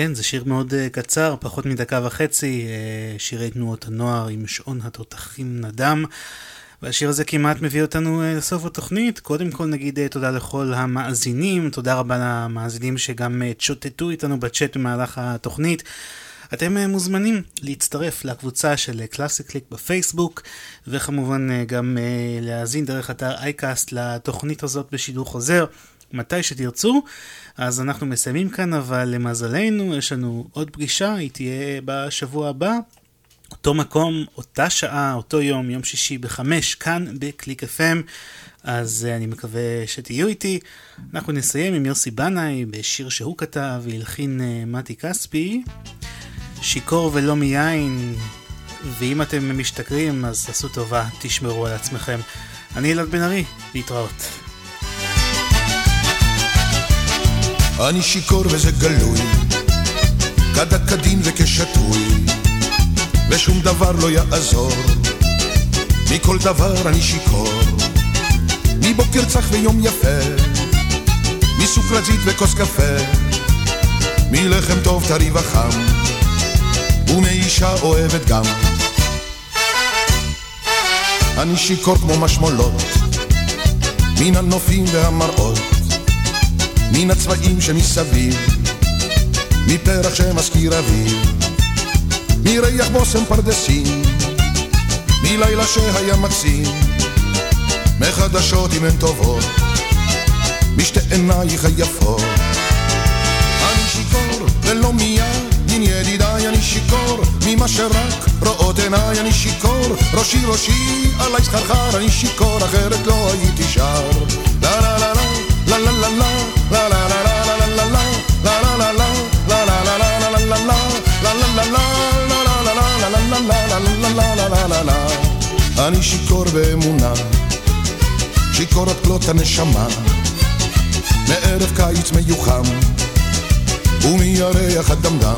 כן, זה שיר מאוד uh, קצר, פחות מדקה וחצי, uh, שירי תנועות הנוער עם שעון התותחים נדם. והשיר הזה כמעט מביא אותנו uh, לסוף התוכנית. קודם כל נגיד uh, תודה לכל המאזינים, תודה רבה למאזינים שגם uh, תשוטטו איתנו בצ'אט במהלך התוכנית. אתם uh, מוזמנים להצטרף לקבוצה של קלאסי קליק בפייסבוק, וכמובן uh, גם uh, להאזין דרך אתר אייקאסט לתוכנית הזאת בשידור חוזר. מתי שתרצו. אז אנחנו מסיימים כאן, אבל למזלנו יש לנו עוד פגישה, היא תהיה בשבוע הבא. אותו מקום, אותה שעה, אותו יום, יום שישי בחמש, כאן בקליק FM. אז uh, אני מקווה שתהיו איתי. אנחנו נסיים עם יוסי בנאי בשיר שהוא כתב והלחין uh, מתי כספי, שיכור ולא מיין, ואם אתם משתכרים אז עשו טובה, תשמרו על עצמכם. אני אלעד בן ארי, להתראות. אני שיכור וזה גלוי, כדת כדין וכשתוי, ושום דבר לא יעזור, מכל דבר אני שיכור, מבוקר צח ויום יפה, מסוכרזית וכוס קפה, מלחם טוב טרי וחם, ומאישה אוהבת גם. אני שיכור כמו משמולות, מן הנופים והמראות. מן הצבעים שמסביב, מפרח שמזכיר אביב, מריח בושם פרדסים, מלילה שהיה מקסים, מחדשות אם הן טובות, משתי עינייך היפות. אני שיכור ולא מיד, מן ידידיי אני שיכור, ממה שרק רואות עיניי אני שיכור, ראשי ראשי עלי סחרחר אני שיכור, אחרת לא הייתי שר. לה לה לה לה אני שיכור באמונה, שיכור עד כלות הנשמה, מערב קיץ מיוחם, ומירח הדמדם,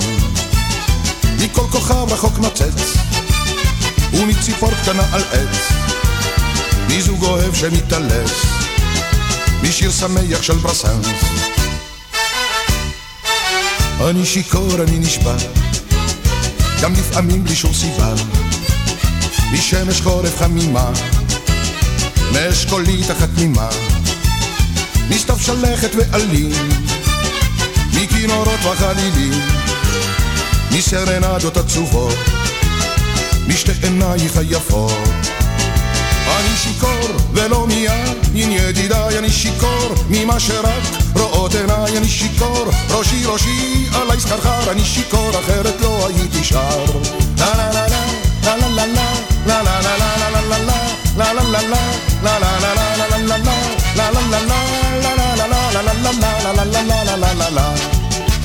מכל כוכב רחוק נוצץ, ומציפור קטנה על עץ, מזוג אוהב שמתעלס, משיר שמח של ברסנס. אני שיכור, אני נשבע, גם לפעמים בלי שום סיבה, משמש חורף חמימה, מאשכולית אחת תמימה, מסתיו שלכת ועלים, מכינורות וחלילים, מסרנדות עצובות, משתי עינייך היפות. אני שיכור ולא מיד, עם ידידיי אני שיכור, ממה שרק רואות עיניי אני שיכור, ראשי ראשי עלי סחרחר אני שיכור, אחרת לא הייתי שר.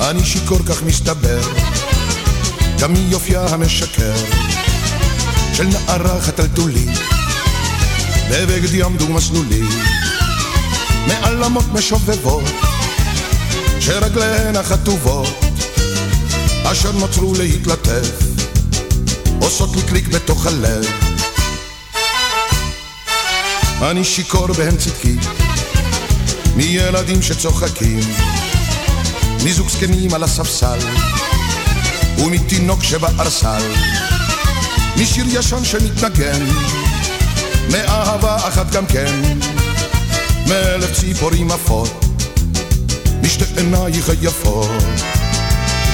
אני שיכור כך מסתבר, גם מיופייה המשקר של נערה חתלתולית בבגד ים דו-מסלולי, מעלמות משובבות, שרגליהן החטובות, אשר נוצרו להתלטף, עושות לי קליק בתוך הלב. אני שיכור בהן צדקי, מילדים שצוחקים, מזוג זקנים על הספסל, ומתינוק שבערסל, משיר ישן שמתנגן, מאהבה אחת גם כן, מאלף ציפורים עפות, משתי עינייך היפות.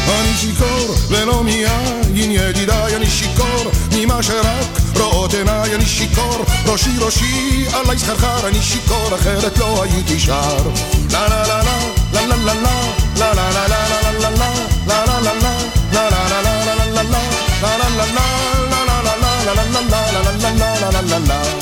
אני שיכור ולא מיין ידידיי, אני שיכור ממה שרק רואות עיניי, אני שיכור ראשי ראשי עלי סחרחר, אני שיכור אחרת לא הייתי שר. לה לה לה לה לה לה לה לה לה לה לה לה לה לה לה לה la la la la la la la la la la la